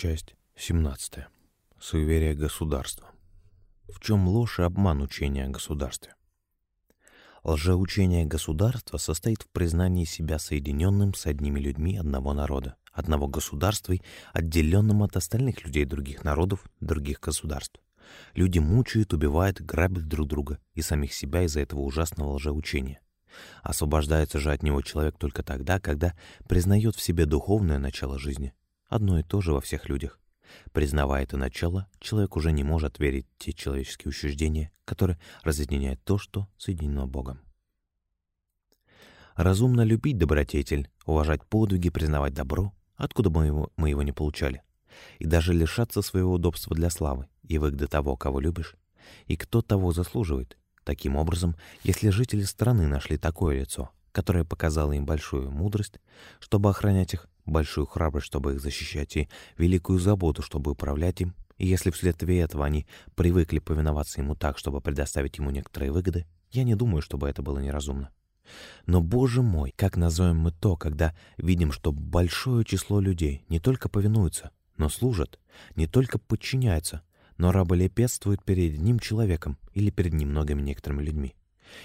Часть 17. Суеверие государства. В чем ложь и обман учения о государстве? Лжеучение государства состоит в признании себя соединенным с одними людьми одного народа, одного государства и отделенным от остальных людей других народов, других государств. Люди мучают, убивают, грабят друг друга и самих себя из-за этого ужасного лжеучения. Освобождается же от него человек только тогда, когда признает в себе духовное начало жизни, одно и то же во всех людях. Признавая это начало, человек уже не может верить в те человеческие учреждения, которые разъединяют то, что соединено Богом. Разумно любить добродетель, уважать подвиги, признавать добро, откуда мы его, мы его не получали, и даже лишаться своего удобства для славы и выгоды того, кого любишь, и кто того заслуживает. Таким образом, если жители страны нашли такое лицо, которое показало им большую мудрость, чтобы охранять их, большую храбрость, чтобы их защищать, и великую заботу, чтобы управлять им, и если вследствие этого они привыкли повиноваться ему так, чтобы предоставить ему некоторые выгоды, я не думаю, чтобы это было неразумно. Но, боже мой, как назовем мы то, когда видим, что большое число людей не только повинуются, но служат, не только подчиняются, но раболепетствуют перед одним человеком или перед немногими некоторыми людьми.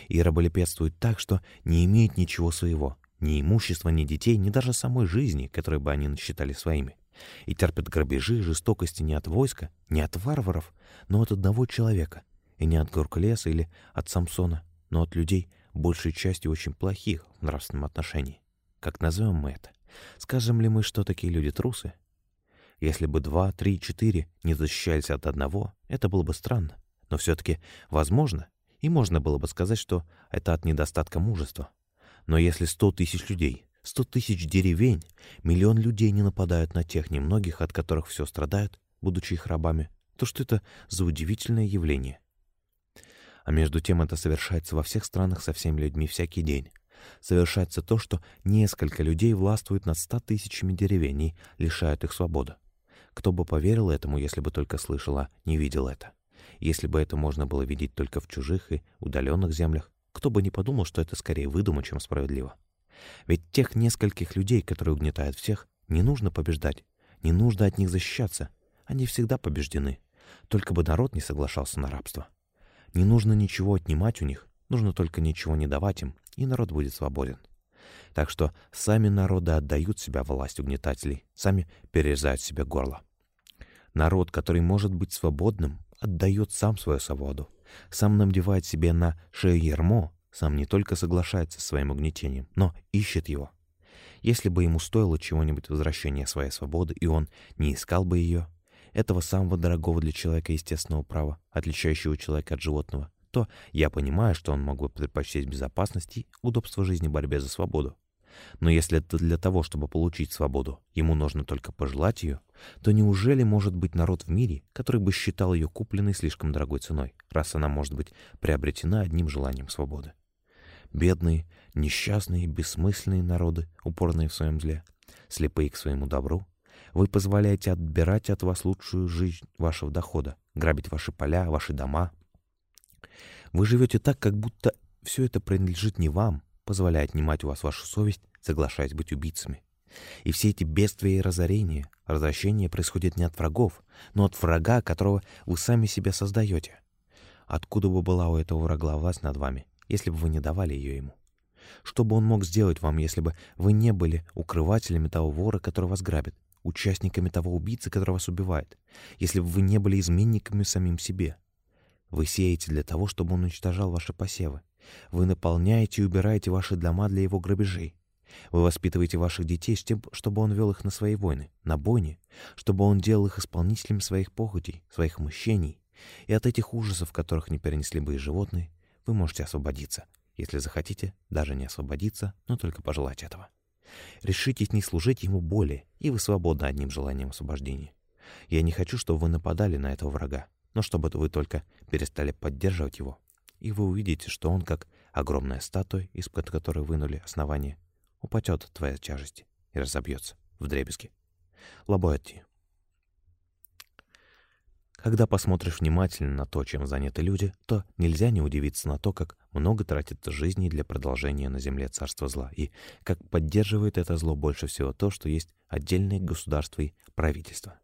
И раболепетствуют так, что не имеют ничего своего, ни имущества, ни детей, ни даже самой жизни, которую бы они насчитали своими. И терпят грабежи, жестокости не от войска, не от варваров, но от одного человека. И не от Горкулеса или от Самсона, но от людей, большей частью очень плохих в нравственном отношении. Как назовем мы это? Скажем ли мы, что такие люди трусы? Если бы два, три, четыре не защищались от одного, это было бы странно. Но все-таки возможно, и можно было бы сказать, что это от недостатка мужества. Но если сто тысяч людей, сто тысяч деревень, миллион людей не нападают на тех немногих, от которых все страдают, будучи их рабами, то что это за удивительное явление? А между тем это совершается во всех странах со всеми людьми всякий день. Совершается то, что несколько людей властвуют над ста тысячами деревень и лишают их свободы. Кто бы поверил этому, если бы только слышал, а не видел это? Если бы это можно было видеть только в чужих и удаленных землях, кто бы не подумал, что это скорее выдума, чем справедливо. Ведь тех нескольких людей, которые угнетают всех, не нужно побеждать, не нужно от них защищаться. Они всегда побеждены. Только бы народ не соглашался на рабство. Не нужно ничего отнимать у них, нужно только ничего не давать им, и народ будет свободен. Так что сами народы отдают себя власть угнетателей, сами перерезают себе горло. Народ, который может быть свободным, отдает сам свою свободу сам надевает себе на шею ермо, сам не только соглашается с своим угнетением, но ищет его. Если бы ему стоило чего-нибудь возвращения своей свободы, и он не искал бы ее, этого самого дорогого для человека естественного права, отличающего человека от животного, то я понимаю, что он мог бы предпочесть безопасность и удобство жизни борьбе за свободу. Но если это для того, чтобы получить свободу, ему нужно только пожелать ее, то неужели может быть народ в мире, который бы считал ее купленной слишком дорогой ценой, раз она может быть приобретена одним желанием свободы? Бедные, несчастные, бессмысленные народы, упорные в своем зле, слепые к своему добру, вы позволяете отбирать от вас лучшую жизнь вашего дохода, грабить ваши поля, ваши дома. Вы живете так, как будто все это принадлежит не вам, позволяя отнимать у вас вашу совесть, соглашаясь быть убийцами. И все эти бедствия и разорения, развращения происходят не от врагов, но от врага, которого вы сами себе создаете. Откуда бы была у этого врага власть над вами, если бы вы не давали ее ему? Что бы он мог сделать вам, если бы вы не были укрывателями того вора, который вас грабит, участниками того убийцы, который вас убивает, если бы вы не были изменниками самим себе? Вы сеете для того, чтобы он уничтожал ваши посевы. Вы наполняете и убираете ваши дома для его грабежей. Вы воспитываете ваших детей, чтобы он вел их на свои войны, на бойни, чтобы он делал их исполнителями своих похотей, своих мщений. И от этих ужасов, которых не перенесли бы и животные, вы можете освободиться. Если захотите, даже не освободиться, но только пожелать этого. Решитесь не служить ему более, и вы свободны одним желанием освобождения. Я не хочу, чтобы вы нападали на этого врага, но чтобы вы только перестали поддерживать его, и вы увидите, что он, как огромная статуя, из-под которой вынули основание, упадет от твоей тяжести и разобьется в дребезги. Лабоэти. Когда посмотришь внимательно на то, чем заняты люди, то нельзя не удивиться на то, как много тратит жизни для продолжения на земле царства зла, и как поддерживает это зло больше всего то, что есть отдельные государства и правительства.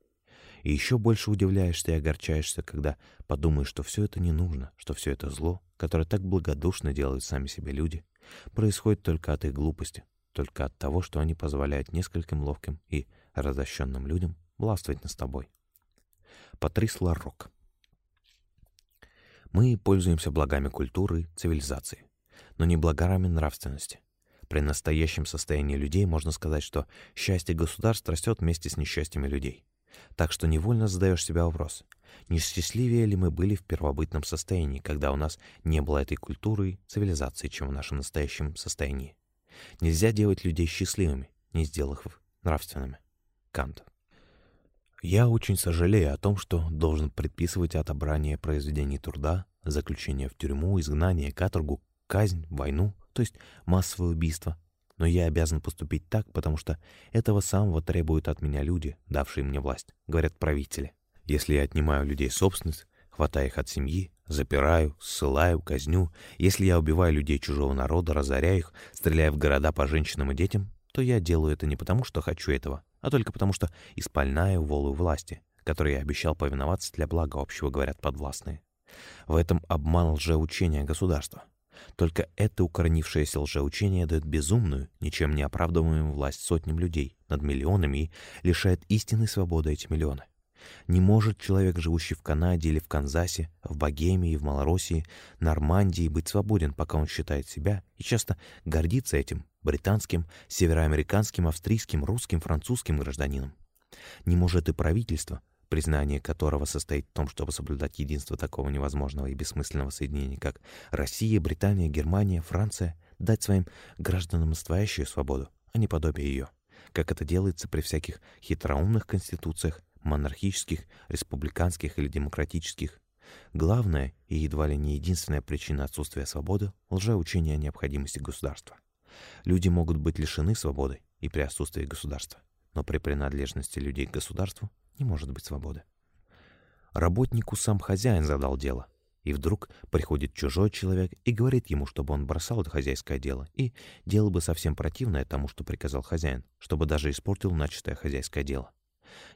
И еще больше удивляешься и огорчаешься, когда подумаешь, что все это не нужно, что все это зло, которое так благодушно делают сами себе люди, происходит только от их глупости, только от того, что они позволяют нескольким ловким и разощенным людям властвовать над тобой. Патрис Ларрок Мы пользуемся благами культуры, цивилизации, но не благами нравственности. При настоящем состоянии людей можно сказать, что счастье государств растет вместе с несчастьями людей. Так что невольно задаешь себе вопрос, не счастливее ли мы были в первобытном состоянии, когда у нас не было этой культуры цивилизации, чем в нашем настоящем состоянии. Нельзя делать людей счастливыми, не сделав их нравственными. Кант. Я очень сожалею о том, что должен предписывать отобрание произведений труда, заключение в тюрьму, изгнание, каторгу, казнь, войну, то есть массовое убийство, но я обязан поступить так, потому что этого самого требуют от меня люди, давшие мне власть, говорят правители. Если я отнимаю людей собственность, хватая их от семьи, запираю, ссылаю, казню, если я убиваю людей чужого народа, разоряю их, стреляя в города по женщинам и детям, то я делаю это не потому, что хочу этого, а только потому, что исполняю волю власти, которой я обещал повиноваться для блага общего, говорят подвластные. В этом обман лжеучения государства. Только это укоренившееся лжеучение дает безумную, ничем не оправдываемую власть сотням людей над миллионами и лишает истинной свободы эти миллионы. Не может человек, живущий в Канаде или в Канзасе, в Богемии, в Малороссии, Нормандии, быть свободен, пока он считает себя и часто гордится этим британским, североамериканским, австрийским, русским, французским гражданином. Не может и правительство, признание которого состоит в том, чтобы соблюдать единство такого невозможного и бессмысленного соединения, как Россия, Британия, Германия, Франция, дать своим гражданам настоящую свободу, а не подобие ее, как это делается при всяких хитроумных конституциях, монархических, республиканских или демократических. Главная и едва ли не единственная причина отсутствия свободы — лжеучение о необходимости государства. Люди могут быть лишены свободы и при отсутствии государства, но при принадлежности людей к государству не может быть свободы. Работнику сам хозяин задал дело, и вдруг приходит чужой человек и говорит ему, чтобы он бросал это хозяйское дело и делал бы совсем противное тому, что приказал хозяин, чтобы даже испортил начатое хозяйское дело.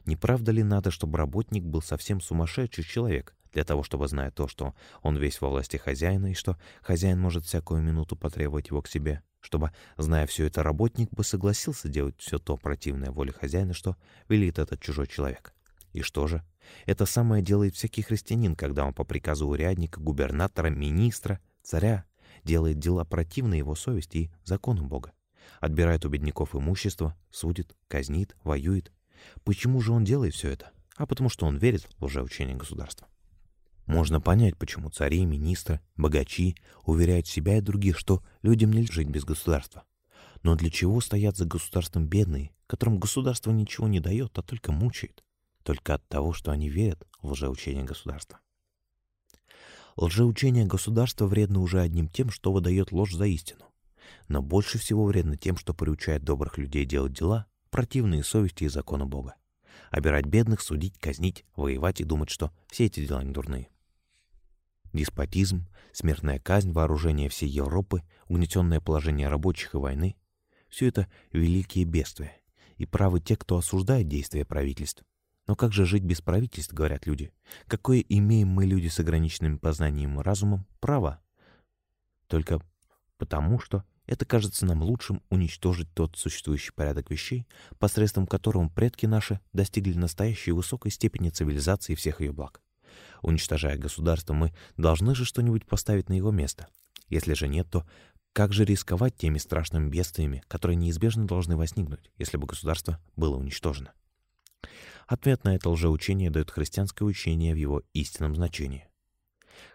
Не правда ли надо, чтобы работник был совсем сумасшедший человек, для того, чтобы, зная то, что он весь во власти хозяина и что хозяин может всякую минуту потребовать его к себе, чтобы, зная все это, работник бы согласился делать все то противное воле хозяина, что велит этот чужой человек. И что же? Это самое делает всякий христианин, когда он по приказу урядника, губернатора, министра, царя делает дела противные его совести и закону Бога. Отбирает у бедняков имущество, судит, казнит, воюет. Почему же он делает все это? А потому что он верит в лжеучение государства. Можно понять, почему цари, министры, богачи уверяют себя и других, что людям нельзя жить без государства. Но для чего стоят за государством бедные, которым государство ничего не дает, а только мучает? только от того, что они верят в лжеучение государства. Лжеучение государства вредно уже одним тем, что выдает ложь за истину. Но больше всего вредно тем, что приучает добрых людей делать дела, противные совести и закону Бога. Обирать бедных, судить, казнить, воевать и думать, что все эти дела не дурные. Деспотизм, смертная казнь, вооружение всей Европы, угнетенное положение рабочих и войны — все это великие бедствия, и правы те, кто осуждает действия правительств, но как же жить без правительств, говорят люди? Какое имеем мы, люди с ограниченным познанием и разумом, право? Только потому, что это кажется нам лучшим уничтожить тот существующий порядок вещей, посредством которого предки наши достигли настоящей высокой степени цивилизации всех ее благ. Уничтожая государство, мы должны же что-нибудь поставить на его место. Если же нет, то как же рисковать теми страшными бедствиями, которые неизбежно должны возникнуть, если бы государство было уничтожено? Ответ на это лжеучение дает христианское учение в его истинном значении.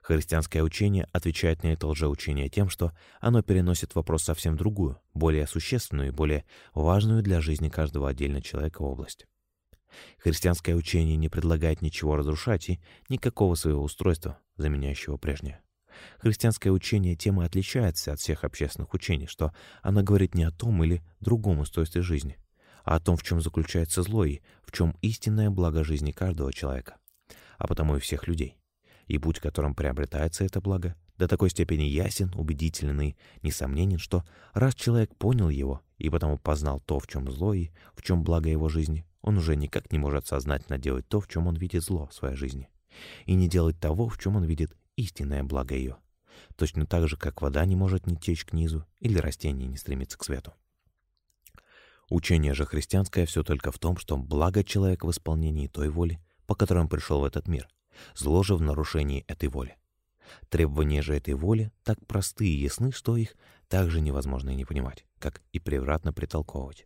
Христианское учение отвечает на это лжеучение тем, что оно переносит вопрос совсем другую, более существенную и более важную для жизни каждого отдельного человека область. Христианское учение не предлагает ничего разрушать и никакого своего устройства, заменяющего прежнее. Христианское учение тема отличается от всех общественных учений, что оно говорит не о том или другом устройстве жизни, а о том, в чем заключается зло и в чем истинное благо жизни каждого человека, а потому и всех людей. И путь, которым приобретается это благо, до такой степени ясен, убедителен и несомненен, что раз человек понял его и потому познал то, в чем зло и в чем благо его жизни, он уже никак не может сознательно делать то, в чем он видит зло в своей жизни, и не делать того, в чем он видит истинное благо ее. Точно так же, как вода не может не течь к низу или растение не стремится к свету. Учение же христианское все только в том, что благо человека в исполнении той воли, по которой он пришел в этот мир, зло же в нарушении этой воли. Требования же этой воли так просты и ясны, что их также невозможно и не понимать, как и превратно притолковывать.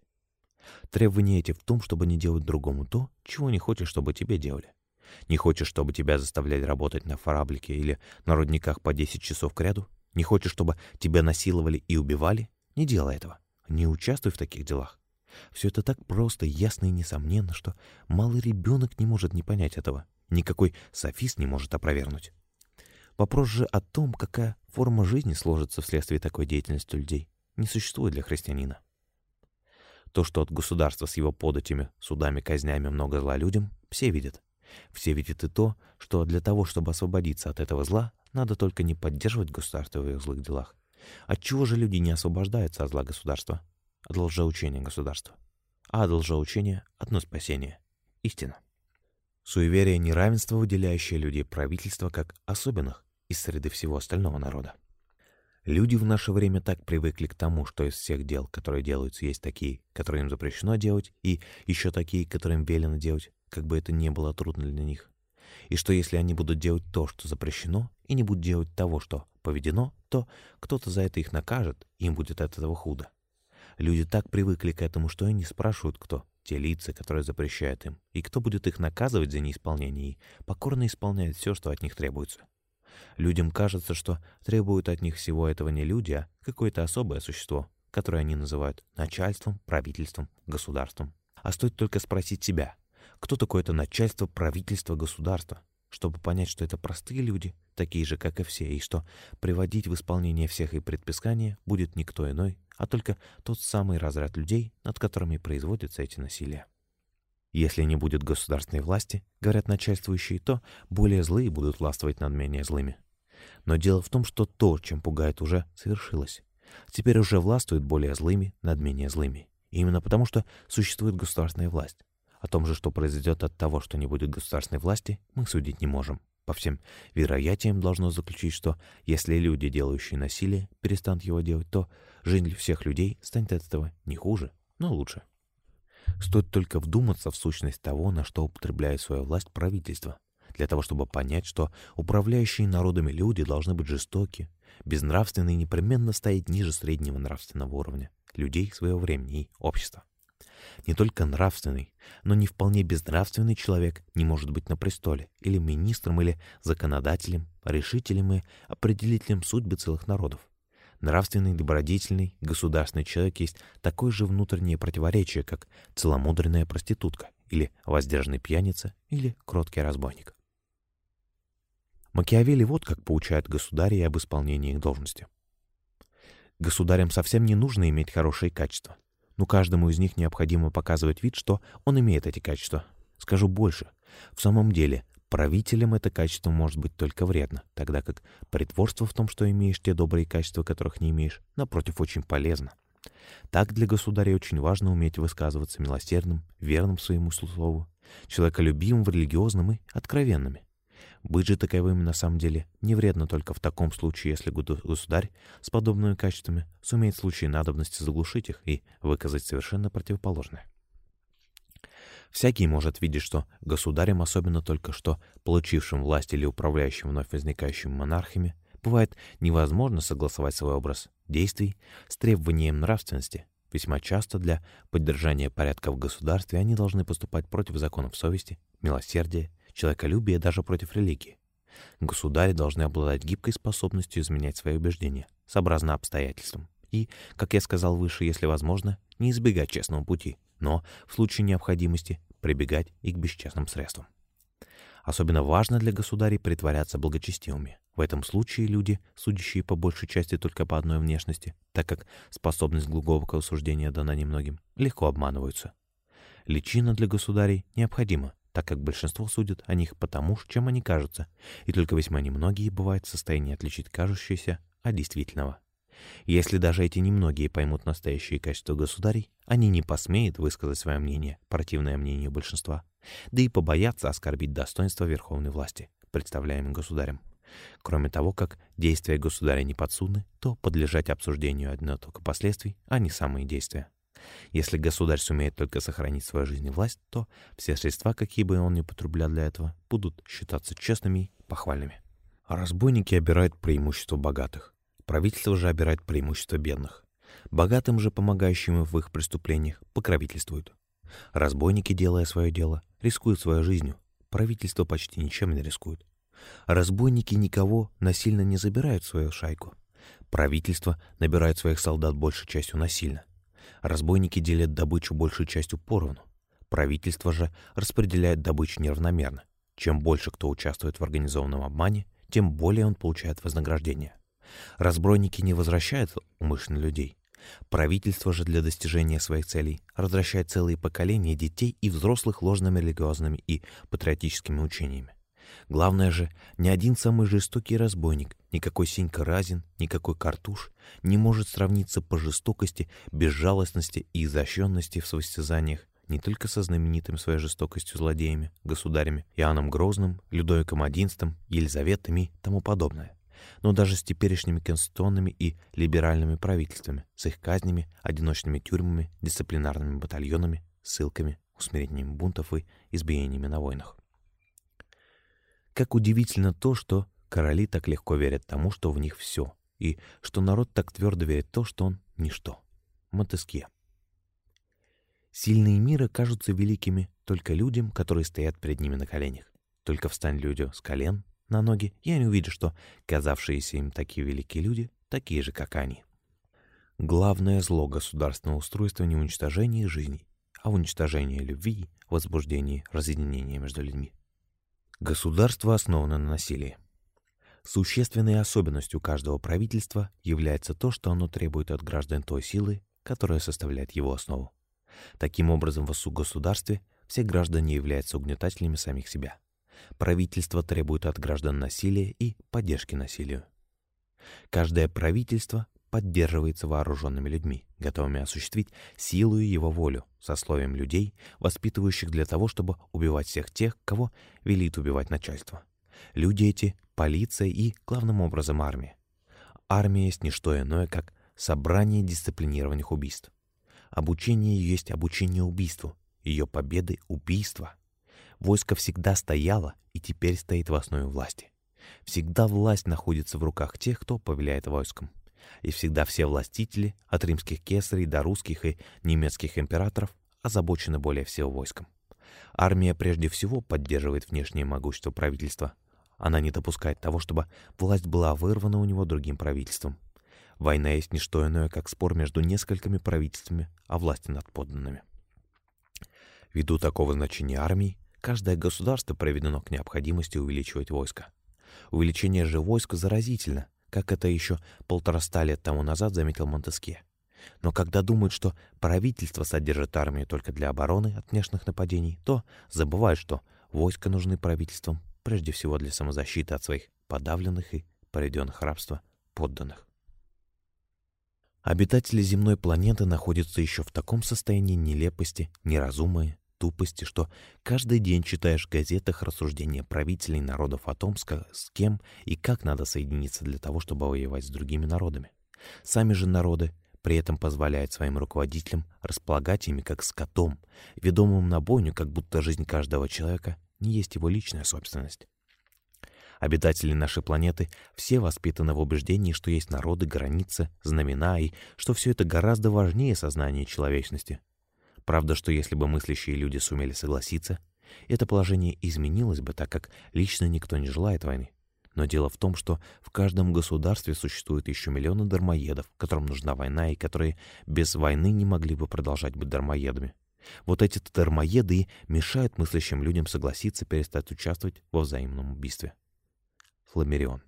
Требования эти в том, чтобы не делать другому то, чего не хочешь, чтобы тебе делали. Не хочешь, чтобы тебя заставляли работать на фараблике или на рудниках по 10 часов к ряду? Не хочешь, чтобы тебя насиловали и убивали? Не делай этого. Не участвуй в таких делах. Все это так просто, ясно и несомненно, что малый ребенок не может не понять этого. Никакой софист не может опровергнуть. Вопрос же о том, какая форма жизни сложится вследствие такой деятельности людей, не существует для христианина. То, что от государства с его податями, судами, казнями много зла людям, все видят. Все видят и то, что для того, чтобы освободиться от этого зла, надо только не поддерживать государство в их злых делах. Отчего же люди не освобождаются от зла государства? От лжеучения государства. А от лжеучения одно спасение — истина. Суеверие неравенства, выделяющее людей правительства как особенных из среды всего остального народа. Люди в наше время так привыкли к тому, что из всех дел, которые делаются, есть такие, которые им запрещено делать, и еще такие, которые им велено делать, как бы это ни было трудно для них. И что если они будут делать то, что запрещено, и не будут делать того, что поведено, то кто-то за это их накажет, и им будет от этого худо. Люди так привыкли к этому, что и не спрашивают, кто те лица, которые запрещают им, и кто будет их наказывать за неисполнение, и покорно исполняет все, что от них требуется. Людям кажется, что требуют от них всего этого не люди, а какое-то особое существо, которое они называют начальством, правительством, государством. А стоит только спросить себя, кто такое это начальство, правительство, государство, чтобы понять, что это простые люди, такие же, как и все, и что приводить в исполнение всех их предписаний будет никто иной, а только тот самый разряд людей, над которыми производятся эти насилия. Если не будет государственной власти, говорят начальствующие, то более злые будут властвовать над менее злыми. Но дело в том, что то, чем пугает, уже совершилось. Теперь уже властвуют более злыми над менее злыми. И именно потому, что существует государственная власть. О том же, что произойдет от того, что не будет государственной власти, мы судить не можем. По всем вероятиям должно заключить, что если люди, делающие насилие, перестанут его делать, то жизнь всех людей станет от этого не хуже, но лучше. Стоит только вдуматься в сущность того, на что употребляет свою власть правительство, для того, чтобы понять, что управляющие народами люди должны быть жестоки, безнравственны и непременно стоять ниже среднего нравственного уровня людей своего времени и общества. Не только нравственный, но не вполне безнравственный человек не может быть на престоле, или министром, или законодателем, решителем и определителем судьбы целых народов. Нравственный, добродетельный, государственный человек есть такое же внутреннее противоречие, как целомудренная проститутка, или воздержанный пьяница, или кроткий разбойник. Макиавелли вот как поучает государей об исполнении их должности. Государям совсем не нужно иметь хорошие качества, но каждому из них необходимо показывать вид, что он имеет эти качества. Скажу больше. В самом деле, Правителям это качество может быть только вредно, тогда как притворство в том, что имеешь те добрые качества, которых не имеешь, напротив, очень полезно. Так для государя очень важно уметь высказываться милосердным, верным своему слову, человеколюбивым, религиозным и откровенными. Быть же таковыми на самом деле не вредно только в таком случае, если государь с подобными качествами сумеет в случае надобности заглушить их и выказать совершенно противоположное. Всякий может видеть, что государям, особенно только что получившим власть или управляющим вновь возникающими монархами, бывает невозможно согласовать свой образ действий с требованием нравственности. Весьма часто для поддержания порядка в государстве они должны поступать против законов совести, милосердия, человеколюбия, даже против религии. Государи должны обладать гибкой способностью изменять свои убеждения, сообразно обстоятельствам, и, как я сказал выше, если возможно, не избегать честного пути, но в случае необходимости прибегать и к бесчестным средствам. Особенно важно для государей притворяться благочестивыми. В этом случае люди, судящие по большей части только по одной внешности, так как способность глубокого суждения дана немногим, легко обманываются. Личина для государей необходима, так как большинство судят о них потому, чем они кажутся, и только весьма немногие бывают в состоянии отличить кажущееся от действительного. Если даже эти немногие поймут настоящие качества государей, они не посмеют высказать свое мнение, противное мнению большинства, да и побоятся оскорбить достоинство верховной власти, представляемой государем. Кроме того, как действия государя не подсудны, то подлежать обсуждению одно только последствий, а не самые действия. Если государь сумеет только сохранить свою жизнь и власть, то все средства, какие бы он ни потреблял для этого, будут считаться честными и похвальными. Разбойники обирают преимущество богатых. Правительство же обирает преимущество бедных. Богатым же, помогающим в их преступлениях, покровительствуют. Разбойники, делая свое дело, рискуют своей жизнью. Правительство почти ничем не рискует. Разбойники никого насильно не забирают свою шайку. Правительство набирает своих солдат большей частью насильно. Разбойники делят добычу большей частью поровну. Правительство же распределяет добычу неравномерно. Чем больше кто участвует в организованном обмане, тем более он получает вознаграждение. Разбойники не возвращают умышленно людей. Правительство же для достижения своих целей развращает целые поколения детей и взрослых ложными религиозными и патриотическими учениями. Главное же, ни один самый жестокий разбойник, никакой Сенька Разин, никакой Картуш не может сравниться по жестокости, безжалостности и изощренности в состязаниях не только со знаменитым своей жестокостью злодеями, государями Иоанном Грозным, Людовиком XI, Елизаветами и тому подобное, но даже с теперешними конституционными и либеральными правительствами, с их казнями, одиночными тюрьмами, дисциплинарными батальонами, ссылками, усмирением бунтов и избиениями на войнах. Как удивительно то, что короли так легко верят тому, что в них все, и что народ так твердо верит то, что он — ничто. Монтескье. Сильные мира кажутся великими только людям, которые стоят перед ними на коленях. Только встань люди с колен на ноги, и они увидят, что казавшиеся им такие великие люди, такие же, как они. Главное зло государственного устройства не уничтожение жизней, а уничтожение любви, возбуждение, разъединение между людьми. Государство основано на насилии. Существенной особенностью каждого правительства является то, что оно требует от граждан той силы, которая составляет его основу. Таким образом, в государстве все граждане являются угнетателями самих себя. Правительство требует от граждан насилия и поддержки насилию. Каждое правительство поддерживается вооруженными людьми, готовыми осуществить силу и его волю, сословием людей, воспитывающих для того, чтобы убивать всех тех, кого велит убивать начальство. Люди эти — полиция и, главным образом, армия. Армия есть не что иное, как собрание дисциплинированных убийств. Обучение есть обучение убийству, ее победы — убийство. Войско всегда стояло и теперь стоит в основе власти. Всегда власть находится в руках тех, кто повеляет войском и всегда все властители, от римских кесарей до русских и немецких императоров, озабочены более всего войском. Армия прежде всего поддерживает внешнее могущество правительства. Она не допускает того, чтобы власть была вырвана у него другим правительством. Война есть не что иное, как спор между несколькими правительствами о власти над подданными. Ввиду такого значения армии, каждое государство приведено к необходимости увеличивать войско. Увеличение же войска заразительно, как это еще полтораста лет тому назад заметил Монтескье. Но когда думают, что правительство содержит армию только для обороны от внешних нападений, то забывают, что войска нужны правительством прежде всего для самозащиты от своих подавленных и проведенных рабства подданных. Обитатели земной планеты находятся еще в таком состоянии нелепости, неразумия тупости, что каждый день читаешь в газетах рассуждения правителей народов о том, с кем и как надо соединиться для того, чтобы воевать с другими народами. Сами же народы при этом позволяют своим руководителям располагать ими как скотом, ведомым на бойню, как будто жизнь каждого человека не есть его личная собственность. Обитатели нашей планеты все воспитаны в убеждении, что есть народы, границы, знамена, и что все это гораздо важнее сознания человечности — Правда, что если бы мыслящие люди сумели согласиться, это положение изменилось бы, так как лично никто не желает войны. Но дело в том, что в каждом государстве существуют еще миллионы дармоедов, которым нужна война и которые без войны не могли бы продолжать быть дармоедами. Вот эти дармоеды и мешают мыслящим людям согласиться перестать участвовать во взаимном убийстве. Фламерион.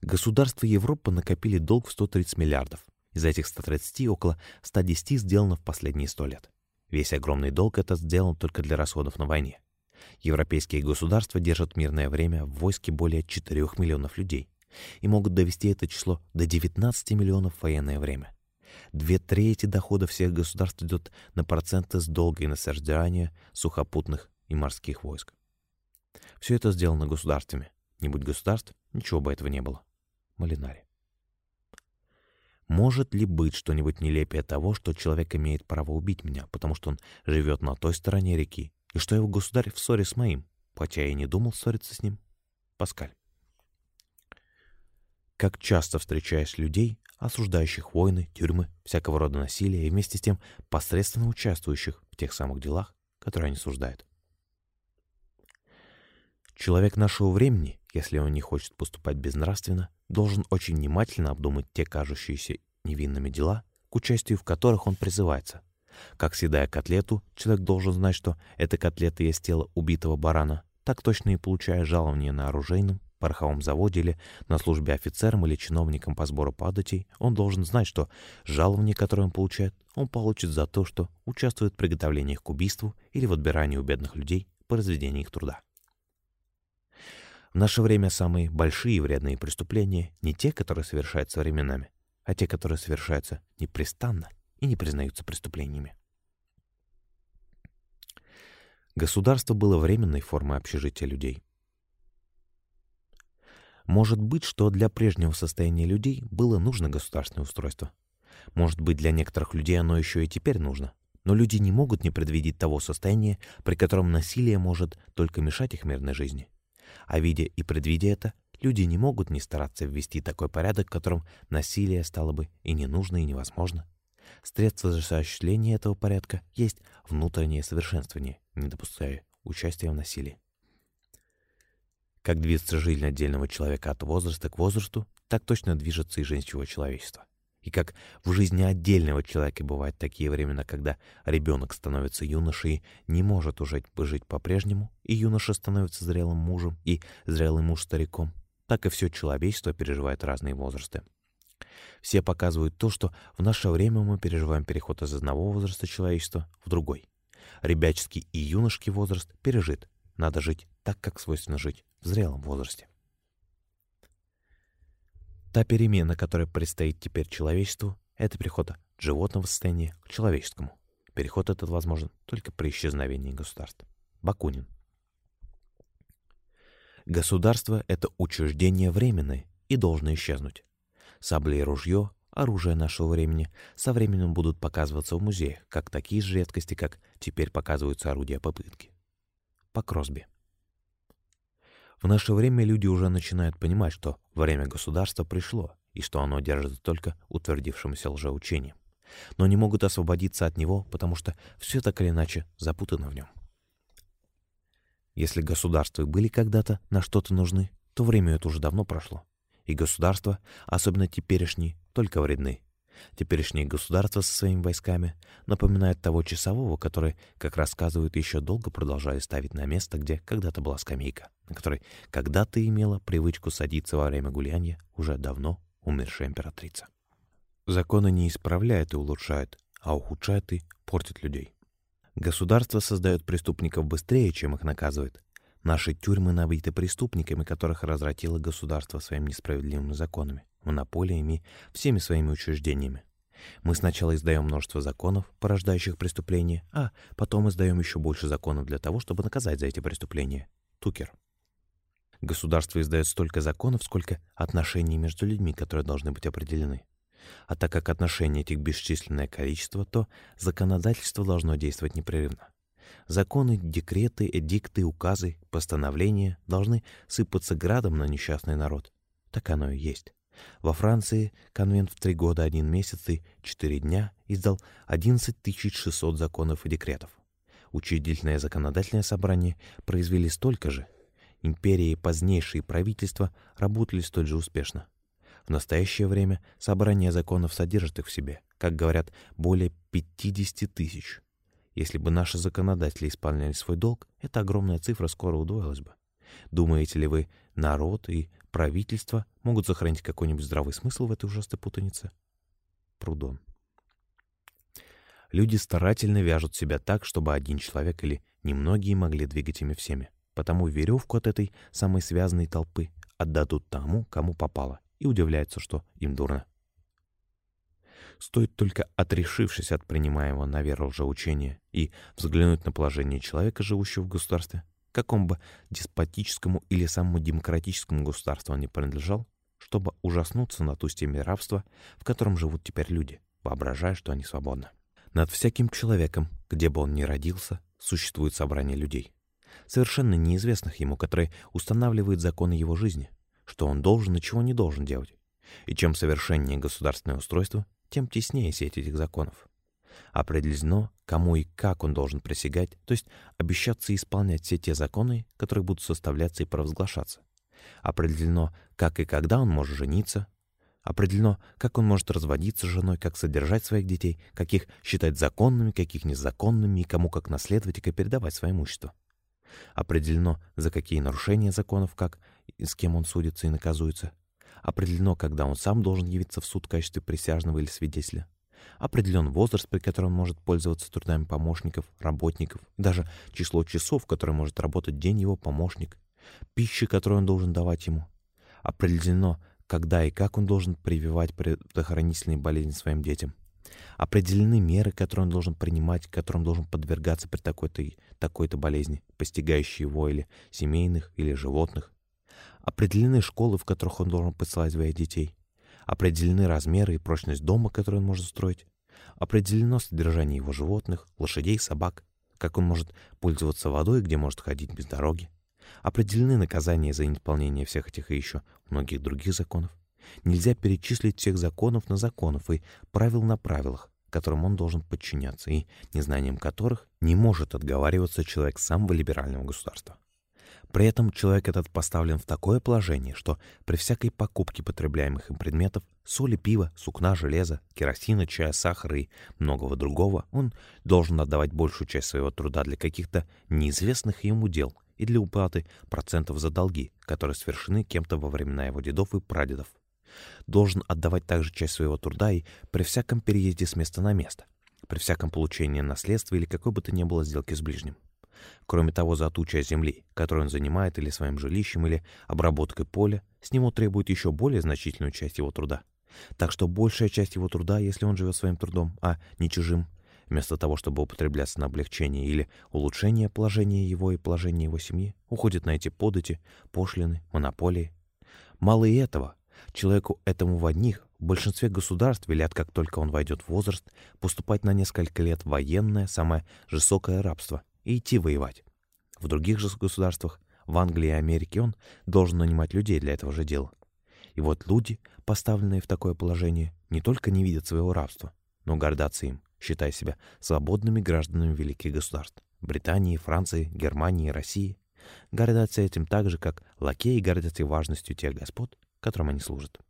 Государства Европы накопили долг в 130 миллиардов. Из этих 130 около 110 сделано в последние 100 лет. Весь огромный долг этот сделан только для расходов на войне. Европейские государства держат мирное время в войске более 4 миллионов людей. и могут довести это число до 19 миллионов в военное время. Две трети дохода всех государств идет на проценты с долга и на содержание сухопутных и морских войск. Все это сделано государствами. Не будь государств, ничего бы этого не было. Малинари. Может ли быть что-нибудь нелепее того, что человек имеет право убить меня, потому что он живет на той стороне реки, и что его государь в ссоре с моим, хотя я и не думал ссориться с ним? Паскаль. Как часто встречаешь людей, осуждающих войны, тюрьмы, всякого рода насилие и вместе с тем посредственно участвующих в тех самых делах, которые они суждают. Человек нашего времени, если он не хочет поступать безнравственно, должен очень внимательно обдумать те кажущиеся невинными дела, к участию в которых он призывается. Как съедая котлету, человек должен знать, что эта котлета есть тело убитого барана, так точно и получая жалование на оружейном, пороховом заводе или на службе офицером или чиновником по сбору падатей, он должен знать, что жалование, которое он получает, он получит за то, что участвует в приготовлениях к убийству или в отбирании у бедных людей по разведению их труда. В наше время самые большие вредные преступления не те, которые совершаются временами, а те, которые совершаются непрестанно и не признаются преступлениями. Государство было временной формой общежития людей. Может быть, что для прежнего состояния людей было нужно государственное устройство. Может быть, для некоторых людей оно еще и теперь нужно. Но люди не могут не предвидеть того состояния, при котором насилие может только мешать их мирной жизни. А видя и предвидя это, люди не могут не стараться ввести такой порядок, в котором насилие стало бы и не нужно, и невозможно. Средство осуществления этого порядка есть внутреннее совершенствование, не допуская участия в насилии. Как движется жизнь отдельного человека от возраста к возрасту, так точно движется и всего человечества. И как в жизни отдельного человека бывают такие времена, когда ребенок становится юношей не может уже жить по-прежнему, и юноша становится зрелым мужем, и зрелый муж стариком, так и все человечество переживает разные возрасты. Все показывают то, что в наше время мы переживаем переход из одного возраста человечества в другой. Ребяческий и юношеский возраст пережит. Надо жить так, как свойственно жить в зрелом возрасте. Та перемена, которая предстоит теперь человечеству, это переход от животного состояния к человеческому. Переход этот возможен только при исчезновении государства. Бакунин. Государство — это учреждение временное и должно исчезнуть. Сабли и ружье, оружие нашего времени, со временем будут показываться в музеях, как такие же редкости, как теперь показываются орудия попытки. По Кросби. В наше время люди уже начинают понимать, что время государства пришло, и что оно держится только утвердившимся лжеучением. Но не могут освободиться от него, потому что все так или иначе запутано в нем. Если государства были когда-то на что-то нужны, то время это уже давно прошло. И государства, особенно теперешние, только вредны. Теперешние государства со своими войсками напоминают того часового, который, как рассказывают, еще долго продолжали ставить на место, где когда-то была скамейка, на которой когда-то имела привычку садиться во время гуляния уже давно умершая императрица. Законы не исправляют и улучшают, а ухудшают и портят людей. Государство создает преступников быстрее, чем их наказывает. Наши тюрьмы набиты преступниками, которых развратило государство своими несправедливыми законами монополиями, всеми своими учреждениями. Мы сначала издаем множество законов, порождающих преступления, а потом издаем еще больше законов для того, чтобы наказать за эти преступления. Тукер. Государство издает столько законов, сколько отношений между людьми, которые должны быть определены. А так как отношений этих бесчисленное количество, то законодательство должно действовать непрерывно. Законы, декреты, эдикты, указы, постановления должны сыпаться градом на несчастный народ. Так оно и есть. Во Франции конвент в три года, один месяц и четыре дня издал 11 600 законов и декретов. Учредительное законодательное собрание произвели столько же. Империи и позднейшие правительства работали столь же успешно. В настоящее время собрание законов содержит их в себе, как говорят, более 50 тысяч. Если бы наши законодатели исполняли свой долг, эта огромная цифра скоро удвоилась бы. Думаете ли вы, народ и правительство могут сохранить какой-нибудь здравый смысл в этой ужасной путанице? Прудон. Люди старательно вяжут себя так, чтобы один человек или немногие могли двигать ими всеми. Потому веревку от этой самой связанной толпы отдадут тому, кому попало, и удивляются, что им дурно. Стоит только отрешившись от принимаемого на веру лжеучения и взглянуть на положение человека, живущего в государстве, какому бы деспотическому или самому демократическому государству он не принадлежал, чтобы ужаснуться над устьями рабства, в котором живут теперь люди, воображая, что они свободны. Над всяким человеком, где бы он ни родился, существует собрание людей, совершенно неизвестных ему, которые устанавливают законы его жизни, что он должен и чего не должен делать. И чем совершеннее государственное устройство, тем теснее сеть этих законов. Определено, кому и как он должен присягать, то есть обещаться исполнять все те законы, которые будут составляться и провозглашаться. Определено, как и когда он может жениться. Определено, как он может разводиться с женой, как содержать своих детей, каких считать законными, каких незаконными, и кому как наследовать и как передавать свое имущество. Определено, за какие нарушения законов, как и с кем он судится и наказуется. Определено, когда он сам должен явиться в суд в качестве присяжного или свидетеля. Определен возраст, при котором он может пользоваться трудами помощников, работников, даже число часов, которые может работать день его помощник, пищи, которую он должен давать ему. Определено, когда и как он должен прививать предохранительные болезни своим детям. Определены меры, которые он должен принимать, которым должен подвергаться при такой-то такой-то болезни, постигающей его или семейных, или животных. Определены школы, в которых он должен посылать своих детей. Определены размеры и прочность дома, который он может строить. Определено содержание его животных, лошадей, собак, как он может пользоваться водой, где может ходить без дороги. Определены наказания за неисполнение всех этих и еще многих других законов. Нельзя перечислить всех законов на законов и правил на правилах, которым он должен подчиняться, и незнанием которых не может отговариваться человек самого либерального государства. При этом человек этот поставлен в такое положение, что при всякой покупке потребляемых им предметов соли, пива, сукна, железа, керосина, чая, сахара и многого другого он должен отдавать большую часть своего труда для каких-то неизвестных ему дел и для уплаты процентов за долги, которые совершены кем-то во времена его дедов и прадедов. Должен отдавать также часть своего труда и при всяком переезде с места на место, при всяком получении наследства или какой бы то ни было сделки с ближним. Кроме того, за ту часть земли, которую он занимает или своим жилищем, или обработкой поля, с него требует еще более значительную часть его труда. Так что большая часть его труда, если он живет своим трудом, а не чужим, вместо того, чтобы употребляться на облегчение или улучшение положения его и положения его семьи, уходит на эти подати, пошлины, монополии. Мало и этого. Человеку этому в одних, в большинстве государств велят, как только он войдет в возраст, поступать на несколько лет в военное, самое жестокое рабство, и идти воевать. В других же государствах, в Англии и Америке, он должен нанимать людей для этого же дела. И вот люди, поставленные в такое положение, не только не видят своего рабства, но гордятся им, считая себя свободными гражданами великих государств — Британии, Франции, Германии, России. Гордятся этим так же, как лакеи гордятся важностью тех господ, которым они служат.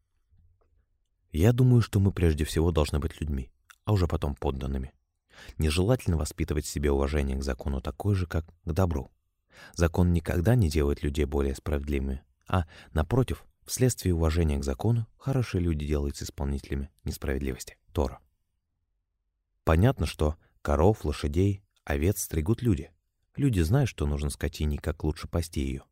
Я думаю, что мы прежде всего должны быть людьми, а уже потом подданными. Нежелательно воспитывать в себе уважение к закону такое же, как к добру. Закон никогда не делает людей более справедливыми, а, напротив, вследствие уважения к закону, хорошие люди делаются исполнителями несправедливости. Тора. Понятно, что коров, лошадей, овец стригут люди. Люди знают, что нужно скотине, как лучше пасти ее.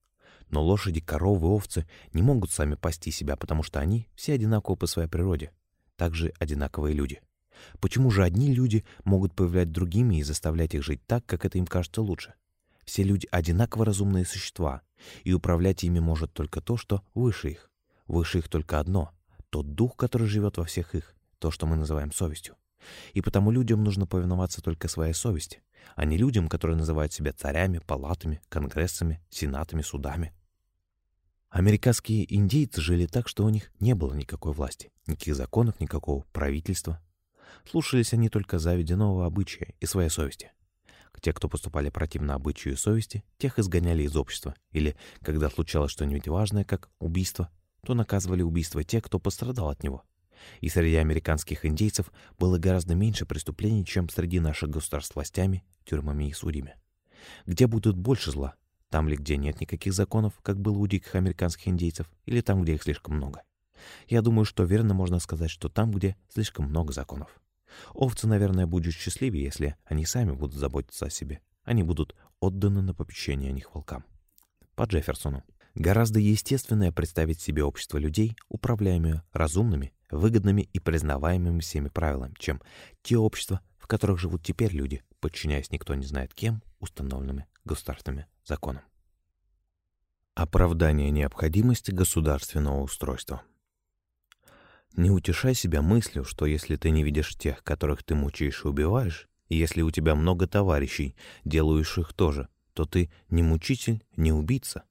Но лошади, коровы, овцы не могут сами пасти себя, потому что они все одинаковы по своей природе. Также одинаковые люди. Почему же одни люди могут появлять другими и заставлять их жить так, как это им кажется лучше? Все люди одинаково разумные существа, и управлять ими может только то, что выше их. Выше их только одно — тот дух, который живет во всех их, то, что мы называем совестью. И потому людям нужно повиноваться только своей совести, а не людям, которые называют себя царями, палатами, конгрессами, сенатами, судами. Американские индейцы жили так, что у них не было никакой власти, никаких законов, никакого правительства, Слушались они только заведенного обычая и своей совести. Те, кто поступали противно обычаю и совести, тех изгоняли из общества, или, когда случалось что-нибудь важное, как убийство, то наказывали убийство тех, кто пострадал от него. И среди американских индейцев было гораздо меньше преступлений, чем среди наших государств властями, тюрьмами и судьями. Где будет больше зла? Там ли, где нет никаких законов, как было у диких американских индейцев, или там, где их слишком много? Я думаю, что верно можно сказать, что там, где слишком много законов. Овцы, наверное, будут счастливее, если они сами будут заботиться о себе. Они будут отданы на попечение о них волкам. По Джефферсону. Гораздо естественнее представить себе общество людей, управляемые разумными, выгодными и признаваемыми всеми правилами, чем те общества, в которых живут теперь люди, подчиняясь никто не знает кем, установленными государственными законам. Оправдание необходимости государственного устройства. Не утешай себя мыслью, что если ты не видишь тех, которых ты мучаешь и убиваешь, и если у тебя много товарищей, делающих то же, то ты не мучитель, не убийца.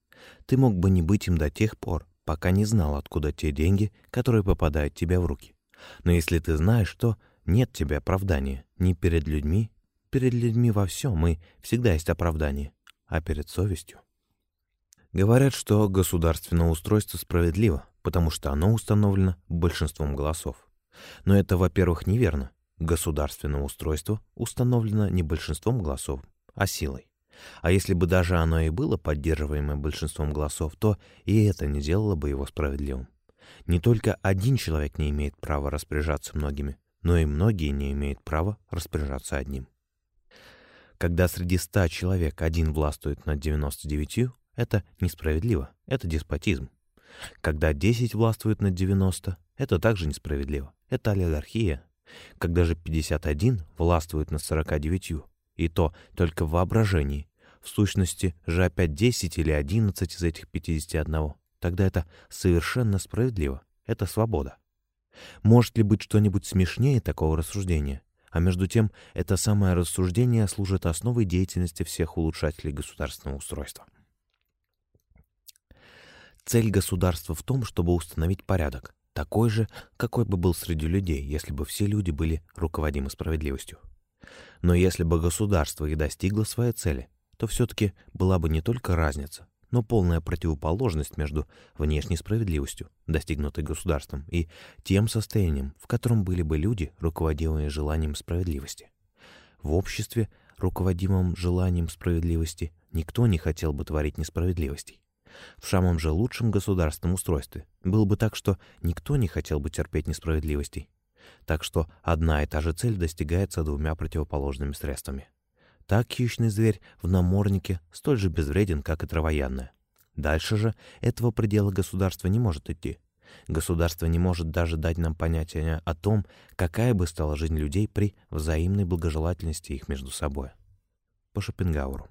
Ты мог бы не быть им до тех пор, пока не знал, откуда те деньги, которые попадают тебе в руки. Но если ты знаешь, что нет тебе оправдания ни перед людьми, перед людьми во всем, и всегда есть оправдание, а перед совестью. Говорят, что государственное устройство справедливо, потому что оно установлено большинством голосов. Но это, во-первых, неверно. Государственное устройство установлено не большинством голосов, а силой. А если бы даже оно и было поддерживаемое большинством голосов, то и это не делало бы его справедливым. Не только один человек не имеет права распоряжаться многими, но и многие не имеют права распоряжаться одним. Когда среди ста человек один властвует над 99, это несправедливо, это деспотизм. Когда 10 властвует над 90, это также несправедливо, это олигархия. Когда же 51 властвует над 49, и то только в воображении, в сущности же опять 10 или 11 из этих 51, тогда это совершенно справедливо, это свобода. Может ли быть что-нибудь смешнее такого рассуждения? А между тем, это самое рассуждение служит основой деятельности всех улучшателей государственного устройства. Цель государства в том, чтобы установить порядок, такой же, какой бы был среди людей, если бы все люди были руководимы справедливостью. Но если бы государство и достигло своей цели, то все-таки была бы не только разница, но полная противоположность между внешней справедливостью, достигнутой государством, и тем состоянием, в котором были бы люди, руководимые желанием справедливости. В обществе, руководимом желанием справедливости, никто не хотел бы творить несправедливостей. В самом же лучшем государственном устройстве было бы так, что никто не хотел бы терпеть несправедливостей. Так что одна и та же цель достигается двумя противоположными средствами. Так хищный зверь в наморднике столь же безвреден, как и травоядная. Дальше же этого предела государства не может идти. Государство не может даже дать нам понятие о том, какая бы стала жизнь людей при взаимной благожелательности их между собой. По Шопенгауэру.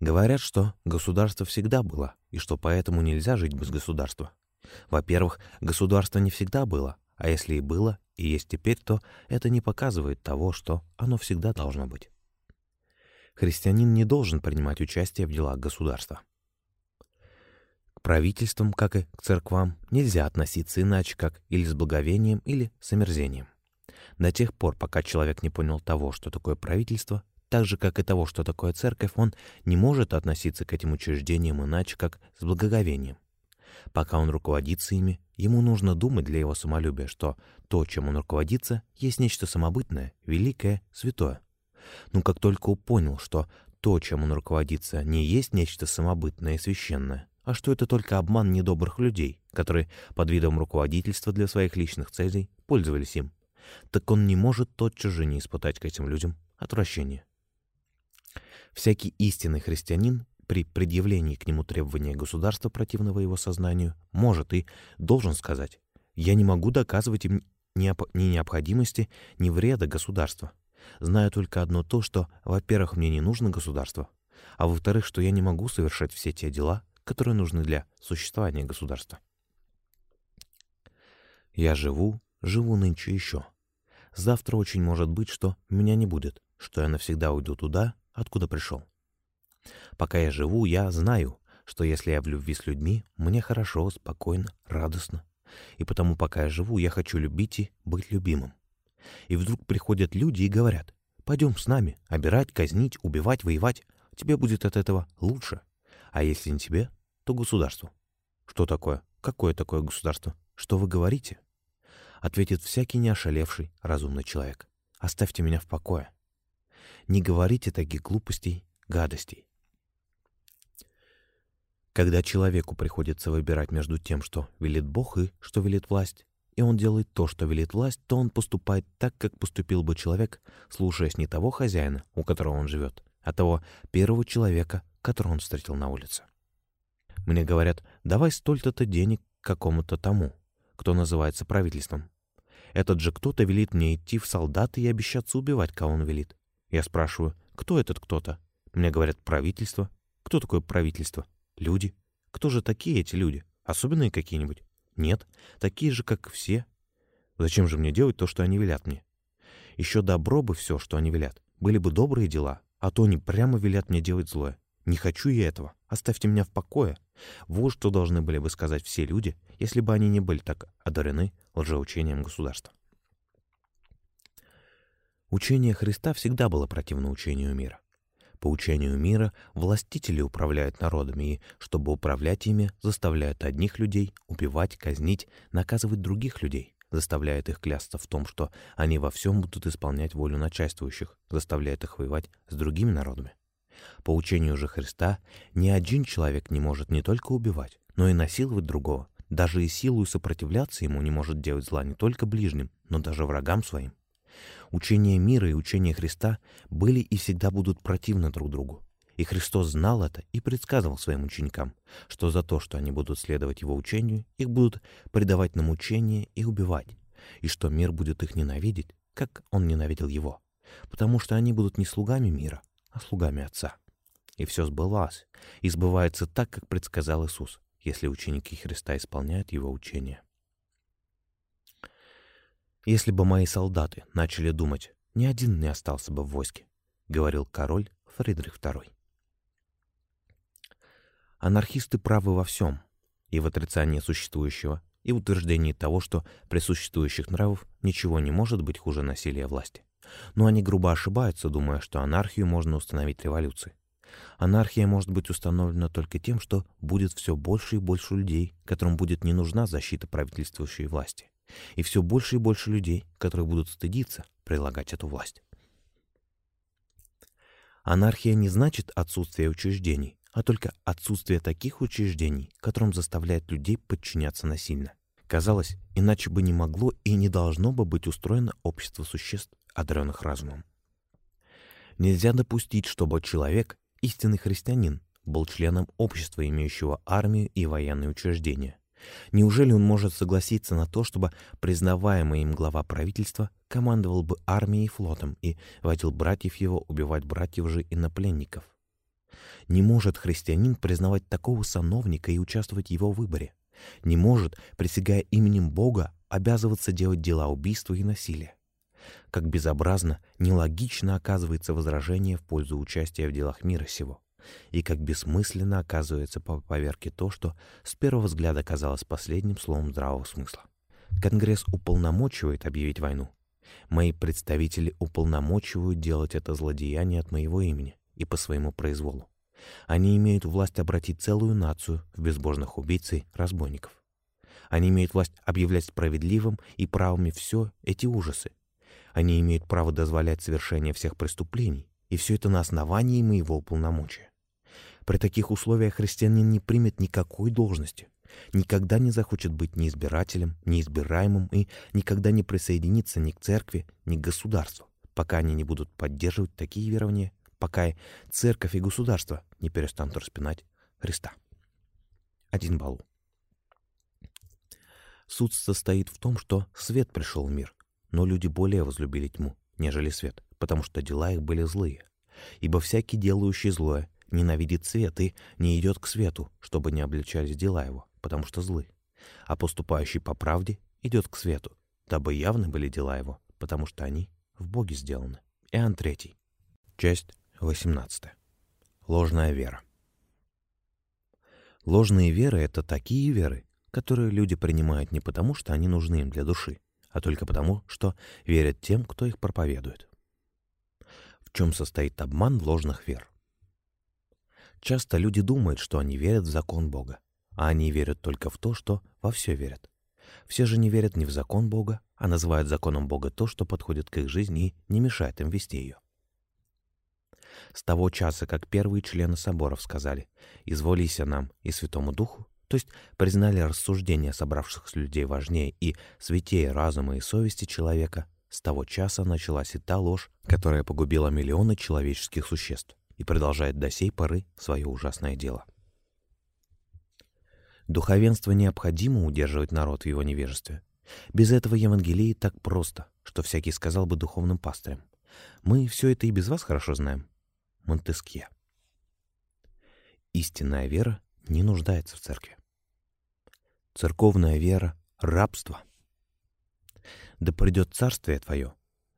Говорят, что государство всегда было, и что поэтому нельзя жить без государства. Во-первых, государство не всегда было, а если и было, и есть теперь, то это не показывает того, что оно всегда должно быть. Христианин не должен принимать участие в делах государства. К правительствам, как и к церквам, нельзя относиться иначе, как или с благовением, или с омерзением. До тех пор, пока человек не понял того, что такое правительство, так же, как и того, что такое церковь, он не может относиться к этим учреждениям иначе, как с благоговением. Пока он руководится ими, ему нужно думать для его самолюбия, что то, чем он руководится, есть нечто самобытное, великое, святое. Но как только он понял, что то, чем он руководится, не есть нечто самобытное и священное, а что это только обман недобрых людей, которые под видом руководительства для своих личных целей пользовались им, так он не может тотчас же не испытать к этим людям отвращения. Всякий истинный христианин при предъявлении к нему требования государства, противного его сознанию, может и должен сказать, я не могу доказывать им ни необходимости, ни вреда государства. Знаю только одно то, что, во-первых, мне не нужно государство, а во-вторых, что я не могу совершать все те дела, которые нужны для существования государства. Я живу, живу нынче еще. Завтра очень может быть, что меня не будет, что я навсегда уйду туда, откуда пришел. Пока я живу, я знаю, что если я в любви с людьми, мне хорошо, спокойно, радостно. И потому, пока я живу, я хочу любить и быть любимым. И вдруг приходят люди и говорят, пойдем с нами, обирать, казнить, убивать, воевать. Тебе будет от этого лучше. А если не тебе, то государству. Что такое? Какое такое государство? Что вы говорите? Ответит всякий неошалевший, разумный человек. Оставьте меня в покое. Не говорите таких глупостей, гадостей. Когда человеку приходится выбирать между тем, что велит Бог и что велит власть, и он делает то, что велит власть, то он поступает так, как поступил бы человек, слушаясь не того хозяина, у которого он живет, а того первого человека, которого он встретил на улице. Мне говорят, давай столько-то денег какому-то тому, кто называется правительством. Этот же кто-то велит мне идти в солдаты и обещаться убивать, кого он велит. Я спрашиваю, кто этот кто-то? Мне говорят, правительство. Кто такое правительство? Люди. Кто же такие эти люди? Особенные какие-нибудь? Нет, такие же, как все. Зачем же мне делать то, что они велят мне? Еще добро бы все, что они велят. Были бы добрые дела, а то они прямо велят мне делать злое. Не хочу я этого. Оставьте меня в покое. Вот что должны были бы сказать все люди, если бы они не были так одарены лжеучением государства. Учение Христа всегда было противно учению мира. По учению мира властители управляют народами и, чтобы управлять ими, заставляют одних людей убивать, казнить, наказывать других людей, заставляют их клясться в том, что они во всем будут исполнять волю начальствующих, заставляют их воевать с другими народами. По учению же Христа ни один человек не может не только убивать, но и насиловать другого, даже и силу сопротивляться ему не может делать зла не только ближним, но даже врагам своим. Учение мира и учение Христа были и всегда будут противны друг другу. И Христос знал это и предсказывал своим ученикам, что за то, что они будут следовать Его учению, их будут предавать на мучение и убивать, и что мир будет их ненавидеть, как Он ненавидел Его, потому что они будут не слугами мира, а слугами Отца. И все сбылось, и сбывается так, как предсказал Иисус, если ученики Христа исполняют Его учение. «Если бы мои солдаты начали думать, ни один не остался бы в войске», — говорил король Фридрих II. Анархисты правы во всем, и в отрицании существующего, и в утверждении того, что при существующих нравов ничего не может быть хуже насилия власти. Но они грубо ошибаются, думая, что анархию можно установить революцией. Анархия может быть установлена только тем, что будет все больше и больше людей, которым будет не нужна защита правительствующей власти, и все больше и больше людей, которые будут стыдиться прилагать эту власть. Анархия не значит отсутствие учреждений, а только отсутствие таких учреждений, которым заставляет людей подчиняться насильно. Казалось, иначе бы не могло и не должно бы быть устроено общество существ, одаренных разумом. Нельзя допустить, чтобы человек, истинный христианин, был членом общества, имеющего армию и военные учреждения. Неужели он может согласиться на то, чтобы признаваемый им глава правительства командовал бы армией и флотом и водил братьев его убивать братьев же инопленников? Не может христианин признавать такого сановника и участвовать в его выборе. Не может, присягая именем Бога, обязываться делать дела убийства и насилия. Как безобразно, нелогично оказывается возражение в пользу участия в делах мира сего, и как бессмысленно оказывается по поверке то, что с первого взгляда казалось последним словом здравого смысла. Конгресс уполномочивает объявить войну. Мои представители уполномочивают делать это злодеяние от моего имени и по своему произволу. Они имеют власть обратить целую нацию в безбожных убийц и разбойников. Они имеют власть объявлять справедливым и правыми все эти ужасы, они имеют право дозволять совершение всех преступлений, и все это на основании моего уполномочия. При таких условиях христианин не примет никакой должности, никогда не захочет быть ни избирателем, ни избираемым и никогда не присоединится ни к церкви, ни к государству, пока они не будут поддерживать такие верования, пока и церковь и государство не перестанут распинать Христа. Один балу. Суд состоит в том, что свет пришел в мир, но люди более возлюбили тьму, нежели свет, потому что дела их были злые. Ибо всякий, делающий злое, ненавидит свет и не идет к свету, чтобы не обличались дела его, потому что злы. А поступающий по правде идет к свету, дабы явны были дела его, потому что они в Боге сделаны. Иоанн 3. Часть 18. Ложная вера. Ложные веры — это такие веры, которые люди принимают не потому, что они нужны им для души, а только потому, что верят тем, кто их проповедует. В чем состоит обман ложных вер? Часто люди думают, что они верят в закон Бога, а они верят только в то, что во все верят. Все же не верят ни в закон Бога, а называют законом Бога то, что подходит к их жизни и не мешает им вести ее. С того часа, как первые члены соборов сказали «Изволися нам и Святому Духу», то есть признали рассуждения собравшихся людей важнее и святее разума и совести человека, с того часа началась и та ложь, которая погубила миллионы человеческих существ и продолжает до сей поры свое ужасное дело. Духовенство необходимо удерживать народ в его невежестве. Без этого Евангелии так просто, что всякий сказал бы духовным пастырям. Мы все это и без вас хорошо знаем. Монтескье. Истинная вера не нуждается в церкви. Церковная вера — рабство. Да придет царствие Твое.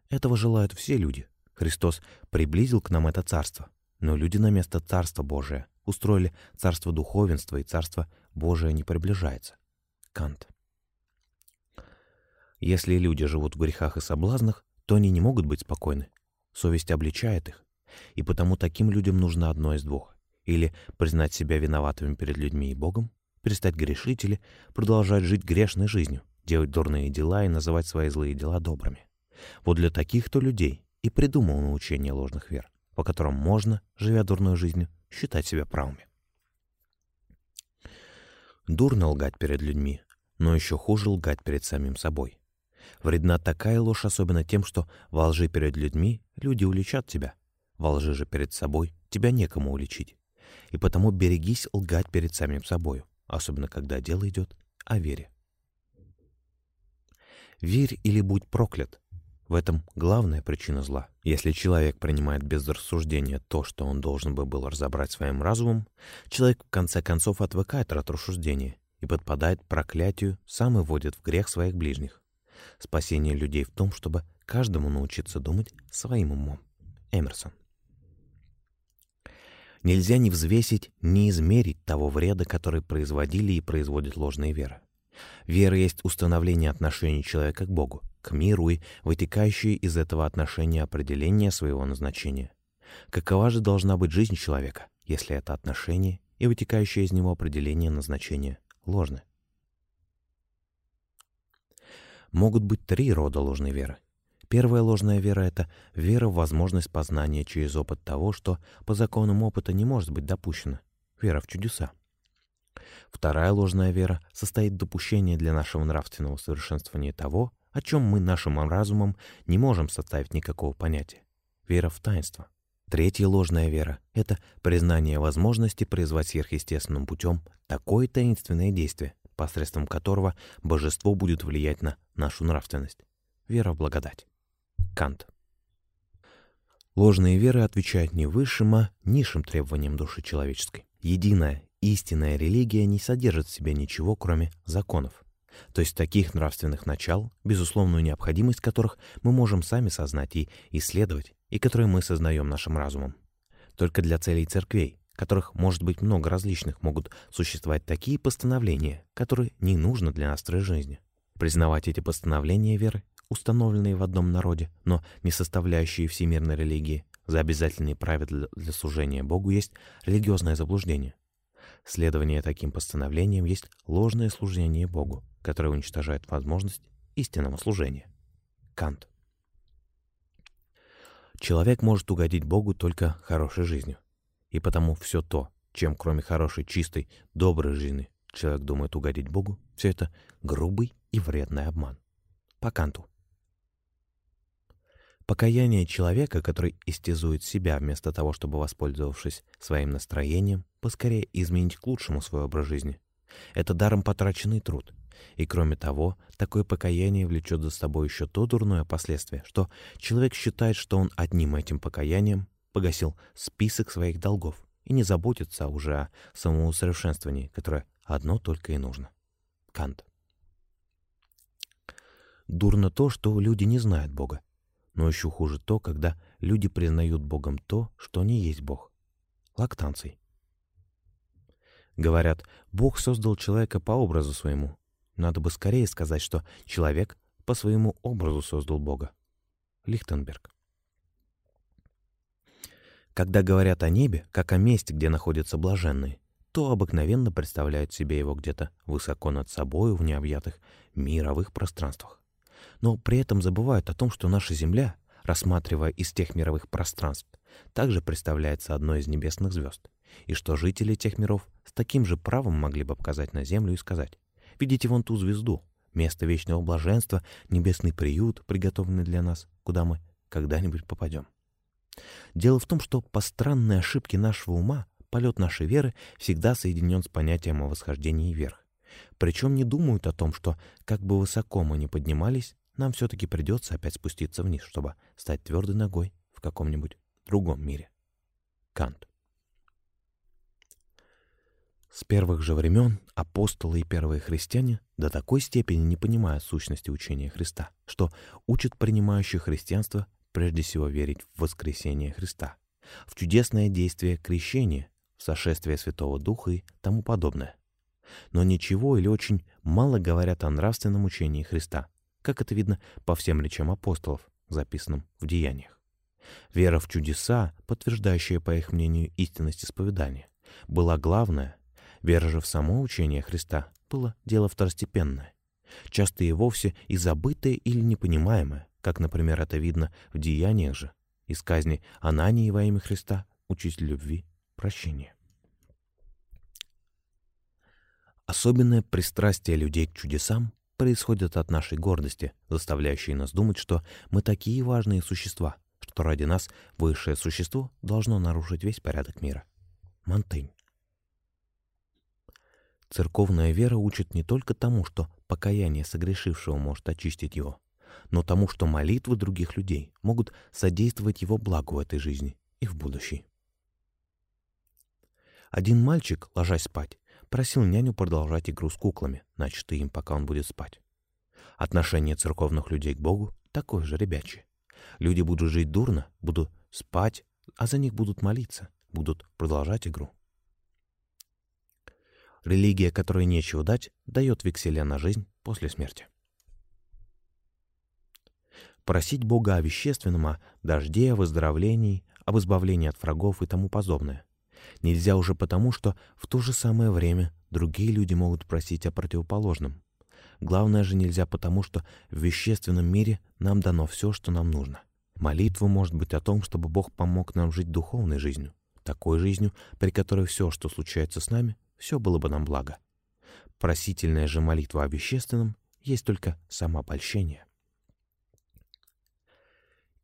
Этого желают все люди. Христос приблизил к нам это царство, но люди на место Царства Божия устроили царство духовенства, и царство Божие не приближается. Кант. Если люди живут в грехах и соблазнах, то они не могут быть спокойны. Совесть обличает их. И потому таким людям нужно одно из двух. Или признать себя виноватыми перед людьми и Богом, перестать грешить или продолжать жить грешной жизнью, делать дурные дела и называть свои злые дела добрыми. Вот для таких-то людей и придумал научение ложных вер, по которым можно, живя дурной жизнью, считать себя правыми. Дурно лгать перед людьми, но еще хуже лгать перед самим собой. Вредна такая ложь особенно тем, что во лжи перед людьми люди уличат тебя, во лжи же перед собой тебя некому уличить. И потому берегись лгать перед самим собою, особенно когда дело идет о вере. Верь или будь проклят. В этом главная причина зла. Если человек принимает без рассуждения то, что он должен бы был разобрать своим разумом, человек в конце концов отвыкает от рассуждения и подпадает проклятию, сам и вводит в грех своих ближних. Спасение людей в том, чтобы каждому научиться думать своим умом. Эмерсон. Нельзя ни взвесить, ни измерить того вреда, который производили и производят ложные веры. Вера есть установление отношений человека к Богу, к миру и вытекающее из этого отношения определение своего назначения. Какова же должна быть жизнь человека, если это отношение и вытекающее из него определение назначения ложны? Могут быть три рода ложной веры. Первая ложная вера — это вера в возможность познания через опыт того, что по законам опыта не может быть допущено. Вера в чудеса. Вторая ложная вера состоит в допущении для нашего нравственного совершенствования того, о чем мы нашим разумом не можем составить никакого понятия. Вера в таинство. Третья ложная вера — это признание возможности производить сверхъестественным путем такое таинственное действие, посредством которого божество будет влиять на нашу нравственность. Вера в благодать. Кант. Ложные веры отвечают не высшим, а низшим требованиям души человеческой. Единая, истинная религия не содержит в себе ничего, кроме законов. То есть таких нравственных начал, безусловную необходимость которых мы можем сами сознать и исследовать, и которые мы сознаем нашим разумом. Только для целей церквей, которых может быть много различных, могут существовать такие постановления, которые не нужно для острой жизни. Признавать эти постановления веры установленные в одном народе, но не составляющие всемирной религии, за обязательные правила для служения Богу есть религиозное заблуждение. Следование таким постановлениям есть ложное служение Богу, которое уничтожает возможность истинного служения. Кант. Человек может угодить Богу только хорошей жизнью. И потому все то, чем кроме хорошей, чистой, доброй жизни человек думает угодить Богу, все это грубый и вредный обман. По Канту. Покаяние человека, который истязует себя вместо того, чтобы, воспользовавшись своим настроением, поскорее изменить к лучшему свой образ жизни. Это даром потраченный труд. И кроме того, такое покаяние влечет за собой еще то дурное последствие, что человек считает, что он одним этим покаянием погасил список своих долгов и не заботится уже о самоусовершенствовании, которое одно только и нужно. Кант. Дурно то, что люди не знают Бога но еще хуже то, когда люди признают Богом то, что не есть Бог. Лактанций. Говорят, Бог создал человека по образу своему. Надо бы скорее сказать, что человек по своему образу создал Бога. Лихтенберг. Когда говорят о небе, как о месте, где находятся блаженные, то обыкновенно представляют себе его где-то высоко над собой в необъятых мировых пространствах но при этом забывают о том, что наша Земля, рассматривая из тех мировых пространств, также представляется одной из небесных звезд, и что жители тех миров с таким же правом могли бы показать на Землю и сказать «Видите вон ту звезду, место вечного блаженства, небесный приют, приготовленный для нас, куда мы когда-нибудь попадем». Дело в том, что по странной ошибке нашего ума полет нашей веры всегда соединен с понятием о восхождении вверх. Причем не думают о том, что, как бы высоко мы ни поднимались, нам все-таки придется опять спуститься вниз, чтобы стать твердой ногой в каком-нибудь другом мире. Кант. С первых же времен апостолы и первые христиане до такой степени не понимают сущности учения Христа, что учат принимающих христианство прежде всего верить в воскресение Христа, в чудесное действие крещения, в сошествие Святого Духа и тому подобное. Но ничего или очень мало говорят о нравственном учении Христа, как это видно по всем речам апостолов, записанным в Деяниях. Вера в чудеса, подтверждающая, по их мнению, истинность исповедания, была главная Вера же в само учение Христа было дело второстепенное, часто и вовсе и забытое или непонимаемое, как, например, это видно в деяниях же, из казни Анании во имя Христа, учитель любви, прощения. Особенное пристрастие людей к чудесам происходит от нашей гордости, заставляющей нас думать, что мы такие важные существа, что ради нас высшее существо должно нарушить весь порядок мира. Монтень. Церковная вера учит не только тому, что покаяние согрешившего может очистить его, но тому, что молитвы других людей могут содействовать его благу в этой жизни и в будущей. Один мальчик, ложась спать, просил няню продолжать игру с куклами, начатые им, пока он будет спать. Отношение церковных людей к Богу такое же ребячее. Люди будут жить дурно, будут спать, а за них будут молиться, будут продолжать игру. Религия, которой нечего дать, дает векселя на жизнь после смерти. Просить Бога о вещественном, о дожде, о выздоровлении, об избавлении от врагов и тому подобное. Нельзя уже потому, что в то же самое время другие люди могут просить о противоположном. Главное же нельзя потому, что в вещественном мире нам дано все, что нам нужно. Молитва может быть о том, чтобы Бог помог нам жить духовной жизнью, такой жизнью, при которой все, что случается с нами, все было бы нам благо. Просительная же молитва о вещественном есть только самообольщение.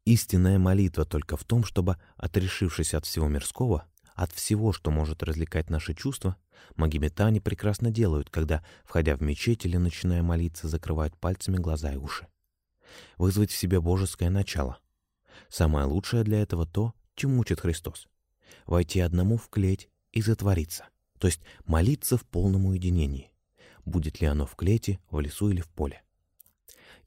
Истинная молитва только в том, чтобы, отрешившись от всего мирского, от всего, что может развлекать наши чувства, магометане прекрасно делают, когда, входя в мечеть или начиная молиться, закрывают пальцами глаза и уши. Вызвать в себе божеское начало. Самое лучшее для этого то, чем учит Христос. Войти одному в клеть и затвориться — то есть молиться в полном уединении, будет ли оно в клете, в лесу или в поле.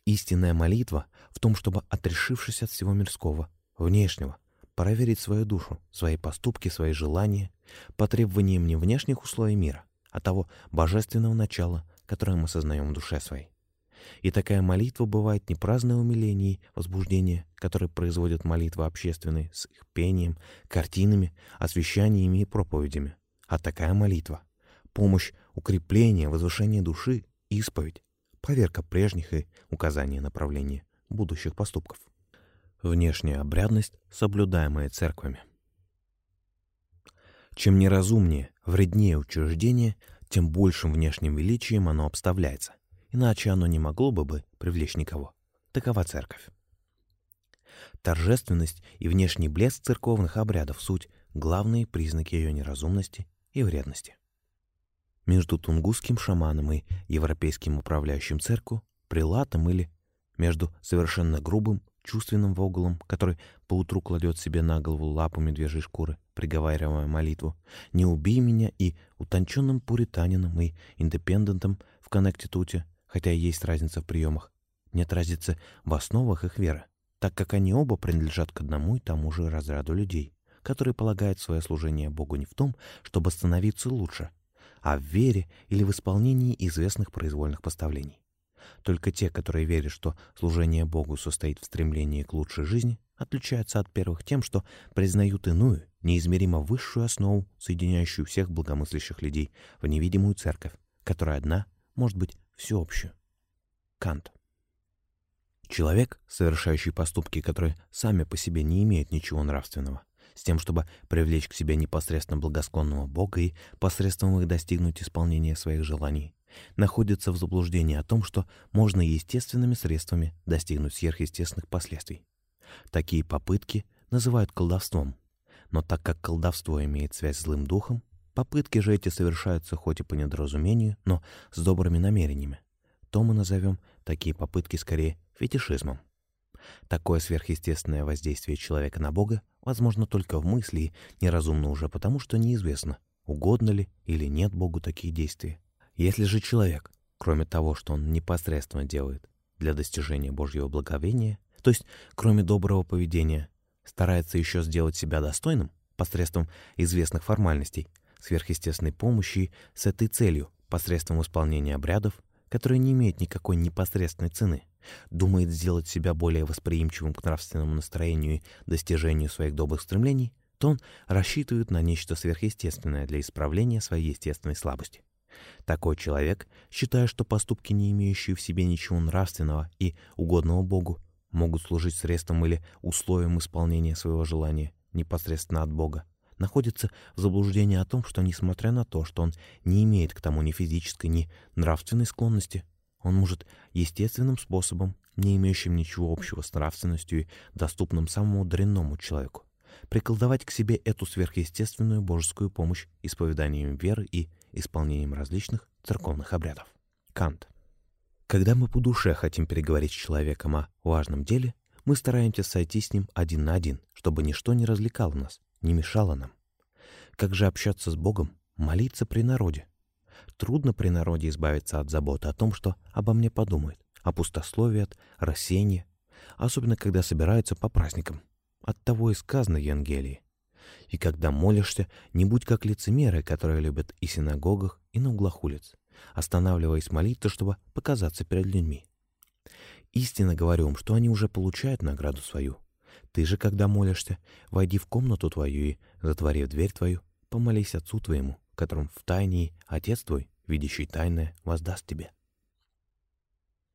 Истинная молитва в том, чтобы, отрешившись от всего мирского, внешнего, проверить свою душу, свои поступки, свои желания, по требованиям не внешних условий мира, а того божественного начала, которое мы сознаем в душе своей. И такая молитва бывает не праздное умиление и возбуждение, которое производят молитвы общественные с их пением, картинами, освящаниями и проповедями, а такая молитва — помощь, укрепление, возвышение души, исповедь, проверка прежних и указание направления будущих поступков. Внешняя обрядность, соблюдаемая церквами. Чем неразумнее, вреднее учреждение, тем большим внешним величием оно обставляется, иначе оно не могло бы, бы привлечь никого. Такова церковь. Торжественность и внешний блеск церковных обрядов — суть главные признаки ее неразумности и вредности. Между тунгусским шаманом и европейским управляющим церковью, прилатом или между совершенно грубым, чувственным воголом, который поутру кладет себе на голову лапу медвежьей шкуры, приговаривая молитву «Не убей меня» и утонченным пуританином и индепендентом в Коннектитуте, хотя есть разница в приемах, нет разницы в основах их веры, так как они оба принадлежат к одному и тому же разряду людей который полагает свое служение Богу не в том, чтобы становиться лучше, а в вере или в исполнении известных произвольных поставлений. Только те, которые верят, что служение Богу состоит в стремлении к лучшей жизни, отличаются от первых тем, что признают иную, неизмеримо высшую основу, соединяющую всех благомыслящих людей в невидимую церковь, которая одна может быть всеобщую. Кант. Человек, совершающий поступки, которые сами по себе не имеют ничего нравственного, с тем, чтобы привлечь к себе непосредственно благосклонного Бога и посредством их достигнуть исполнения своих желаний, находится в заблуждении о том, что можно естественными средствами достигнуть сверхъестественных последствий. Такие попытки называют колдовством, но так как колдовство имеет связь с злым духом, Попытки же эти совершаются хоть и по недоразумению, но с добрыми намерениями. То мы назовем такие попытки скорее фетишизмом. Такое сверхъестественное воздействие человека на Бога возможно только в мысли неразумно уже потому, что неизвестно, угодно ли или нет Богу такие действия. Если же человек, кроме того, что он непосредственно делает для достижения Божьего благовения, то есть кроме доброго поведения, старается еще сделать себя достойным посредством известных формальностей, сверхъестественной помощи с этой целью, посредством исполнения обрядов, которые не имеют никакой непосредственной цены, думает сделать себя более восприимчивым к нравственному настроению и достижению своих добрых стремлений, то он рассчитывает на нечто сверхъестественное для исправления своей естественной слабости. Такой человек, считая, что поступки, не имеющие в себе ничего нравственного и угодного Богу, могут служить средством или условием исполнения своего желания непосредственно от Бога, находится в заблуждении о том, что, несмотря на то, что он не имеет к тому ни физической, ни нравственной склонности, он может естественным способом, не имеющим ничего общего с нравственностью и доступным самому дрянному человеку, приколдовать к себе эту сверхъестественную божескую помощь исповеданием веры и исполнением различных церковных обрядов. Кант. Когда мы по душе хотим переговорить с человеком о важном деле, мы стараемся сойти с ним один на один, чтобы ничто не развлекало нас, не мешало нам. Как же общаться с Богом, молиться при народе? Трудно при народе избавиться от заботы о том, что обо мне подумают, о пустословии, от рассеяния, особенно когда собираются по праздникам. От того и сказано Евангелии. И когда молишься, не будь как лицемеры, которые любят и в синагогах, и на углах улиц, останавливаясь молиться, чтобы показаться перед людьми. Истинно говорю вам, что они уже получают награду свою. Ты же, когда молишься, войди в комнату твою и, затворив дверь твою, помолись Отцу твоему, которым в тайне Отец твой, видящий тайное, воздаст тебе.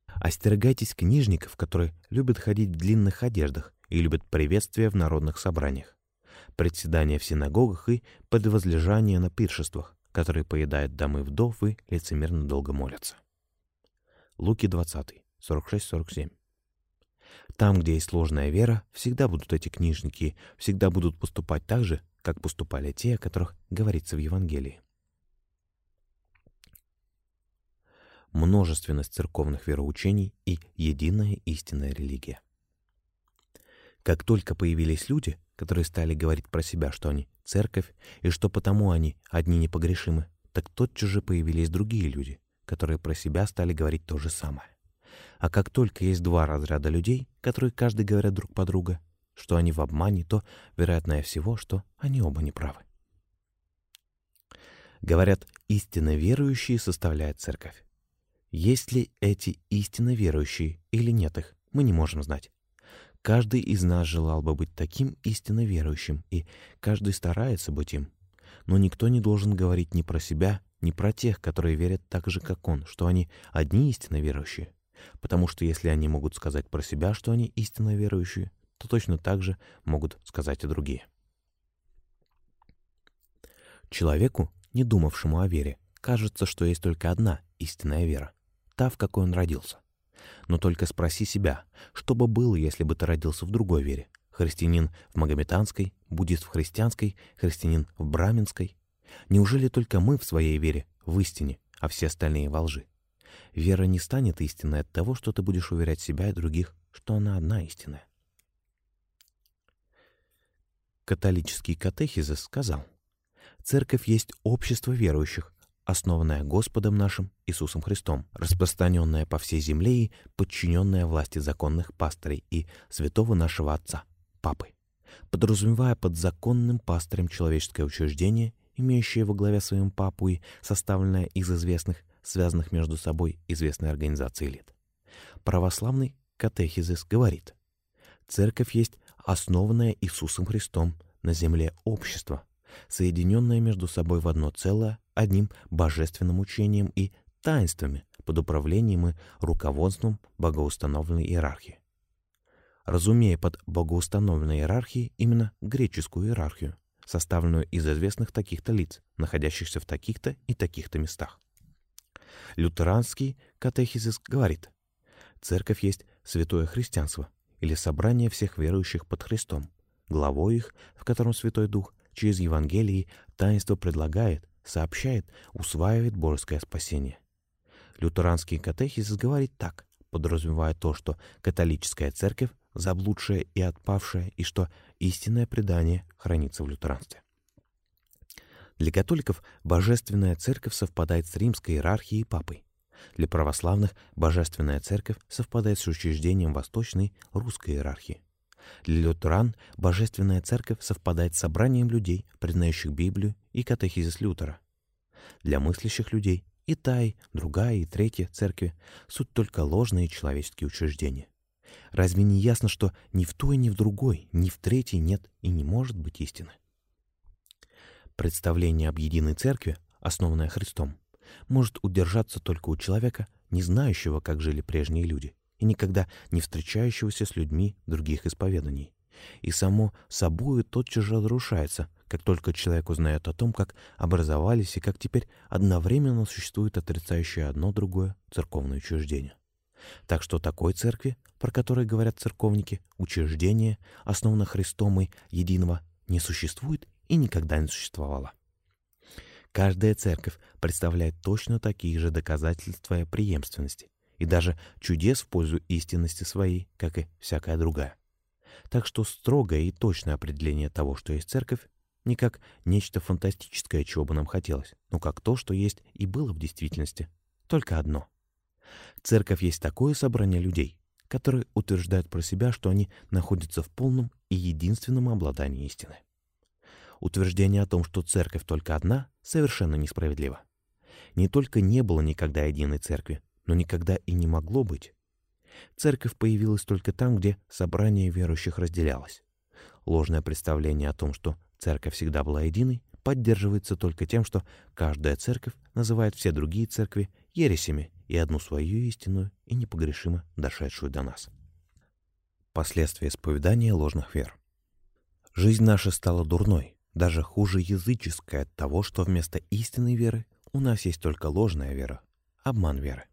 Остерегайтесь книжников, которые любят ходить в длинных одеждах и любят приветствия в народных собраниях, председания в синагогах и подвозлежания на пиршествах, которые поедают домы вдов и лицемерно долго молятся. Луки 20, 46-47. Там, где есть сложная вера, всегда будут эти книжники, всегда будут поступать так же, как поступали те, о которых говорится в Евангелии. Множественность церковных вероучений и единая истинная религия. Как только появились люди, которые стали говорить про себя, что они церковь, и что потому они одни непогрешимы, так тотчас же появились другие люди, которые про себя стали говорить то же самое. А как только есть два разряда людей, которые каждый говорят друг по другу, что они в обмане, то вероятнее всего, что они оба неправы. Говорят, истинно верующие составляют церковь. Есть ли эти истинно верующие или нет их, мы не можем знать. Каждый из нас желал бы быть таким истинно верующим, и каждый старается быть им. Но никто не должен говорить ни про себя, ни про тех, которые верят так же, как он, что они одни истинно верующие. Потому что если они могут сказать про себя, что они истинно верующие, то точно так же могут сказать и другие. Человеку, не думавшему о вере, кажется, что есть только одна истинная вера, та, в какой он родился. Но только спроси себя, что бы было, если бы ты родился в другой вере? Христианин в магометанской, буддист в христианской, христианин в браминской? Неужели только мы в своей вере, в истине, а все остальные во лжи? Вера не станет истинной от того, что ты будешь уверять себя и других, что она одна истинная. Католический катехизис сказал, «Церковь есть общество верующих, основанное Господом нашим Иисусом Христом, распространенное по всей земле и подчиненное власти законных пастырей и святого нашего Отца, Папы, подразумевая под законным пастырем человеческое учреждение, имеющее во главе своим папу и составленное из известных связанных между собой известной организации лет. Православный катехизис говорит, «Церковь есть основанное Иисусом Христом на земле общество, соединенное между собой в одно целое одним божественным учением и таинствами под управлением и руководством богоустановленной иерархии. Разумея под богоустановленной иерархией именно греческую иерархию, составленную из известных таких-то лиц, находящихся в таких-то и таких-то местах. Лютеранский катехизис говорит, церковь есть святое христианство или собрание всех верующих под Христом, главой их, в котором Святой Дух, через Евангелие таинство предлагает, сообщает, усваивает божеское спасение. Лютеранский катехизис говорит так, подразумевая то, что католическая церковь заблудшая и отпавшая, и что истинное предание хранится в лютеранстве. Для католиков божественная церковь совпадает с римской иерархией и папой. Для православных божественная церковь совпадает с учреждением восточной русской иерархии. Для лютеран божественная церковь совпадает с собранием людей, признающих Библию и катехизис Лютера. Для мыслящих людей и та, и другая, и третья церкви суть только ложные человеческие учреждения. Разве не ясно, что ни в той, ни в другой, ни в третьей нет и не может быть истины? Представление об единой церкви, основанное Христом, может удержаться только у человека, не знающего, как жили прежние люди, и никогда не встречающегося с людьми других исповеданий. И само собою тотчас же разрушается, как только человек узнает о том, как образовались и как теперь одновременно существует отрицающее одно другое церковное учреждение. Так что такой церкви, про которой говорят церковники, учреждение, основано Христом и единого, не существует и никогда не существовало. Каждая церковь представляет точно такие же доказательства преемственности и даже чудес в пользу истинности своей, как и всякая другая. Так что строгое и точное определение того, что есть церковь, не как нечто фантастическое, чего бы нам хотелось, но как то, что есть и было в действительности. Только одно. Церковь есть такое собрание людей, которые утверждают про себя, что они находятся в полном и единственном обладании истины. Утверждение о том, что церковь только одна, совершенно несправедливо. Не только не было никогда единой церкви, но никогда и не могло быть. Церковь появилась только там, где собрание верующих разделялось. Ложное представление о том, что церковь всегда была единой, поддерживается только тем, что каждая церковь называет все другие церкви ересями и одну свою истинную и непогрешимо дошедшую до нас. Последствия исповедания ложных вер. Жизнь наша стала дурной, даже хуже языческой от того, что вместо истинной веры у нас есть только ложная вера, обман веры.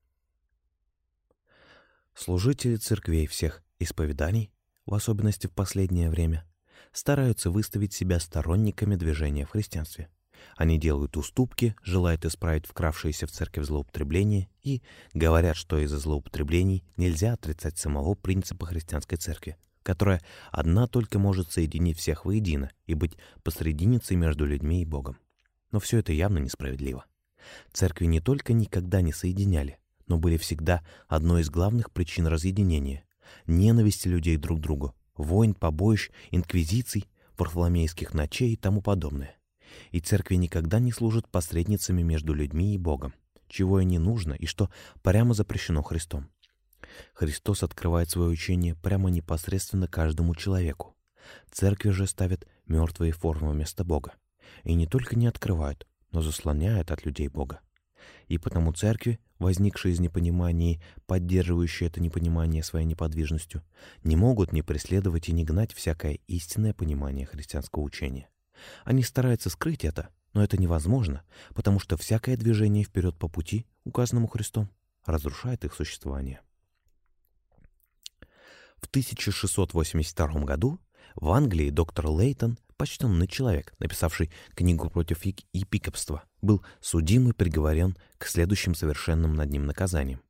Служители церквей всех исповеданий, в особенности в последнее время, стараются выставить себя сторонниками движения в христианстве. Они делают уступки, желают исправить вкравшиеся в церковь злоупотребления и говорят, что из-за злоупотреблений нельзя отрицать самого принципа христианской церкви, которая одна только может соединить всех воедино и быть посрединицей между людьми и Богом. Но все это явно несправедливо. Церкви не только никогда не соединяли, но были всегда одной из главных причин разъединения — ненависти людей друг к другу, войн, побоищ, инквизиций, варфоломейских ночей и тому подобное. И церкви никогда не служат посредницами между людьми и Богом, чего и не нужно, и что прямо запрещено Христом. Христос открывает свое учение прямо непосредственно каждому человеку. Церкви же ставят мертвые формы вместо Бога. И не только не открывают, но заслоняют от людей Бога. И потому церкви, возникшие из непонимания поддерживающие это непонимание своей неподвижностью, не могут не преследовать и не гнать всякое истинное понимание христианского учения. Они стараются скрыть это, но это невозможно, потому что всякое движение вперед по пути, указанному Христом, разрушает их существование. В 1682 году в Англии доктор Лейтон, почтенный человек, написавший книгу против епископства, был судим и приговорен к следующим совершенным над ним наказаниям.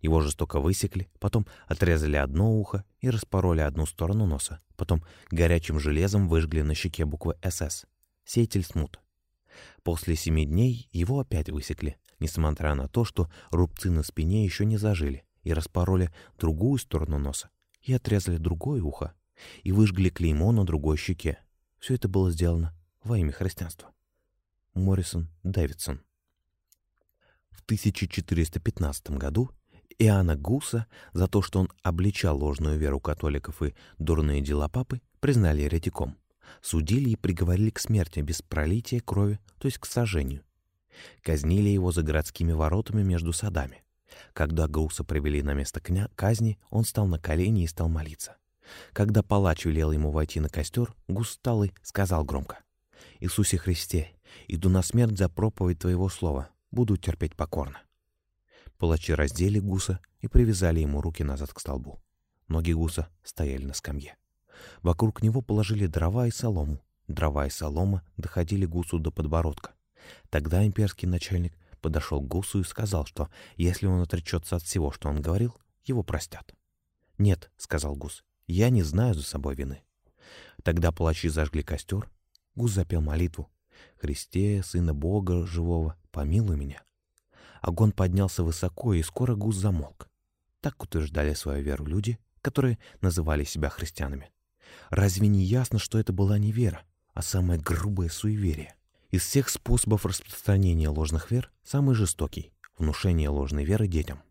Его жестоко высекли, потом отрезали одно ухо и распороли одну сторону носа, потом горячим железом выжгли на щеке буквы «СС» — «Сеятель смут». После семи дней его опять высекли, несмотря на то, что рубцы на спине еще не зажили, и распороли другую сторону носа, и отрезали другое ухо, и выжгли клеймо на другой щеке. Все это было сделано во имя христианства. Моррисон Дэвидсон. В 1415 году Иоанна Гуса за то, что он обличал ложную веру католиков и дурные дела папы, признали еретиком. Судили и приговорили к смерти без пролития крови, то есть к сожжению. Казнили его за городскими воротами между садами. Когда Гуса привели на место казни, он стал на колени и стал молиться. Когда палач велел ему войти на костер, Гус встал и сказал громко. «Иисусе Христе, иду на смерть за проповедь Твоего слова, буду терпеть покорно». Палачи раздели Гуса и привязали ему руки назад к столбу. Ноги Гуса стояли на скамье. Вокруг него положили дрова и солому, дрова и солома доходили гусу до подбородка. Тогда имперский начальник подошел к гусу и сказал, что если он отречется от всего, что он говорил, его простят. «Нет», — сказал гус, — «я не знаю за собой вины». Тогда палачи зажгли костер, гус запел молитву. «Христе, Сына Бога живого, помилуй меня». Огонь поднялся высоко, и скоро гус замолк. Так утверждали свою веру люди, которые называли себя христианами. Разве не ясно, что это была не вера, а самое грубое суеверие? Из всех способов распространения ложных вер самый жестокий — внушение ложной веры детям.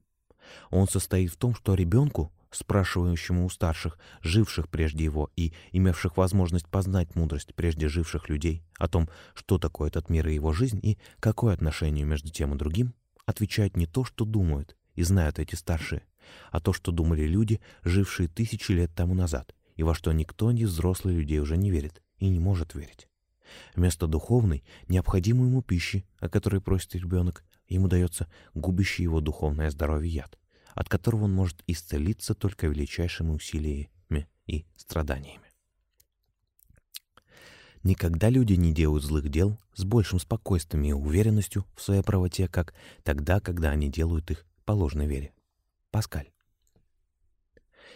Он состоит в том, что ребенку, спрашивающему у старших, живших прежде его и имевших возможность познать мудрость прежде живших людей о том, что такое этот мир и его жизнь и какое отношение между тем и другим, отвечает не то, что думают и знают эти старшие, а то, что думали люди, жившие тысячи лет тому назад, и во что никто из взрослых людей уже не верит и не может верить. Вместо духовной, необходимой ему пищи, о которой просит ребенок, ему дается губящий его духовное здоровье яд, от которого он может исцелиться только величайшими усилиями и страданиями. Никогда люди не делают злых дел с большим спокойствием и уверенностью в своей правоте, как тогда, когда они делают их по ложной вере. Паскаль.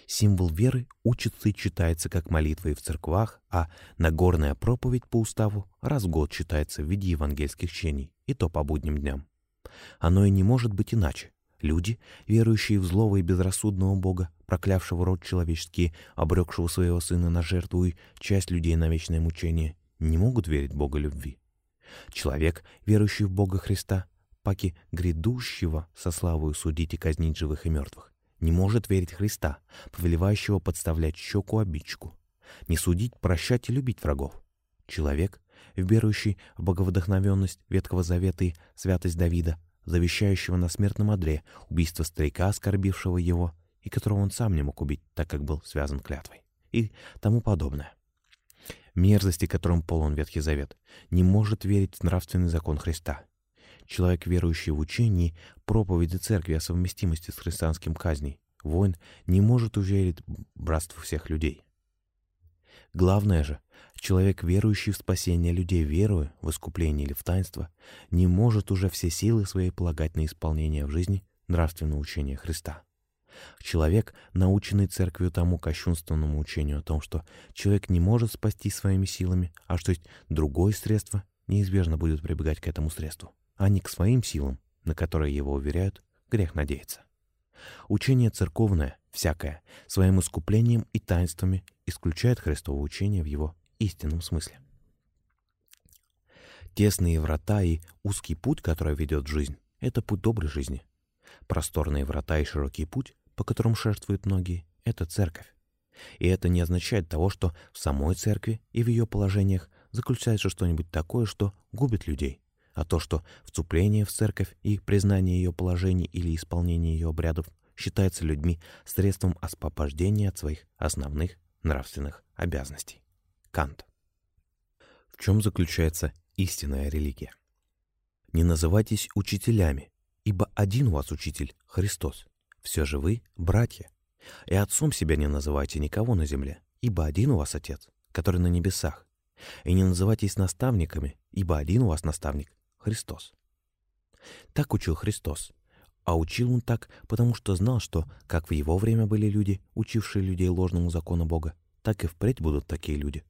Символ веры учится и читается как молитва и в церквах, а Нагорная проповедь по уставу раз в год читается в виде евангельских чтений, и то по будним дням. Оно и не может быть иначе. Люди, верующие в злого и безрассудного Бога, проклявшего род человеческий, обрекшего своего сына на жертву и часть людей на вечное мучение, не могут верить Бога любви. Человек, верующий в Бога Христа, паки грядущего со славою судить и казнить живых и мертвых, не может верить Христа, повелевающего подставлять щеку обидчику, не судить, прощать и любить врагов. Человек, верующий в боговдохновенность Ветхого Завета и святость Давида, завещающего на смертном одре убийство старика, оскорбившего его, и которого он сам не мог убить, так как был связан клятвой, и тому подобное. Мерзости, которым полон Ветхий Завет, не может верить в нравственный закон Христа, Человек, верующий в учение, проповеди церкви о совместимости с христианским казней, воин, не может уверить братство всех людей. Главное же, человек, верующий в спасение людей, веруя в искупление или в таинство, не может уже все силы свои полагать на исполнение в жизни нравственного учения Христа. Человек, наученный церковью тому кощунственному учению о том, что человек не может спасти своими силами, а что есть другое средство, неизбежно будет прибегать к этому средству а не к своим силам, на которые его уверяют, грех надеяться. Учение церковное, всякое, своим искуплением и таинствами исключает Христово учение в его истинном смысле. Тесные врата и узкий путь, который ведет жизнь, — это путь доброй жизни. Просторные врата и широкий путь, по которым шествуют многие, — это церковь. И это не означает того, что в самой церкви и в ее положениях заключается что-нибудь такое, что губит людей а то, что вступление в церковь и признание ее положений или исполнение ее обрядов считается людьми средством освобождения от своих основных нравственных обязанностей. Кант. В чем заключается истинная религия? Не называйтесь учителями, ибо один у вас учитель — Христос. Все же вы — братья. И отцом себя не называйте никого на земле, ибо один у вас Отец, который на небесах. И не называйтесь наставниками, ибо один у вас наставник, Христос. Так учил Христос. А учил он так, потому что знал, что как в его время были люди, учившие людей ложному закону Бога, так и впредь будут такие люди.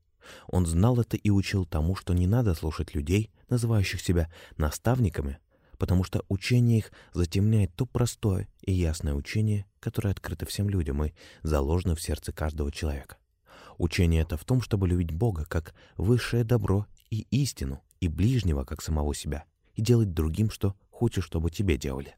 Он знал это и учил тому, что не надо слушать людей, называющих себя наставниками, потому что учение их затемняет то простое и ясное учение, которое открыто всем людям и заложено в сердце каждого человека. Учение это в том, чтобы любить Бога как высшее добро и истину, и ближнего, как самого себя, и делать другим, что хочешь, чтобы тебе делали.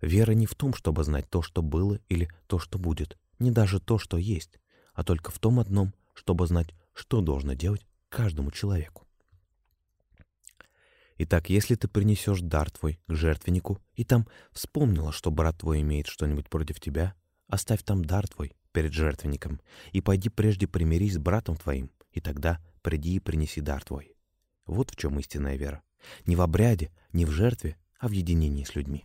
Вера не в том, чтобы знать то, что было, или то, что будет, не даже то, что есть, а только в том одном, чтобы знать, что должно делать каждому человеку. Итак, если ты принесешь дар твой к жертвеннику, и там вспомнила, что брат твой имеет что-нибудь против тебя, оставь там дар твой перед жертвенником, и пойди прежде примирись с братом твоим, и тогда приди и принеси дар твой. Вот в чем истинная вера. Не в обряде, не в жертве, а в единении с людьми.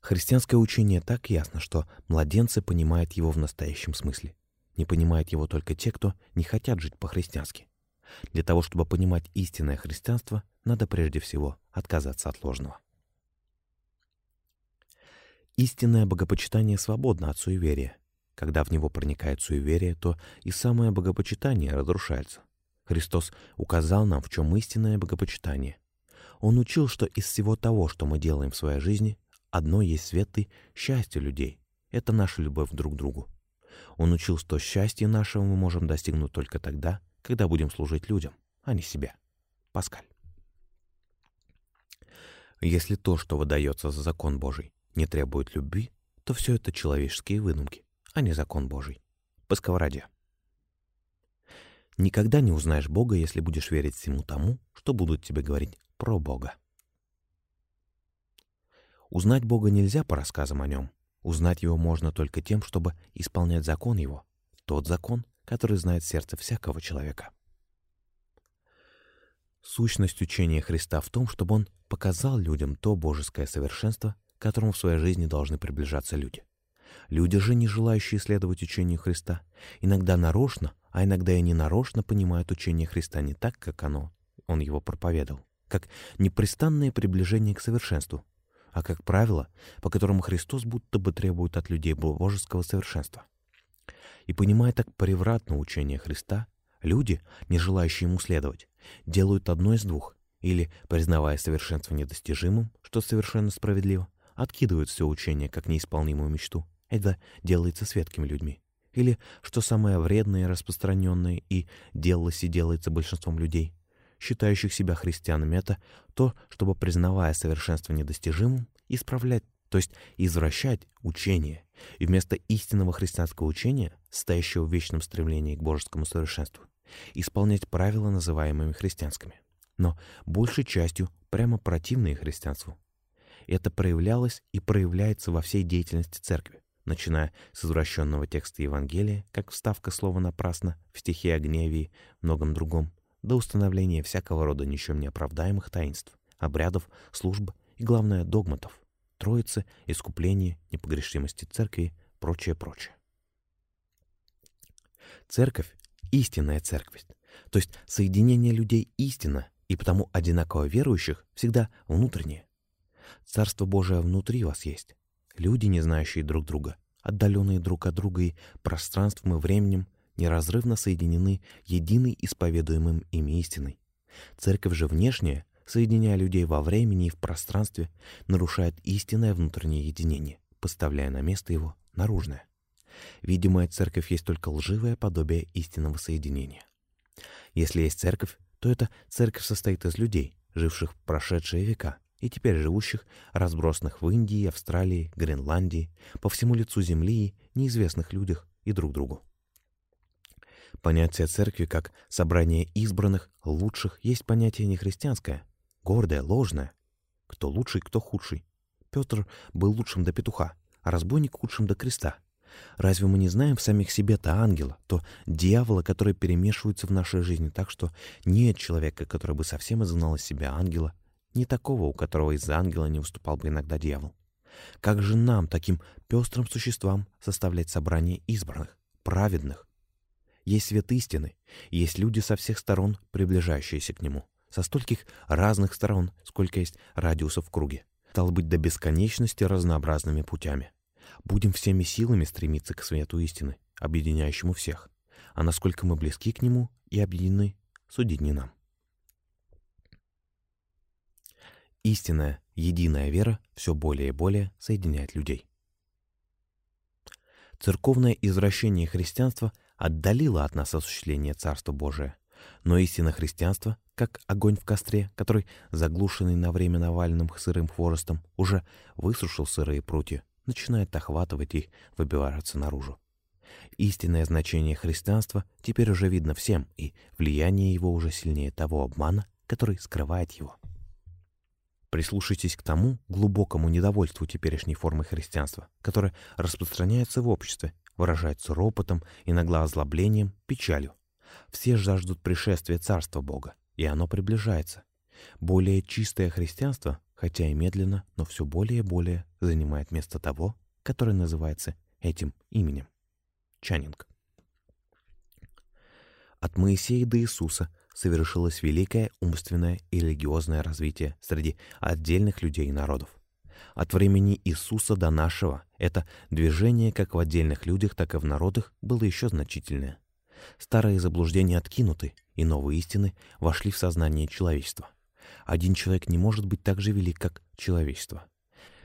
Христианское учение так ясно, что младенцы понимают его в настоящем смысле. не понимают его только те, кто не хотят жить по-христиански. Для того, чтобы понимать истинное христианство, надо прежде всего отказаться от ложного. Истинное богопочитание свободно от суеверия. Когда в него проникает суеверие, то и самое богопочитание разрушается. Христос указал нам, в чем истинное богопочитание. Он учил, что из всего того, что мы делаем в своей жизни, одно есть свет и счастье людей. Это наша любовь друг к другу. Он учил, что счастье нашего мы можем достигнуть только тогда, когда будем служить людям, а не себе. Паскаль. Если то, что выдается за закон Божий, не требует любви, то все это человеческие выдумки, а не закон Божий. По сковороде. Никогда не узнаешь Бога, если будешь верить всему тому, что будут тебе говорить про Бога. Узнать Бога нельзя по рассказам о Нем. Узнать Его можно только тем, чтобы исполнять закон Его, тот закон, который знает сердце всякого человека. Сущность учения Христа в том, чтобы Он показал людям то божеское совершенство, к которому в своей жизни должны приближаться люди. Люди же, не желающие следовать учению Христа, иногда нарочно, а иногда и ненарочно понимают учение Христа не так, как оно, Он его проповедовал, как непрестанное приближение к совершенству, а как правило, по которому Христос будто бы требует от людей божеского совершенства. И понимая так превратно учение Христа, люди, не желающие ему следовать, делают одно из двух, или, признавая совершенство недостижимым, что совершенно справедливо, откидывают все учение как неисполнимую мечту. Это делается светскими людьми. Или, что самое вредное и распространенное и делалось и делается большинством людей, считающих себя христианами, это то, чтобы, признавая совершенство недостижимым, исправлять, то есть извращать учение, и вместо истинного христианского учения, стоящего в вечном стремлении к божескому совершенству, исполнять правила, называемыми христианскими, но большей частью прямо противные христианству. Это проявлялось и проявляется во всей деятельности церкви, начиная с извращенного текста Евангелия, как вставка слова «напрасно» в стихе о гневе и многом другом, до установления всякого рода ничем не оправдаемых таинств, обрядов, служб и, главное, догматов, троицы, искупления, непогрешимости церкви, прочее, прочее. Церковь — истинная церковь, то есть соединение людей истина, и потому одинаково верующих всегда внутреннее. Царство Божие внутри вас есть. Люди, не знающие друг друга, отдаленные друг от друга и пространством и временем, неразрывно соединены единой исповедуемым ими истиной. Церковь же внешняя, соединяя людей во времени и в пространстве, нарушает истинное внутреннее единение, поставляя на место его наружное. Видимая церковь есть только лживое подобие истинного соединения. Если есть церковь, то эта церковь состоит из людей, живших в прошедшие века, и теперь живущих, разбросанных в Индии, Австралии, Гренландии, по всему лицу Земли и неизвестных людях и друг другу. Понятие церкви как собрание избранных, лучших, есть понятие не христианское, гордое, ложное. Кто лучший, кто худший. Петр был лучшим до петуха, а разбойник худшим до креста. Разве мы не знаем в самих себе-то ангела, то дьявола, который перемешивается в нашей жизни так, что нет человека, который бы совсем изгнал из себя ангела, не такого, у которого из-за ангела не выступал бы иногда дьявол. Как же нам, таким пестрым существам, составлять собрание избранных, праведных? Есть свет истины, есть люди со всех сторон, приближающиеся к нему, со стольких разных сторон, сколько есть радиусов в круге. Стало быть, до бесконечности разнообразными путями. Будем всеми силами стремиться к свету истины, объединяющему всех. А насколько мы близки к нему и объединены, судить не нам. Истинная, единая вера все более и более соединяет людей. Церковное извращение христианства отдалило от нас осуществление Царства Божия, но истинное христианство, как огонь в костре, который, заглушенный на время навальным сырым хворостом, уже высушил сырые прутья, начинает охватывать их, выбиваться наружу. Истинное значение христианства теперь уже видно всем, и влияние его уже сильнее того обмана, который скрывает его. Прислушайтесь к тому глубокому недовольству теперешней формы христианства, которое распространяется в обществе, выражается ропотом, иногда озлоблением, печалью. Все жаждут пришествия Царства Бога, и оно приближается. Более чистое христианство, хотя и медленно, но все более и более занимает место того, которое называется этим именем. Чанинг. От Моисея до Иисуса совершилось великое умственное и религиозное развитие среди отдельных людей и народов. От времени Иисуса до нашего это движение как в отдельных людях, так и в народах было еще значительное. Старые заблуждения откинуты, и новые истины вошли в сознание человечества. Один человек не может быть так же велик, как человечество.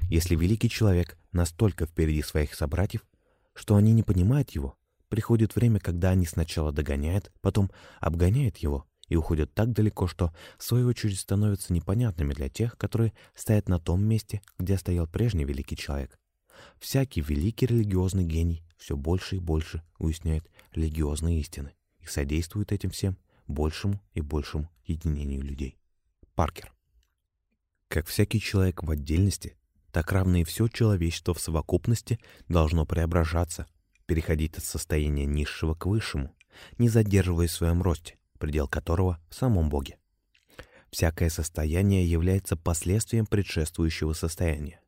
Если великий человек настолько впереди своих собратьев, что они не понимают его, приходит время, когда они сначала догоняют, потом обгоняют его и уходят так далеко, что, в свою очередь, становятся непонятными для тех, которые стоят на том месте, где стоял прежний великий человек. Всякий великий религиозный гений все больше и больше уясняет религиозные истины и содействует этим всем большему и большему единению людей. Паркер. Как всякий человек в отдельности, так равно и все человечество в совокупности должно преображаться, переходить от состояния низшего к высшему, не задерживаясь в своем росте, предел которого в самом Боге. Всякое состояние является последствием предшествующего состояния.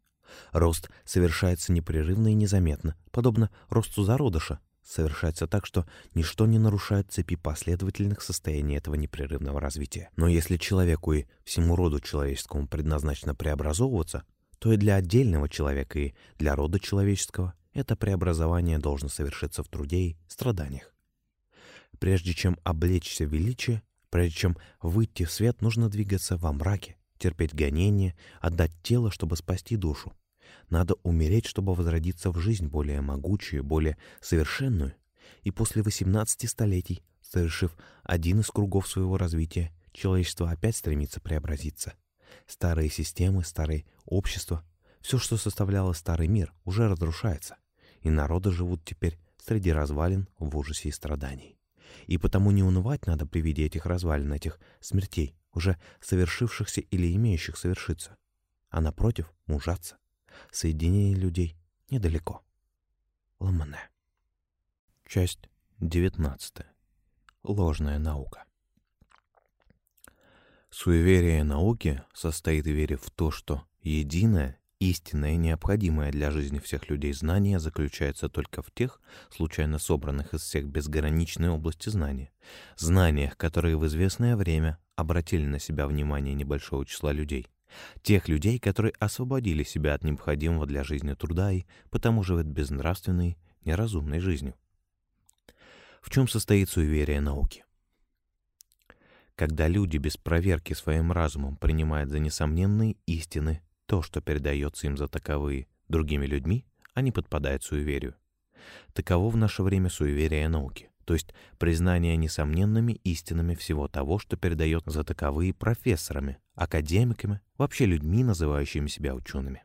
Рост совершается непрерывно и незаметно, подобно росту зародыша, совершается так, что ничто не нарушает цепи последовательных состояний этого непрерывного развития. Но если человеку и всему роду человеческому предназначено преобразовываться, то и для отдельного человека и для рода человеческого это преобразование должно совершиться в труде и страданиях. Прежде чем облечься в величие, прежде чем выйти в свет, нужно двигаться во мраке, терпеть гонения, отдать тело, чтобы спасти душу. Надо умереть, чтобы возродиться в жизнь более могучую, более совершенную. И после 18 столетий, совершив один из кругов своего развития, человечество опять стремится преобразиться. Старые системы, старые общества, все, что составляло старый мир, уже разрушается и народы живут теперь среди развалин в ужасе и страданий. И потому не унывать надо при виде этих развалин, этих смертей, уже совершившихся или имеющих совершиться, а напротив мужаться. Соединение людей недалеко. Ламане. Часть 19. Ложная наука. Суеверие науки состоит в вере в то, что единое Истинное и необходимое для жизни всех людей знание заключается только в тех, случайно собранных из всех безграничной области знания, знаниях, которые в известное время обратили на себя внимание небольшого числа людей, тех людей, которые освободили себя от необходимого для жизни труда и потому живут безнравственной, неразумной жизнью. В чем состоит суеверие науки? Когда люди без проверки своим разумом принимают за несомненные истины то, что передается им за таковые другими людьми, они подпадают суеверию. Таково в наше время суеверие науки, то есть признание несомненными истинами всего того, что передает за таковые профессорами, академиками, вообще людьми, называющими себя учеными.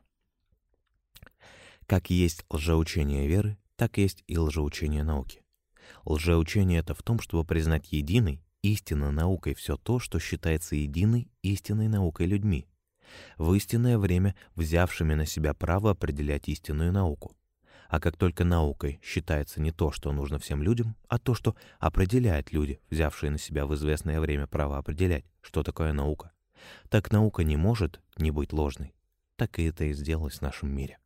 Как есть лжеучение веры, так есть и лжеучение науки. Лжеучение — это в том, чтобы признать единой, истинной наукой все то, что считается единой истинной наукой людьми, в истинное время взявшими на себя право определять истинную науку. А как только наукой считается не то, что нужно всем людям, а то, что определяют люди, взявшие на себя в известное время право определять, что такое наука, так наука не может не быть ложной. Так и это и сделалось в нашем мире.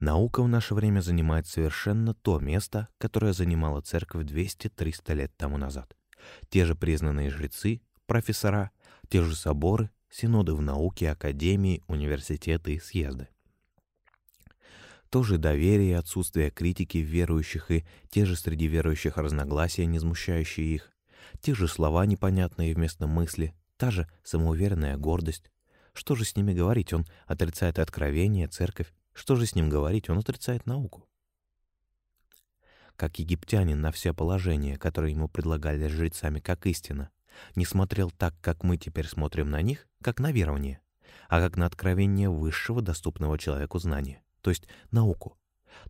Наука в наше время занимает совершенно то место, которое занимала церковь 200-300 лет тому назад. Те же признанные жрецы, профессора, те же соборы, синоды в науке, академии, университеты и съезды. То же доверие, отсутствие критики верующих и те же среди верующих разногласия, не смущающие их, те же слова непонятные вместо мысли, та же самоуверенная гордость. Что же с ними говорить? Он отрицает откровение, церковь. Что же с ним говорить? Он отрицает науку. Как египтянин на все положения, которые ему предлагали жрецами как истина, не смотрел так, как мы теперь смотрим на них, как на верование, а как на откровение высшего доступного человеку знания, то есть науку.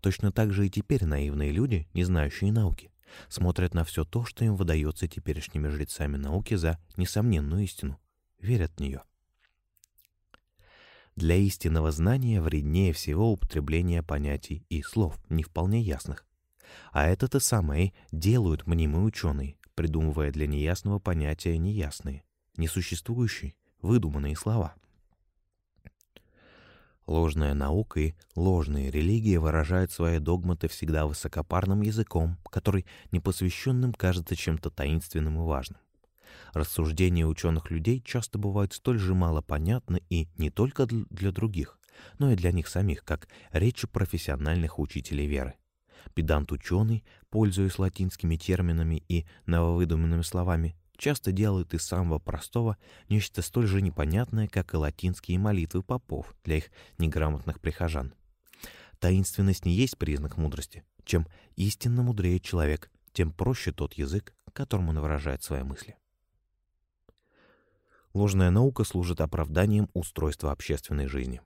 Точно так же и теперь наивные люди, не знающие науки, смотрят на все то, что им выдается теперешними жрецами науки за несомненную истину, верят в нее. Для истинного знания вреднее всего употребление понятий и слов, не вполне ясных. А это-то самое делают мнимые ученые, придумывая для неясного понятия неясные, несуществующие, выдуманные слова. Ложная наука и ложные религии выражают свои догматы всегда высокопарным языком, который непосвященным кажется чем-то таинственным и важным. Рассуждения ученых людей часто бывают столь же мало понятны и не только для других, но и для них самих, как речи профессиональных учителей веры. Педант-ученый, пользуясь латинскими терминами и нововыдуманными словами, часто делают из самого простого нечто столь же непонятное, как и латинские молитвы попов для их неграмотных прихожан. Таинственность не есть признак мудрости. Чем истинно мудрее человек, тем проще тот язык, которым он выражает свои мысли. Ложная наука служит оправданием устройства общественной жизни.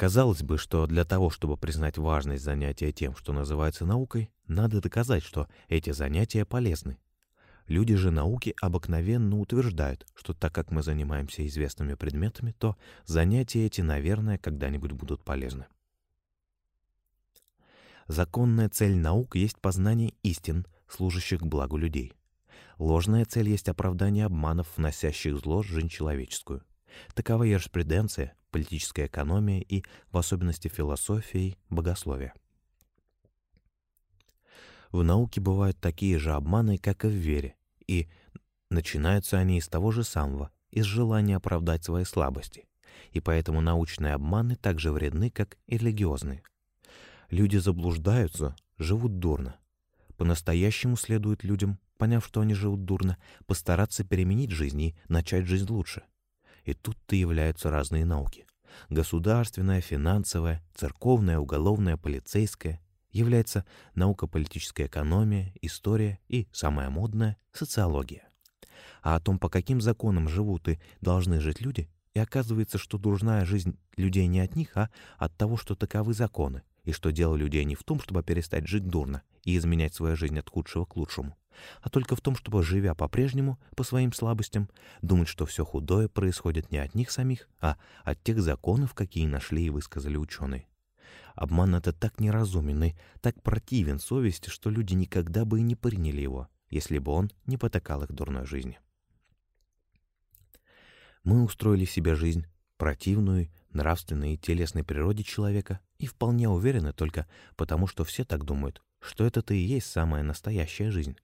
Казалось бы, что для того, чтобы признать важность занятия тем, что называется наукой, надо доказать, что эти занятия полезны. Люди же науки обыкновенно утверждают, что так как мы занимаемся известными предметами, то занятия эти, наверное, когда-нибудь будут полезны. Законная цель наук есть познание истин, служащих благу людей. Ложная цель есть оправдание обманов, вносящих зло жизнь человеческую. Такова юриспруденция, политическая экономия и, в особенности, философия и богословие. В науке бывают такие же обманы, как и в вере, и начинаются они из того же самого, из желания оправдать свои слабости. И поэтому научные обманы так же вредны, как и религиозные. Люди заблуждаются, живут дурно. По-настоящему следует людям, поняв, что они живут дурно, постараться переменить жизнь и начать жизнь лучше. И тут-то являются разные науки. Государственная, финансовая, церковная, уголовная, полицейская. Является наука политическая экономия, история и, самая модная, социология. А о том, по каким законам живут и должны жить люди, и оказывается, что дурная жизнь людей не от них, а от того, что таковы законы, и что дело людей не в том, чтобы перестать жить дурно и изменять свою жизнь от худшего к лучшему, а только в том, чтобы, живя по-прежнему, по своим слабостям, думать, что все худое происходит не от них самих, а от тех законов, какие нашли и высказали ученые. Обман это так неразумен и так противен совести, что люди никогда бы и не приняли его, если бы он не потакал их дурной жизни. Мы устроили себе жизнь, противную, нравственной и телесной природе человека, и вполне уверены только потому, что все так думают, что это-то и есть самая настоящая жизнь.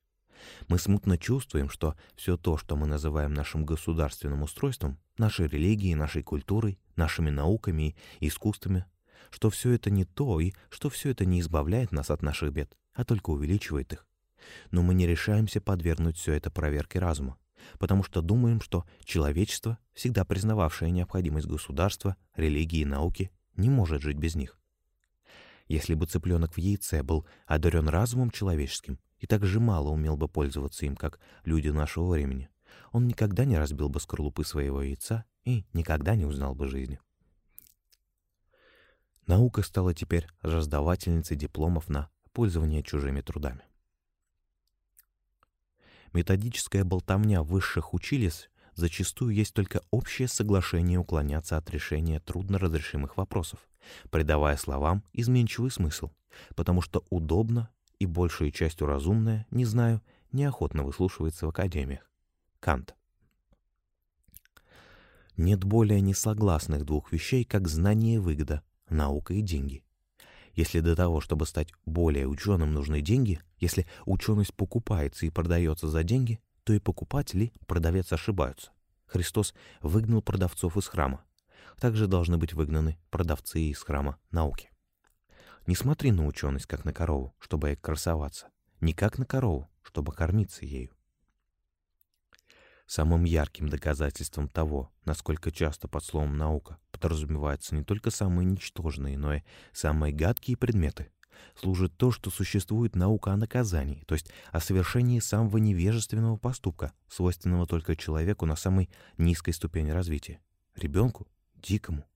Мы смутно чувствуем, что все то, что мы называем нашим государственным устройством, нашей религией, нашей культурой, нашими науками и искусствами, что все это не то и что все это не избавляет нас от наших бед, а только увеличивает их. Но мы не решаемся подвергнуть все это проверке разума, потому что думаем, что человечество, всегда признававшее необходимость государства, религии и науки, не может жить без них. Если бы цыпленок в яйце был одарен разумом человеческим, и так же мало умел бы пользоваться им, как люди нашего времени, он никогда не разбил бы скорлупы своего яйца и никогда не узнал бы жизни. Наука стала теперь раздавательницей дипломов на пользование чужими трудами. Методическая болтовня высших училищ зачастую есть только общее соглашение уклоняться от решения трудноразрешимых вопросов, придавая словам изменчивый смысл, потому что удобно и большей частью разумное, не знаю, неохотно выслушивается в академиях. Кант. Нет более несогласных двух вещей, как знание и выгода, наука и деньги. Если до того, чтобы стать более ученым, нужны деньги, если ученость покупается и продается за деньги, то и покупатель и продавец ошибаются. Христос выгнал продавцов из храма. Также должны быть выгнаны продавцы из храма науки. Не смотри на ученость, как на корову, чтобы ей красоваться. Не как на корову, чтобы кормиться ею. Самым ярким доказательством того, насколько часто под словом «наука» подразумеваются не только самые ничтожные, но и самые гадкие предметы, служит то, что существует наука о наказании, то есть о совершении самого невежественного поступка, свойственного только человеку на самой низкой ступени развития, ребенку, дикому,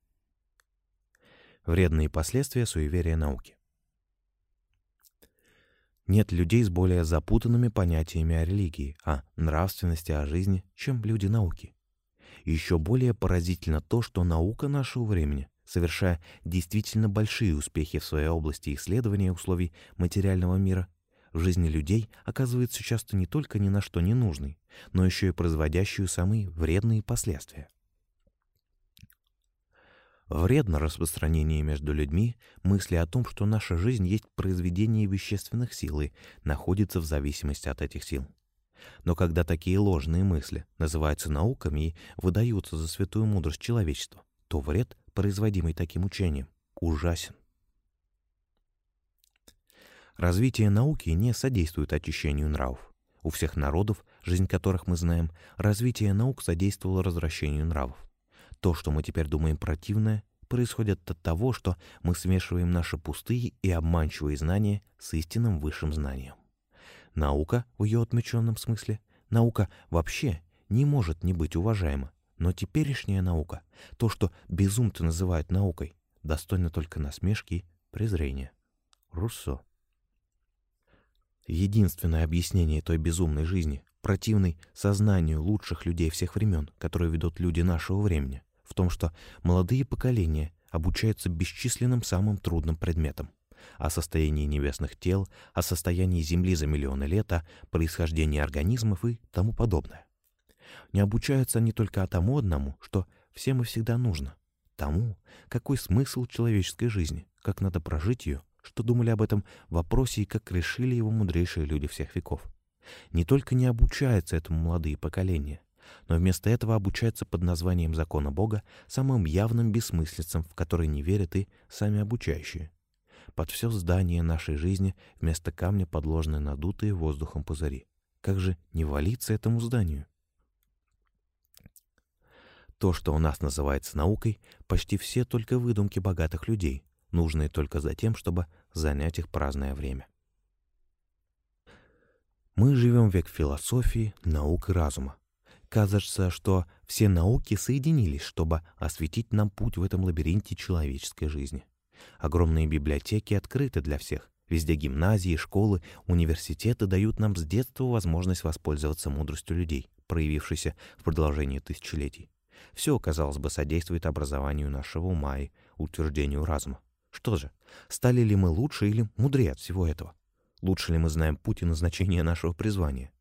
Вредные последствия суеверия науки. Нет людей с более запутанными понятиями о религии, о нравственности, о жизни, чем люди науки. еще более поразительно то, что наука нашего времени, совершая действительно большие успехи в своей области исследования условий материального мира, в жизни людей оказывается часто не только ни на что не нужной, но еще и производящую самые вредные последствия. Вредно распространение между людьми мысли о том, что наша жизнь есть произведение вещественных сил и находится в зависимости от этих сил. Но когда такие ложные мысли называются науками и выдаются за святую мудрость человечества, то вред, производимый таким учением, ужасен. Развитие науки не содействует очищению нравов. У всех народов, жизнь которых мы знаем, развитие наук содействовало развращению нравов. То, что мы теперь думаем противное, происходит от того, что мы смешиваем наши пустые и обманчивые знания с истинным высшим знанием. Наука, в ее отмеченном смысле, наука вообще не может не быть уважаема, но теперешняя наука, то, что безумцы называют наукой, достойно только насмешки и презрения. Руссо. Единственное объяснение той безумной жизни, противной сознанию лучших людей всех времен, которые ведут люди нашего времени, в том, что молодые поколения обучаются бесчисленным самым трудным предметам о состоянии небесных тел, о состоянии Земли за миллионы лет, о происхождении организмов и тому подобное. Не обучаются они только тому одному, что всем и всегда нужно, тому, какой смысл человеческой жизни, как надо прожить ее, что думали об этом вопросе и как решили его мудрейшие люди всех веков. Не только не обучаются этому молодые поколения, но вместо этого обучаются под названием закона Бога самым явным бессмыслицам, в которые не верят и сами обучающие. Под все здание нашей жизни вместо камня подложены надутые воздухом пузыри. Как же не валиться этому зданию? То, что у нас называется наукой, почти все только выдумки богатых людей, нужные только за тем, чтобы занять их праздное время. Мы живем век философии, наук и разума. Кажется, что все науки соединились, чтобы осветить нам путь в этом лабиринте человеческой жизни. Огромные библиотеки открыты для всех. Везде гимназии, школы, университеты дают нам с детства возможность воспользоваться мудростью людей, проявившейся в продолжении тысячелетий. Все, казалось бы, содействует образованию нашего ума и утверждению разума. Что же, стали ли мы лучше или мудрее от всего этого? Лучше ли мы знаем путь и назначение нашего призвания?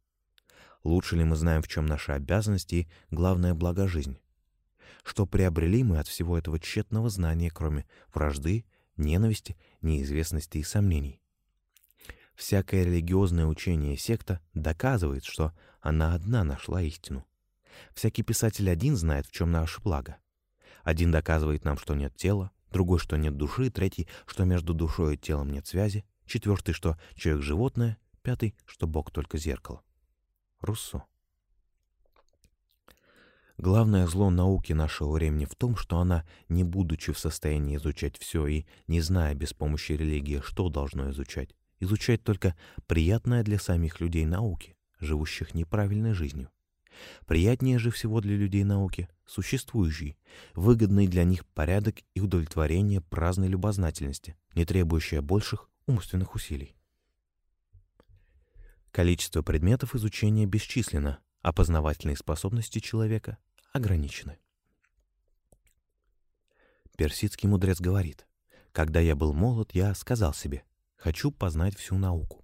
Лучше ли мы знаем, в чем наши обязанности и, главное, благо жизни? Что приобрели мы от всего этого тщетного знания, кроме вражды, ненависти, неизвестности и сомнений? Всякое религиозное учение секта доказывает, что она одна нашла истину. Всякий писатель один знает, в чем наше благо. Один доказывает нам, что нет тела, другой, что нет души, третий, что между душой и телом нет связи, четвертый, что человек — животное, пятый, что Бог только зеркало. Руссо. Главное зло науки нашего времени в том, что она, не будучи в состоянии изучать все и не зная без помощи религии, что должно изучать, изучает только приятное для самих людей науки, живущих неправильной жизнью. Приятнее же всего для людей науки существующий, выгодный для них порядок и удовлетворение праздной любознательности, не требующее больших умственных усилий. Количество предметов изучения бесчисленно, а познавательные способности человека ограничены. Персидский мудрец говорит, «Когда я был молод, я сказал себе, хочу познать всю науку.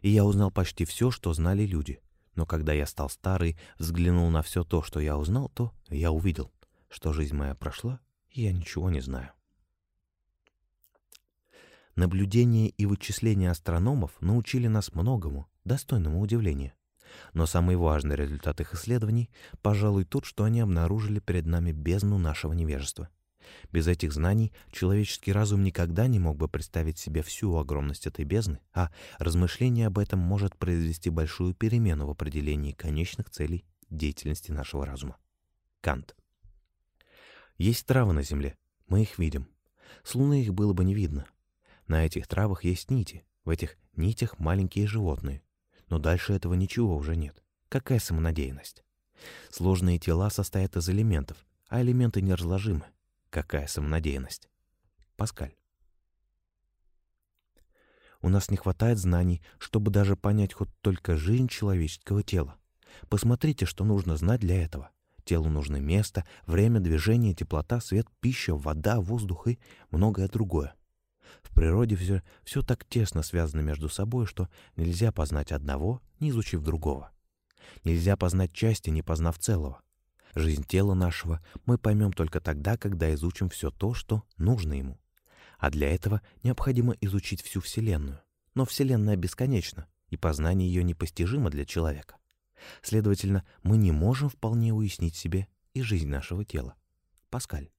И я узнал почти все, что знали люди. Но когда я стал старый, взглянул на все то, что я узнал, то я увидел, что жизнь моя прошла, и я ничего не знаю. Наблюдения и вычисления астрономов научили нас многому, достойному удивления. Но самый важный результат их исследований, пожалуй, тот, что они обнаружили перед нами бездну нашего невежества. Без этих знаний человеческий разум никогда не мог бы представить себе всю огромность этой бездны, а размышление об этом может произвести большую перемену в определении конечных целей деятельности нашего разума. Кант. Есть травы на земле, мы их видим. С Луны их было бы не видно. На этих травах есть нити, в этих нитях маленькие животные. Но дальше этого ничего уже нет. Какая самонадеянность? Сложные тела состоят из элементов, а элементы неразложимы. Какая самонадеянность? Паскаль. У нас не хватает знаний, чтобы даже понять хоть только жизнь человеческого тела. Посмотрите, что нужно знать для этого. Телу нужно место, время движения, теплота, свет, пища, вода, воздух и многое другое. В природе все, все так тесно связано между собой, что нельзя познать одного, не изучив другого. Нельзя познать части, не познав целого. Жизнь тела нашего мы поймем только тогда, когда изучим все то, что нужно ему. А для этого необходимо изучить всю Вселенную. Но Вселенная бесконечна, и познание ее непостижимо для человека. Следовательно, мы не можем вполне уяснить себе и жизнь нашего тела. Паскаль.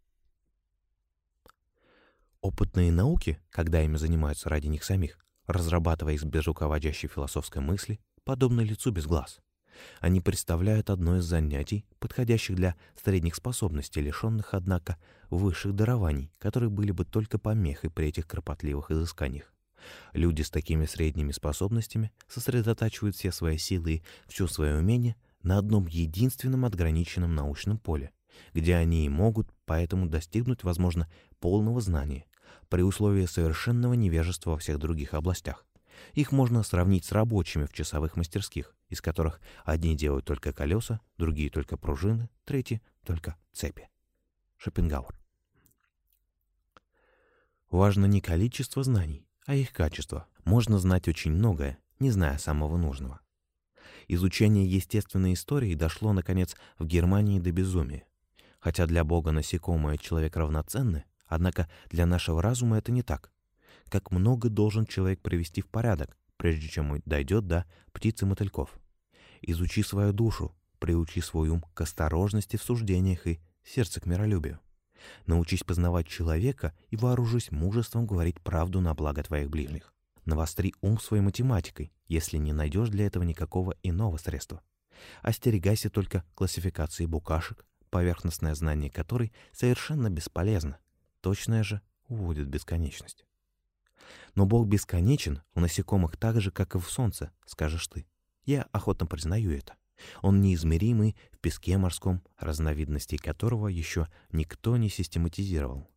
Опытные науки, когда ими занимаются ради них самих, разрабатывая их без руководящей философской мысли, подобны лицу без глаз. Они представляют одно из занятий, подходящих для средних способностей, лишенных, однако, высших дарований, которые были бы только помехой при этих кропотливых изысканиях. Люди с такими средними способностями сосредотачивают все свои силы и все свое умение на одном единственном ограниченном научном поле, где они и могут поэтому достигнуть, возможно, полного знания, при условии совершенного невежества во всех других областях. Их можно сравнить с рабочими в часовых мастерских, из которых одни делают только колеса, другие только пружины, третьи только цепи. Шопенгауэр. Важно не количество знаний, а их качество. Можно знать очень многое, не зная самого нужного. Изучение естественной истории дошло, наконец, в Германии до безумия. Хотя для Бога насекомое человек равноценны, однако для нашего разума это не так. Как много должен человек привести в порядок, прежде чем дойдет до птиц и мотыльков. Изучи свою душу, приучи свой ум к осторожности в суждениях и сердце к миролюбию. Научись познавать человека и вооружись мужеством говорить правду на благо твоих ближних. Навостри ум своей математикой, если не найдешь для этого никакого иного средства. Остерегайся только классификации букашек, поверхностное знание которой совершенно бесполезно. Точное же уводит в бесконечность. Но Бог бесконечен у насекомых так же, как и в солнце, скажешь ты. Я охотно признаю это. Он неизмеримый в песке морском, разновидностей которого еще никто не систематизировал.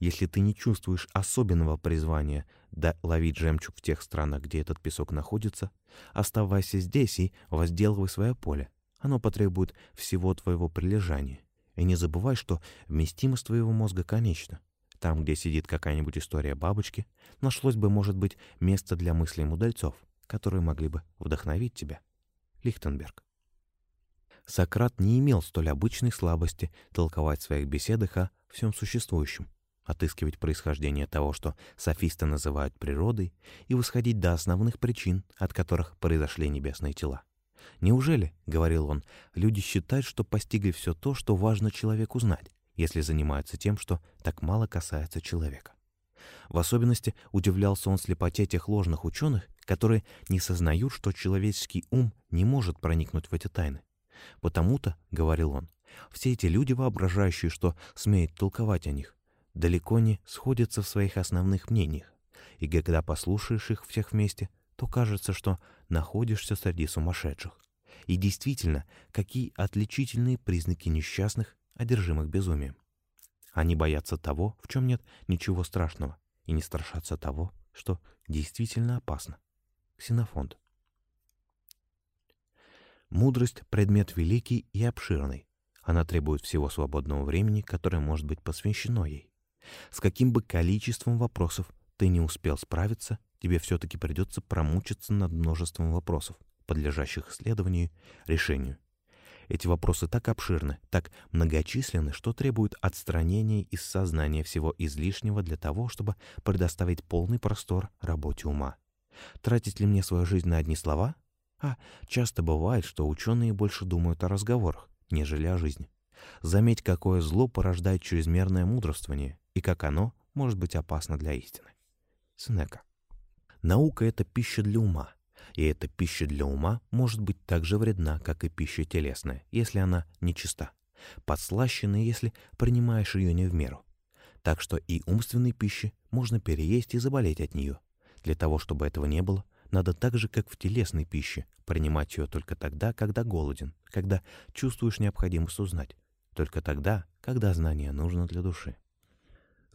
Если ты не чувствуешь особенного призвания да ловить жемчуг в тех странах, где этот песок находится, оставайся здесь и возделывай свое поле. Оно потребует всего твоего прилежания. И не забывай, что вместимость твоего мозга конечна. Там, где сидит какая-нибудь история бабочки, нашлось бы, может быть, место для мыслей мудальцов, которые могли бы вдохновить тебя. Лихтенберг. Сократ не имел столь обычной слабости толковать в своих беседах о всем существующем, отыскивать происхождение того, что софисты называют природой, и восходить до основных причин, от которых произошли небесные тела. «Неужели, — говорил он, — люди считают, что постигли все то, что важно человеку знать, если занимаются тем, что так мало касается человека?» В особенности удивлялся он слепоте тех ложных ученых, которые не сознают, что человеческий ум не может проникнуть в эти тайны, Потому-то, — говорил он, — все эти люди, воображающие, что смеют толковать о них, далеко не сходятся в своих основных мнениях. И когда послушаешь их всех вместе, то кажется, что находишься среди сумасшедших. И действительно, какие отличительные признаки несчастных, одержимых безумием. Они боятся того, в чем нет ничего страшного, и не страшатся того, что действительно опасно. Ксенофонт. Мудрость — предмет великий и обширный. Она требует всего свободного времени, которое может быть посвящено ей. С каким бы количеством вопросов ты не успел справиться, тебе все-таки придется промучиться над множеством вопросов, подлежащих исследованию, решению. Эти вопросы так обширны, так многочисленны, что требуют отстранения из сознания всего излишнего для того, чтобы предоставить полный простор работе ума. Тратить ли мне свою жизнь на одни слова — а часто бывает, что ученые больше думают о разговорах, нежели о жизни. Заметь, какое зло порождает чрезмерное мудрствование и как оно может быть опасно для истины. Сенека. Наука — это пища для ума, и эта пища для ума может быть так же вредна, как и пища телесная, если она нечиста, подслащена, если принимаешь ее не в меру. Так что и умственной пищи можно переесть и заболеть от нее. Для того, чтобы этого не было — надо так же, как в телесной пище, принимать ее только тогда, когда голоден, когда чувствуешь необходимость узнать, только тогда, когда знание нужно для души.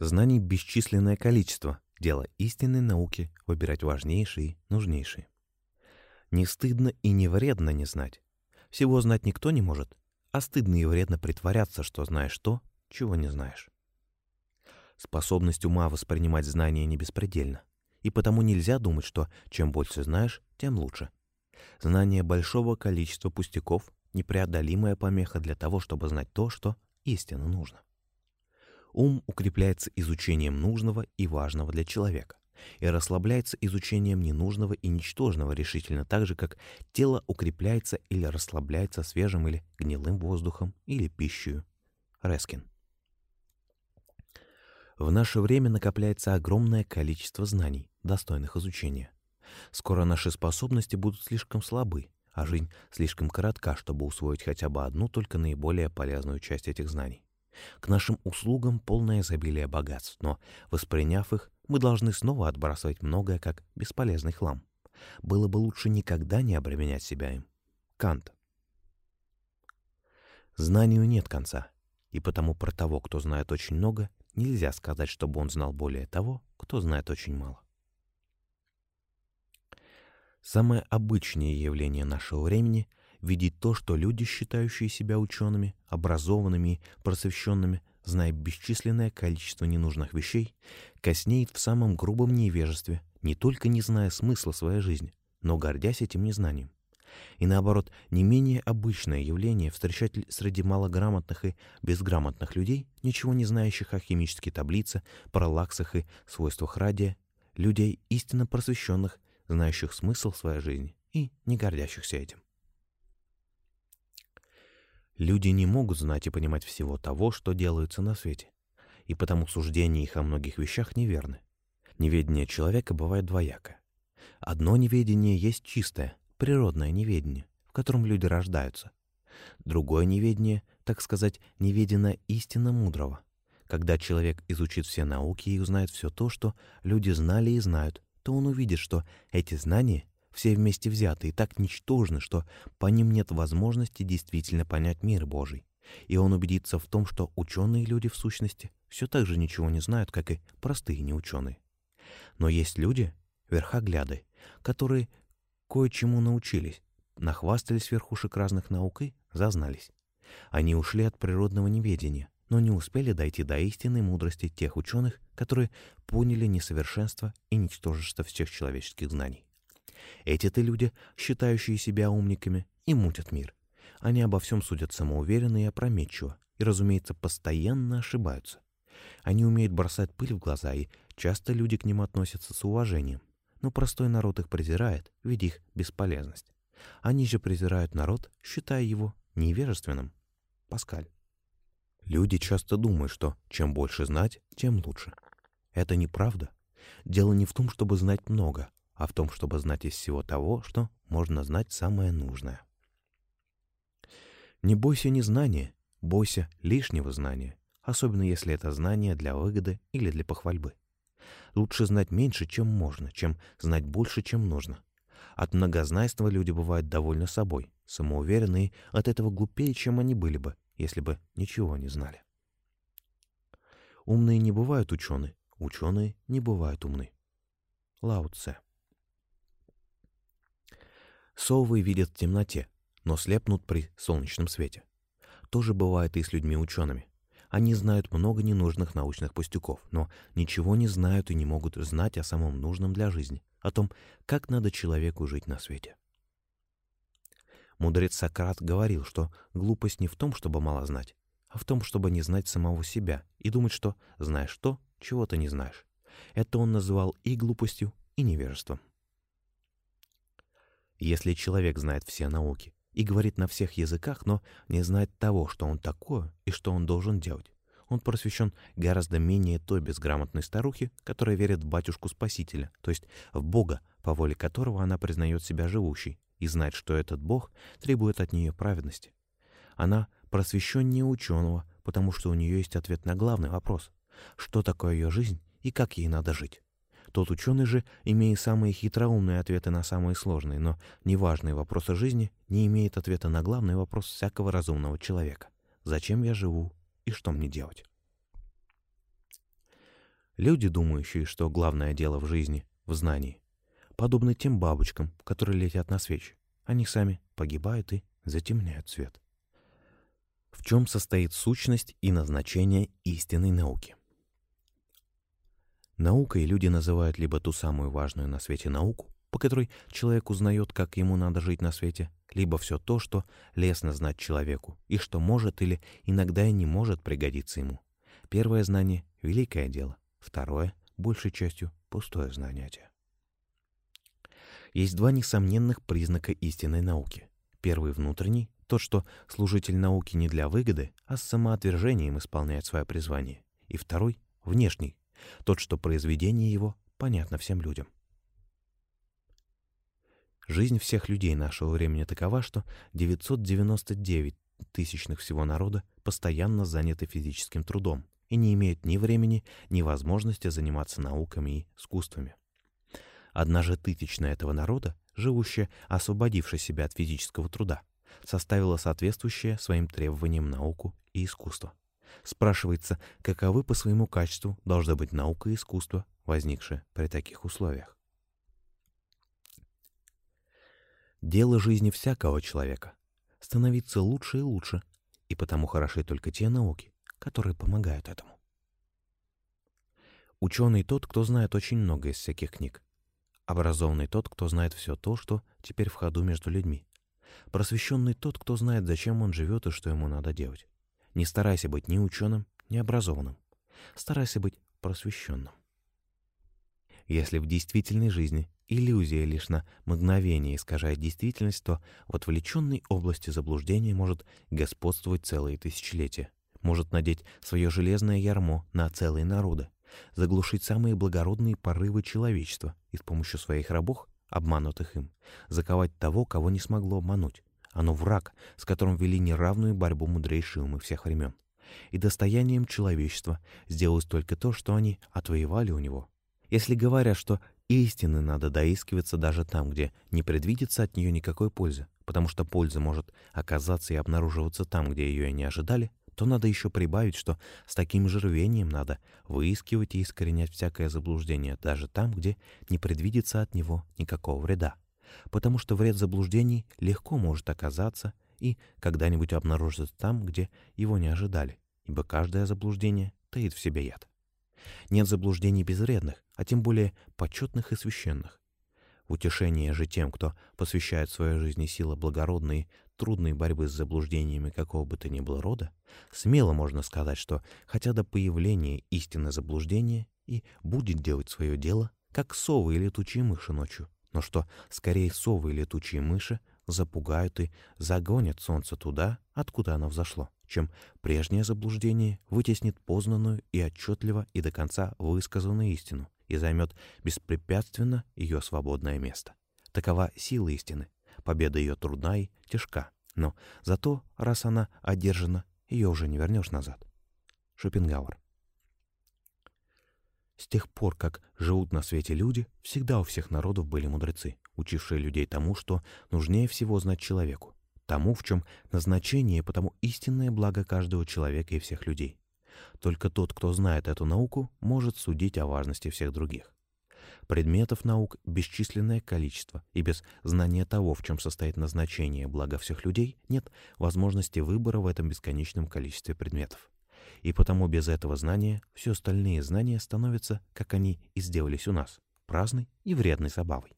Знаний бесчисленное количество, дело истинной науки — выбирать важнейшие, нужнейшие. Не стыдно и не вредно не знать. Всего знать никто не может, а стыдно и вредно притворяться, что знаешь то, чего не знаешь. Способность ума воспринимать знания не беспредельна и потому нельзя думать, что чем больше знаешь, тем лучше. Знание большого количества пустяков непреодолимая помеха для того, чтобы знать то, что истинно нужно. Ум укрепляется изучением нужного и важного для человека и расслабляется изучением ненужного и ничтожного решительно так же, как тело укрепляется или расслабляется свежим или гнилым воздухом или пищей. Рескин. В наше время накопляется огромное количество знаний, достойных изучения. Скоро наши способности будут слишком слабы, а жизнь слишком коротка, чтобы усвоить хотя бы одну только наиболее полезную часть этих знаний. К нашим услугам полное изобилие богатств, но, восприняв их, мы должны снова отбрасывать многое как бесполезный хлам. Было бы лучше никогда не обременять себя им. Кант. Знанию нет конца, и потому про того, кто знает очень много, Нельзя сказать, чтобы он знал более того, кто знает очень мало. Самое обычное явление нашего времени — видеть то, что люди, считающие себя учеными, образованными и просвещенными, зная бесчисленное количество ненужных вещей, коснеет в самом грубом невежестве, не только не зная смысла своей жизни, но гордясь этим незнанием. И наоборот, не менее обычное явление встречать среди малограмотных и безграмотных людей, ничего не знающих о химической таблице, параллаксах и свойствах радия, людей истинно просвещенных, знающих смысл своей жизни и не гордящихся этим. Люди не могут знать и понимать всего того, что делается на свете, и потому суждения их о многих вещах неверны. Неведение человека бывает двояко. Одно неведение есть чистое, природное неведение, в котором люди рождаются. Другое неведение, так сказать, неведено истинно мудрого. Когда человек изучит все науки и узнает все то, что люди знали и знают, то он увидит, что эти знания все вместе взяты и так ничтожны, что по ним нет возможности действительно понять мир Божий. И он убедится в том, что ученые люди в сущности все так же ничего не знают, как и простые неученые. Но есть люди, верхогляды, которые кое-чему научились, нахвастались верхушек разных наук и зазнались. Они ушли от природного неведения, но не успели дойти до истинной мудрости тех ученых, которые поняли несовершенство и ничтожество всех человеческих знаний. Эти-то люди, считающие себя умниками, и мутят мир. Они обо всем судят самоуверенно и опрометчиво, и, разумеется, постоянно ошибаются. Они умеют бросать пыль в глаза, и часто люди к ним относятся с уважением, но простой народ их презирает, видя их бесполезность. Они же презирают народ, считая его невежественным. Паскаль. Люди часто думают, что чем больше знать, тем лучше. Это неправда. Дело не в том, чтобы знать много, а в том, чтобы знать из всего того, что можно знать самое нужное. Не бойся незнания, бойся лишнего знания, особенно если это знание для выгоды или для похвальбы. Лучше знать меньше, чем можно, чем знать больше, чем нужно. От многознайства люди бывают довольны собой, самоуверенные, от этого глупее, чем они были бы, если бы ничего не знали. Умные не бывают ученые, ученые не бывают умны. Лао Цэ. Совы видят в темноте, но слепнут при солнечном свете. То же бывает и с людьми-учеными. Они знают много ненужных научных пустяков, но ничего не знают и не могут знать о самом нужном для жизни, о том, как надо человеку жить на свете. Мудрец Сократ говорил, что глупость не в том, чтобы мало знать, а в том, чтобы не знать самого себя и думать, что знаешь то, чего ты не знаешь. Это он называл и глупостью, и невежеством. Если человек знает все науки, и говорит на всех языках, но не знает того, что он такое и что он должен делать. Он просвещен гораздо менее той безграмотной старухи, которая верит в батюшку Спасителя, то есть в Бога, по воле которого она признает себя живущей, и знает, что этот Бог требует от нее праведности. Она просвещеннее ученого, потому что у нее есть ответ на главный вопрос — что такое ее жизнь и как ей надо жить. Тот ученый же, имея самые хитроумные ответы на самые сложные, но неважные вопросы жизни, не имеет ответа на главный вопрос всякого разумного человека. Зачем я живу и что мне делать? Люди, думающие, что главное дело в жизни — в знании, подобны тем бабочкам, которые летят на свечи. Они сами погибают и затемняют свет. В чем состоит сущность и назначение истинной науки? Наукой люди называют либо ту самую важную на свете науку, по которой человек узнает, как ему надо жить на свете, либо все то, что лестно знать человеку, и что может или иногда и не может пригодиться ему. Первое знание — великое дело, второе — большей частью пустое знание. Есть два несомненных признака истинной науки. Первый — внутренний, тот, что служитель науки не для выгоды, а с самоотвержением исполняет свое призвание. И второй — внешний, тот, что произведение его понятно всем людям. Жизнь всех людей нашего времени такова, что 999 тысячных всего народа постоянно заняты физическим трудом и не имеют ни времени, ни возможности заниматься науками и искусствами. Одна же тысячная этого народа, живущая, освободившая себя от физического труда, составила соответствующее своим требованиям науку и искусство. Спрашивается, каковы по своему качеству должны быть наука и искусство, возникшие при таких условиях. Дело жизни всякого человека — становиться лучше и лучше, и потому хороши только те науки, которые помогают этому. Ученый тот, кто знает очень много из всяких книг. Образованный тот, кто знает все то, что теперь в ходу между людьми. Просвещенный тот, кто знает, зачем он живет и что ему надо делать. Не старайся быть ни ученым, ни образованным. Старайся быть просвещенным. Если в действительной жизни иллюзия лишь на мгновение искажает действительность, то в отвлеченной области заблуждения может господствовать целые тысячелетия, может надеть свое железное ярмо на целые народы, заглушить самые благородные порывы человечества и с помощью своих рабов, обманутых им, заковать того, кого не смогло обмануть. Оно враг, с которым вели неравную борьбу мудрейшие умы всех времен. И достоянием человечества сделалось только то, что они отвоевали у него. Если говорят, что истины надо доискиваться даже там, где не предвидится от нее никакой пользы, потому что польза может оказаться и обнаруживаться там, где ее и не ожидали, то надо еще прибавить, что с таким же рвением надо выискивать и искоренять всякое заблуждение даже там, где не предвидится от него никакого вреда. Потому что вред заблуждений легко может оказаться и когда-нибудь обнаружиться там, где его не ожидали, ибо каждое заблуждение таит в себе яд. Нет заблуждений безвредных, а тем более почетных и священных. Утешение же тем, кто посвящает свою жизнь и силы благородной, трудной борьбы с заблуждениями какого бы то ни было рода, смело можно сказать, что хотя до появления истины заблуждения и будет делать свое дело, как совы и летучие мыши ночью, но что скорее совы и летучие мыши запугают и загонят солнце туда, откуда оно взошло, чем прежнее заблуждение вытеснит познанную и отчетливо и до конца высказанную истину и займет беспрепятственно ее свободное место. Такова сила истины. Победа ее трудна и тяжка. Но зато, раз она одержана, ее уже не вернешь назад. Шопенгауэр. С тех пор, как живут на свете люди, всегда у всех народов были мудрецы, учившие людей тому, что нужнее всего знать человеку, тому, в чем назначение и потому истинное благо каждого человека и всех людей. Только тот, кто знает эту науку, может судить о важности всех других. Предметов наук бесчисленное количество, и без знания того, в чем состоит назначение блага всех людей, нет возможности выбора в этом бесконечном количестве предметов. И потому без этого знания все остальные знания становятся, как они и сделались у нас, праздной и вредной забавой.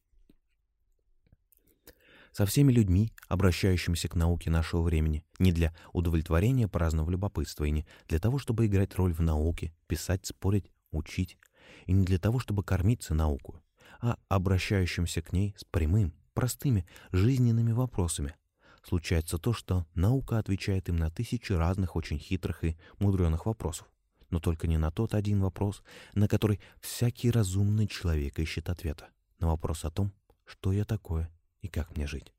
Со всеми людьми, обращающимися к науке нашего времени, не для удовлетворения праздного любопытства и не для того, чтобы играть роль в науке, писать, спорить, учить, и не для того, чтобы кормиться науку, а обращающимся к ней с прямым, простыми, жизненными вопросами. Случается то, что наука отвечает им на тысячи разных очень хитрых и мудреных вопросов, но только не на тот один вопрос, на который всякий разумный человек ищет ответа, на вопрос о том, что я такое и как мне жить.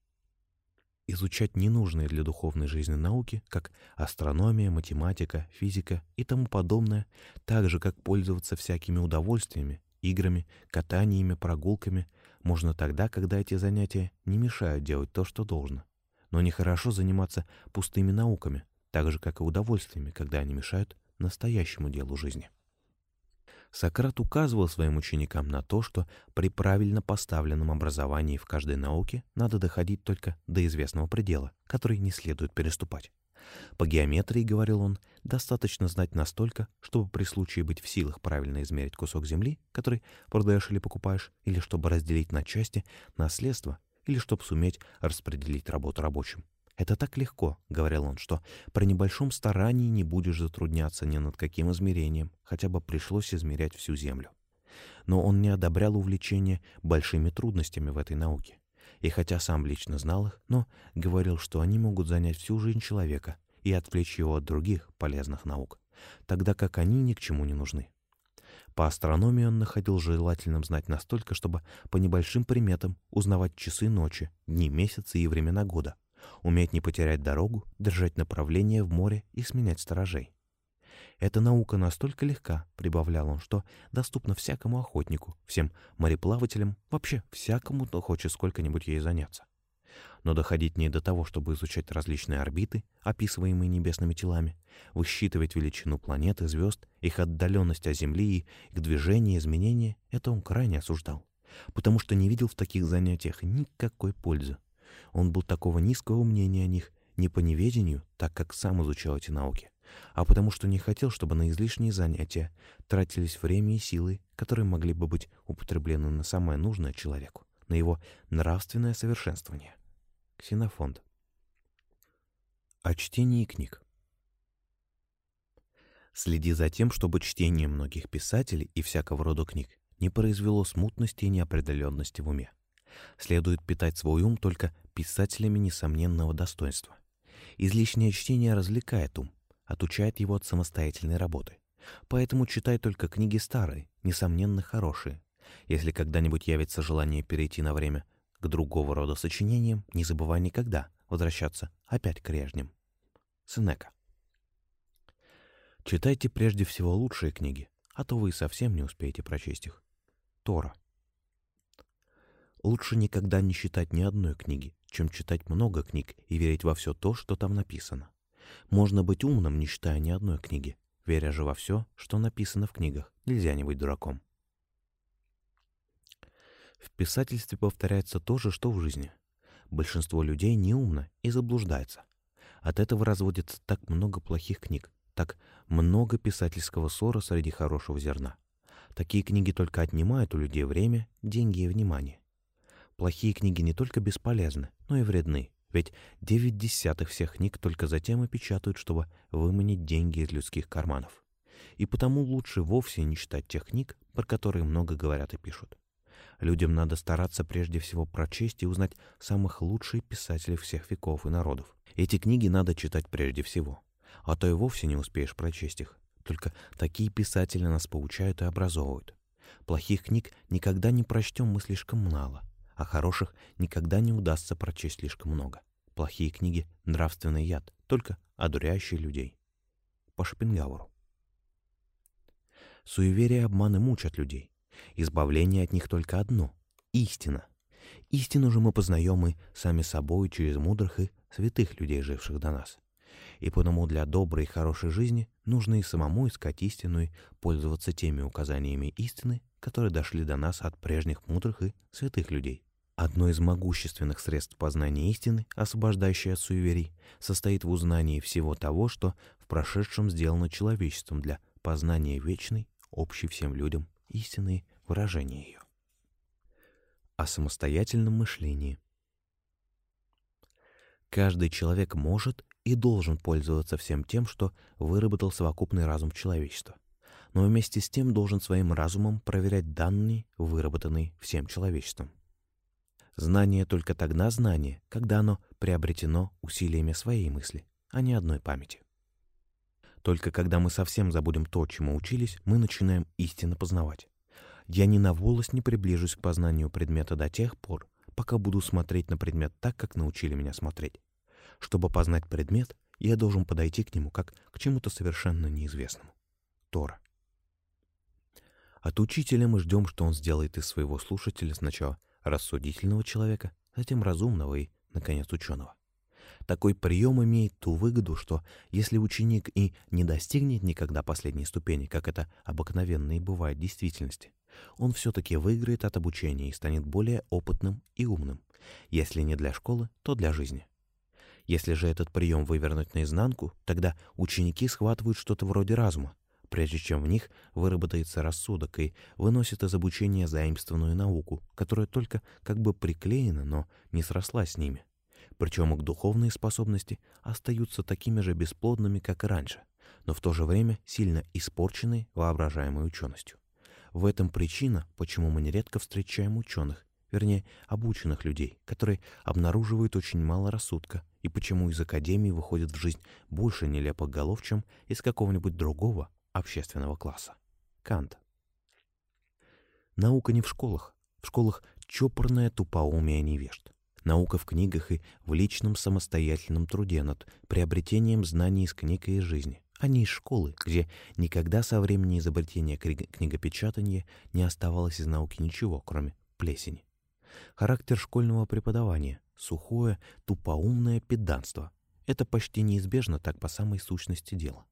Изучать ненужные для духовной жизни науки, как астрономия, математика, физика и тому подобное, так же, как пользоваться всякими удовольствиями, играми, катаниями, прогулками, можно тогда, когда эти занятия не мешают делать то, что должно. Но нехорошо заниматься пустыми науками, так же, как и удовольствиями, когда они мешают настоящему делу жизни. Сократ указывал своим ученикам на то, что при правильно поставленном образовании в каждой науке надо доходить только до известного предела, который не следует переступать. По геометрии, говорил он, достаточно знать настолько, чтобы при случае быть в силах правильно измерить кусок земли, который продаешь или покупаешь, или чтобы разделить на части наследство, или чтобы суметь распределить работу рабочим. «Это так легко», — говорил он, — «что при небольшом старании не будешь затрудняться ни над каким измерением, хотя бы пришлось измерять всю Землю». Но он не одобрял увлечение большими трудностями в этой науке. И хотя сам лично знал их, но говорил, что они могут занять всю жизнь человека и отвлечь его от других полезных наук, тогда как они ни к чему не нужны. По астрономии он находил желательным знать настолько, чтобы по небольшим приметам узнавать часы ночи, дни месяца и времена года, уметь не потерять дорогу, держать направление в море и сменять сторожей. Эта наука настолько легка, прибавлял он, что доступна всякому охотнику, всем мореплавателям, вообще всякому, кто хочет сколько-нибудь ей заняться. Но доходить не до того, чтобы изучать различные орбиты, описываемые небесными телами, высчитывать величину планет и звезд, их отдаленность от Земли и их движение и изменения, это он крайне осуждал, потому что не видел в таких занятиях никакой пользы. Он был такого низкого мнения о них не по неведению, так как сам изучал эти науки, а потому что не хотел, чтобы на излишние занятия тратились время и силы, которые могли бы быть употреблены на самое нужное человеку, на его нравственное совершенствование. Ксенофонд. О чтении книг. Следи за тем, чтобы чтение многих писателей и всякого рода книг не произвело смутности и неопределенности в уме. Следует питать свой ум только писателями несомненного достоинства. Излишнее чтение развлекает ум, отучает его от самостоятельной работы. Поэтому читай только книги старые, несомненно хорошие. Если когда-нибудь явится желание перейти на время к другого рода сочинениям, не забывай никогда возвращаться опять к прежним. Сенека. Читайте прежде всего лучшие книги, а то вы совсем не успеете прочесть их. Тора. Лучше никогда не читать ни одной книги, чем читать много книг и верить во все то, что там написано. Можно быть умным, не читая ни одной книги, веря же во все, что написано в книгах. Нельзя не быть дураком. В писательстве повторяется то же, что в жизни. Большинство людей неумно и заблуждается. От этого разводится так много плохих книг, так много писательского ссора среди хорошего зерна. Такие книги только отнимают у людей время, деньги и внимание. Плохие книги не только бесполезны, но и вредны. Ведь девять десятых всех книг только затем и печатают, чтобы выманить деньги из людских карманов. И потому лучше вовсе не читать тех книг, про которые много говорят и пишут. Людям надо стараться прежде всего прочесть и узнать самых лучших писателей всех веков и народов. Эти книги надо читать прежде всего, а то и вовсе не успеешь прочесть их. Только такие писатели нас поучают и образовывают. Плохих книг никогда не прочтем мы слишком мало а хороших никогда не удастся прочесть слишком много. Плохие книги — нравственный яд, только одуряющий людей. По Шопенгауэру. Суеверия обманы мучат людей. Избавление от них только одно — истина. Истину же мы познаем и сами собой через мудрых и святых людей, живших до нас. И потому для доброй и хорошей жизни нужно и самому искать истину и пользоваться теми указаниями истины, которые дошли до нас от прежних мудрых и святых людей. Одно из могущественных средств познания истины, освобождающее от суеверий, состоит в узнании всего того, что в прошедшем сделано человечеством для познания вечной, общей всем людям истины выражения ее. О самостоятельном мышлении. Каждый человек может и должен пользоваться всем тем, что выработал совокупный разум человечества, но вместе с тем должен своим разумом проверять данные, выработанные всем человечеством. Знание только тогда знание, когда оно приобретено усилиями своей мысли, а не одной памяти. Только когда мы совсем забудем то, чему учились, мы начинаем истинно познавать. Я ни на волос не приближусь к познанию предмета до тех пор, пока буду смотреть на предмет так, как научили меня смотреть. Чтобы познать предмет, я должен подойти к нему как к чему-то совершенно неизвестному. Тора. От учителя мы ждем, что он сделает из своего слушателя сначала рассудительного человека, затем разумного и, наконец, ученого. Такой прием имеет ту выгоду, что если ученик и не достигнет никогда последней ступени, как это обыкновенно и бывает в действительности, он все-таки выиграет от обучения и станет более опытным и умным. Если не для школы, то для жизни. Если же этот прием вывернуть наизнанку, тогда ученики схватывают что-то вроде разума, прежде чем в них выработается рассудок и выносят из обучения заимствованную науку, которая только как бы приклеена, но не срослась с ними. Причем их духовные способности остаются такими же бесплодными, как и раньше, но в то же время сильно испорченные воображаемой ученостью. В этом причина, почему мы нередко встречаем ученых, вернее, обученных людей, которые обнаруживают очень мало рассудка, и почему из академии выходит в жизнь больше нелепых голов, чем из какого-нибудь другого общественного класса. Кант. Наука не в школах. В школах чопорное тупоумие невежд. Наука в книгах и в личном самостоятельном труде над приобретением знаний из книг и из жизни, а не из школы, где никогда со времени изобретения книгопечатания не оставалось из науки ничего, кроме плесени. Характер школьного преподавания — сухое, тупоумное педанство. Это почти неизбежно так по самой сущности дела.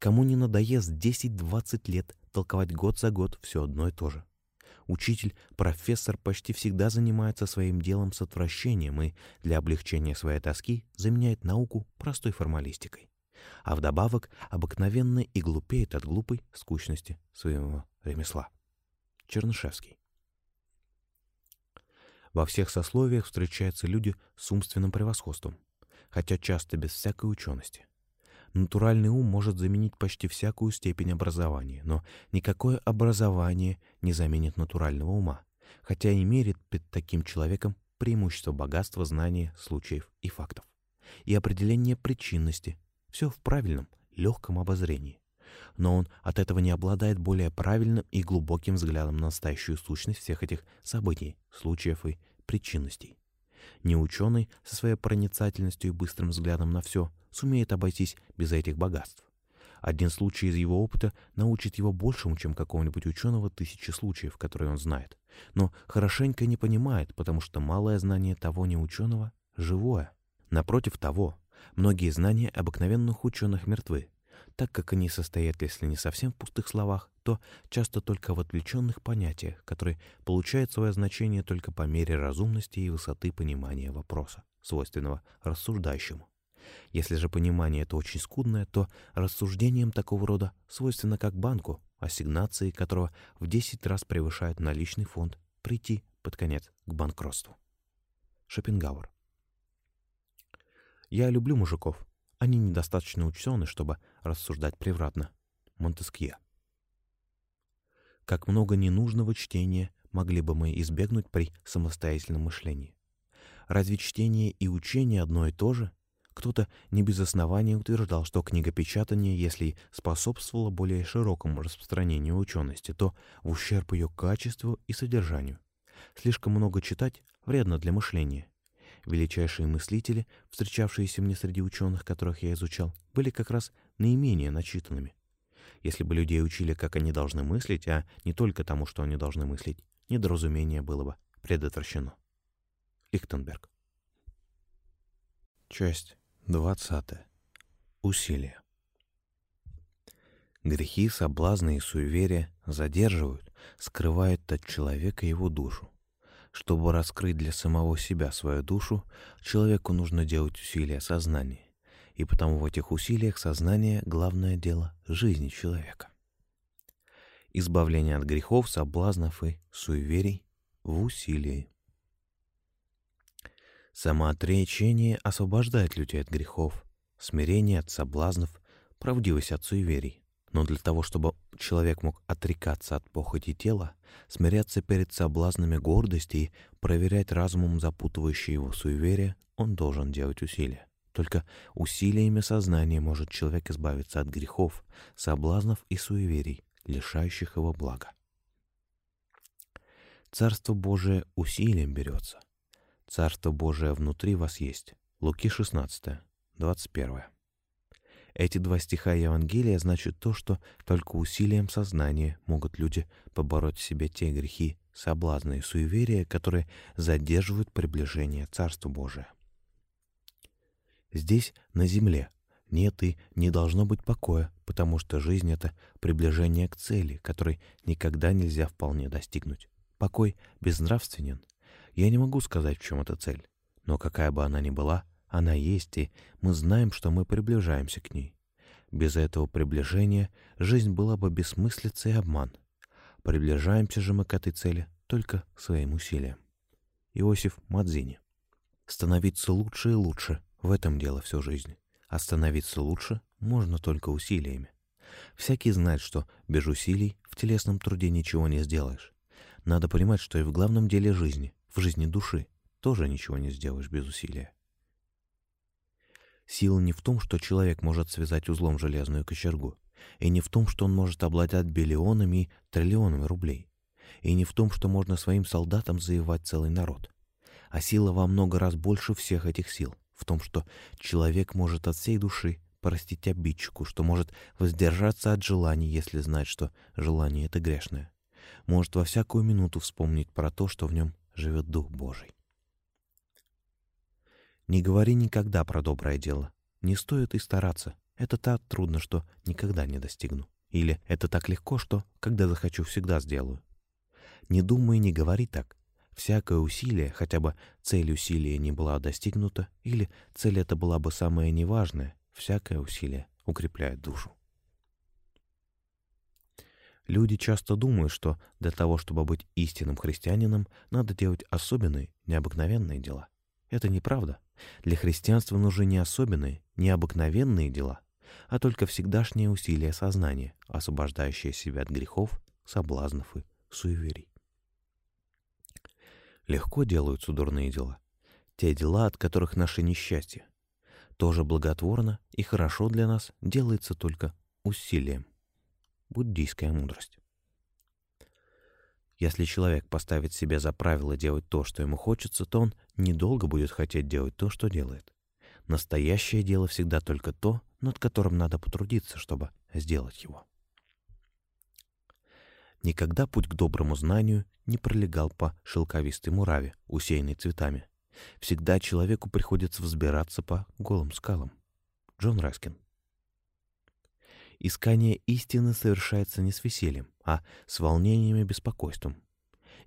Кому не надоест 10-20 лет толковать год за год все одно и то же? Учитель, профессор почти всегда занимается своим делом с отвращением и для облегчения своей тоски заменяет науку простой формалистикой. А вдобавок обыкновенно и глупеет от глупой скучности своего ремесла. Чернышевский. Во всех сословиях встречаются люди с умственным превосходством, хотя часто без всякой учености. Натуральный ум может заменить почти всякую степень образования, но никакое образование не заменит натурального ума, хотя и мерит перед таким человеком преимущество богатства знания, случаев и фактов. И определение причинности. Все в правильном, легком обозрении. Но он от этого не обладает более правильным и глубоким взглядом на настоящую сущность всех этих событий, случаев и причинностей. Не ученый со своей проницательностью и быстрым взглядом на все сумеет обойтись без этих богатств. Один случай из его опыта научит его большему, чем какого-нибудь ученого тысячи случаев, которые он знает. Но хорошенько не понимает, потому что малое знание того неученого — живое. Напротив того, многие знания обыкновенных ученых мертвы, так как они состоят, если не совсем в пустых словах, то часто только в отвлеченных понятиях, которые получают свое значение только по мере разумности и высоты понимания вопроса, свойственного рассуждающему. Если же понимание это очень скудное, то рассуждением такого рода свойственно как банку, ассигнации которого в 10 раз превышают наличный фонд, прийти под конец к банкротству. Шопенгауэр. Я люблю мужиков. Они недостаточно учены, чтобы рассуждать превратно. Монтескье. Как много ненужного чтения могли бы мы избегнуть при самостоятельном мышлении. Разве чтение и учение одно и то же? Кто-то не без основания утверждал, что книгопечатание, если способствовало более широкому распространению учености, то в ущерб ее качеству и содержанию. Слишком много читать вредно для мышления. Величайшие мыслители, встречавшиеся мне среди ученых, которых я изучал, были как раз наименее начитанными. Если бы людей учили, как они должны мыслить, а не только тому, что они должны мыслить, недоразумение было бы предотвращено. Лихтенберг. Часть 20. Усилия. Грехи, соблазны и суеверия задерживают, скрывают от человека его душу. Чтобы раскрыть для самого себя свою душу, человеку нужно делать усилия сознания. И потому в этих усилиях сознания главное дело жизни человека. Избавление от грехов, соблазнов и суеверий в усилии. Самоотречение освобождает людей от грехов, смирение от соблазнов, правдивость от суеверий. Но для того, чтобы человек мог отрекаться от похоти тела, смиряться перед соблазнами гордости и проверять разумом запутывающие его суеверия, он должен делать усилия. Только усилиями сознания может человек избавиться от грехов, соблазнов и суеверий, лишающих его блага. Царство Божие усилием берется — Царство Божие внутри вас есть. Луки 16, 21. Эти два стиха Евангелия значат то, что только усилием сознания могут люди побороть в себе те грехи, соблазны и суеверия, которые задерживают приближение Царства Божия. Здесь, на земле, нет и не должно быть покоя, потому что жизнь — это приближение к цели, которой никогда нельзя вполне достигнуть. Покой безнравственен. Я не могу сказать, в чем эта цель, но какая бы она ни была, она есть, и мы знаем, что мы приближаемся к ней. Без этого приближения жизнь была бы бессмыслицей и обман. Приближаемся же мы к этой цели только своим усилием. Иосиф Мадзини. Становиться лучше и лучше — в этом дело всю жизнь. А становиться лучше можно только усилиями. Всякий знает, что без усилий в телесном труде ничего не сделаешь. Надо понимать, что и в главном деле жизни, в жизни души, тоже ничего не сделаешь без усилия. Сила не в том, что человек может связать узлом железную кочергу, и не в том, что он может обладать биллионами триллионами рублей, и не в том, что можно своим солдатам завоевать целый народ. А сила во много раз больше всех этих сил в том, что человек может от всей души простить обидчику, что может воздержаться от желаний, если знать, что желание — это грешное. Может во всякую минуту вспомнить про то, что в нем живет Дух Божий. Не говори никогда про доброе дело. Не стоит и стараться. Это так трудно, что никогда не достигну. Или это так легко, что, когда захочу, всегда сделаю. Не думай, не говори так. Всякое усилие, хотя бы цель усилия не была достигнута, или цель эта была бы самая неважная, всякое усилие укрепляет душу. Люди часто думают, что для того, чтобы быть истинным христианином, надо делать особенные, необыкновенные дела. Это неправда. Для христианства нужны не особенные, необыкновенные дела, а только всегдашнее усилие сознания, освобождающее себя от грехов, соблазнов и суеверий. Легко делаются дурные дела. Те дела, от которых наше несчастье. Тоже благотворно и хорошо для нас делается только усилием. Буддийская мудрость. Если человек поставит себе за правило делать то, что ему хочется, то он недолго будет хотеть делать то, что делает. Настоящее дело всегда только то, над которым надо потрудиться, чтобы сделать его. Никогда путь к доброму знанию не пролегал по шелковистой мураве, усеянной цветами. Всегда человеку приходится взбираться по голым скалам. Джон Раскин. Искание истины совершается не с весельем, а с волнением и беспокойством.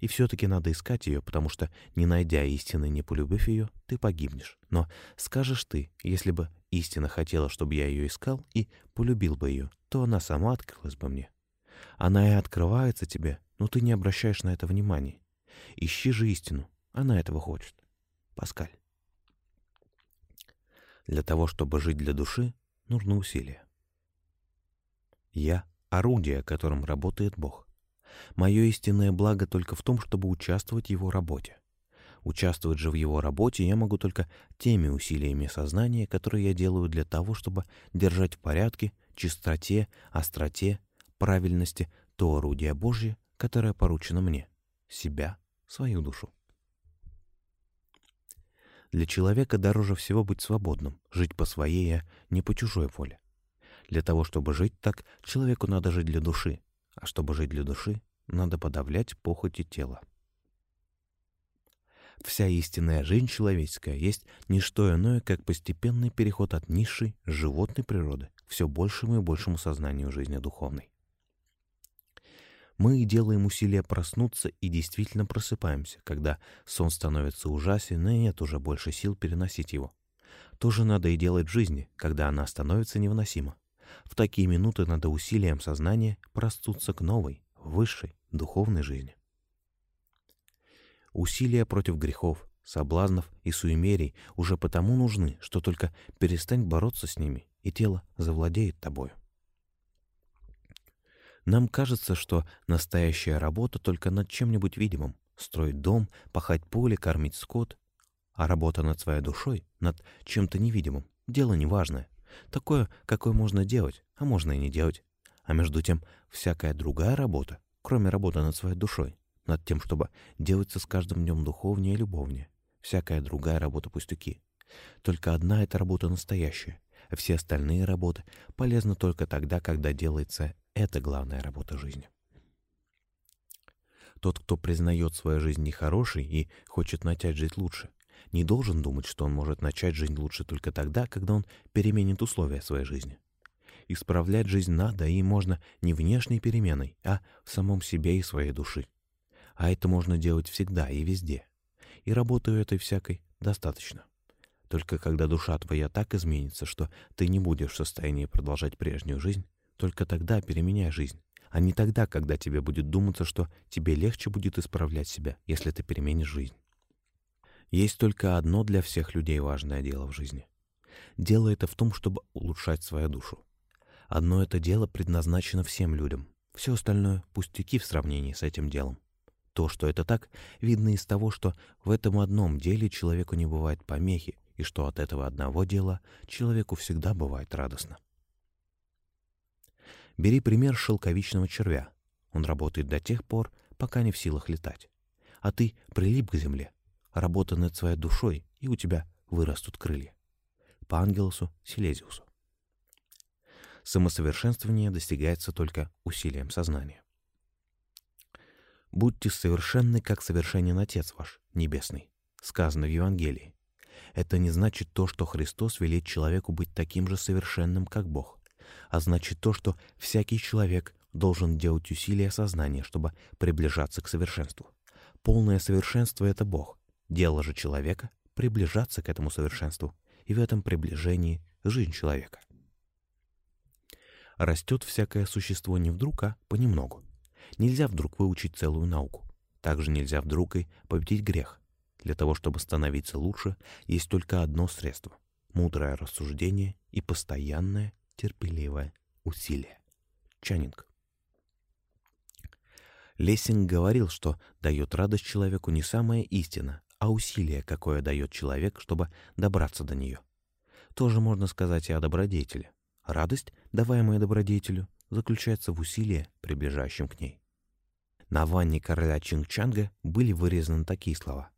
И все-таки надо искать ее, потому что, не найдя истины, не полюбив ее, ты погибнешь. Но скажешь ты, если бы истина хотела, чтобы я ее искал и полюбил бы ее, то она сама открылась бы мне. Она и открывается тебе, но ты не обращаешь на это внимания. Ищи же истину, она этого хочет. Паскаль. Для того, чтобы жить для души, нужно усилие. Я — орудие, которым работает Бог. Мое истинное благо только в том, чтобы участвовать в Его работе. Участвовать же в Его работе я могу только теми усилиями сознания, которые я делаю для того, чтобы держать в порядке, чистоте, остроте правильности то орудие Божье, которое поручено мне, себя, свою душу. Для человека дороже всего быть свободным, жить по своей, а не по чужой воле. Для того, чтобы жить так, человеку надо жить для души, а чтобы жить для души, надо подавлять похоти тела. Вся истинная жизнь человеческая есть не что иное, как постепенный переход от низшей животной природы к все большему и большему сознанию жизни духовной. Мы делаем усилия проснуться и действительно просыпаемся, когда сон становится ужасен и нет уже больше сил переносить его. То же надо и делать в жизни, когда она становится невыносима. В такие минуты надо усилием сознания проснуться к новой, высшей, духовной жизни. Усилия против грехов, соблазнов и суемерий уже потому нужны, что только перестань бороться с ними, и тело завладеет тобою. Нам кажется, что настоящая работа только над чем-нибудь видимым — строить дом, пахать поле, кормить скот. А работа над своей душой, над чем-то невидимым — дело неважное. Такое, какое можно делать, а можно и не делать. А между тем, всякая другая работа, кроме работы над своей душой, над тем, чтобы делаться с каждым днем духовнее и любовнее, всякая другая работа пустяки. Только одна эта работа настоящая, а все остальные работы полезны только тогда, когда делается это главная работа жизни. Тот, кто признает свою жизнь нехорошей и хочет начать жить лучше, не должен думать, что он может начать жизнь лучше только тогда, когда он переменит условия своей жизни. Исправлять жизнь надо и можно не внешней переменой, а в самом себе и своей души. А это можно делать всегда и везде. И работы этой всякой достаточно. Только когда душа твоя так изменится, что ты не будешь в состоянии продолжать прежнюю жизнь, только тогда переменяй жизнь, а не тогда, когда тебе будет думаться, что тебе легче будет исправлять себя, если ты переменишь жизнь. Есть только одно для всех людей важное дело в жизни. Дело это в том, чтобы улучшать свою душу. Одно это дело предназначено всем людям. Все остальное — пустяки в сравнении с этим делом. То, что это так, видно из того, что в этом одном деле человеку не бывает помехи, и что от этого одного дела человеку всегда бывает радостно. Бери пример шелковичного червя. Он работает до тех пор, пока не в силах летать. А ты прилип к земле, работа над своей душой, и у тебя вырастут крылья. По Ангелосу Силезиусу. Самосовершенствование достигается только усилием сознания. «Будьте совершенны, как совершенен Отец ваш, Небесный», сказано в Евангелии. Это не значит то, что Христос велит человеку быть таким же совершенным, как Бог, а значит то, что всякий человек должен делать усилия сознания, чтобы приближаться к совершенству. Полное совершенство — это Бог. Дело же человека — приближаться к этому совершенству, и в этом приближении — жизнь человека растет всякое существо не вдруг, а понемногу. Нельзя вдруг выучить целую науку. Также нельзя вдруг и победить грех. Для того, чтобы становиться лучше, есть только одно средство — мудрое рассуждение и постоянное терпеливое усилие. Чанинг. Лессинг говорил, что дает радость человеку не самая истина, а усилие, какое дает человек, чтобы добраться до нее. Тоже можно сказать и о добродетели. Радость, даваемая добродетелю, заключается в усилии, приближающем к ней. На ванне короля Чингчанга были вырезаны такие слова.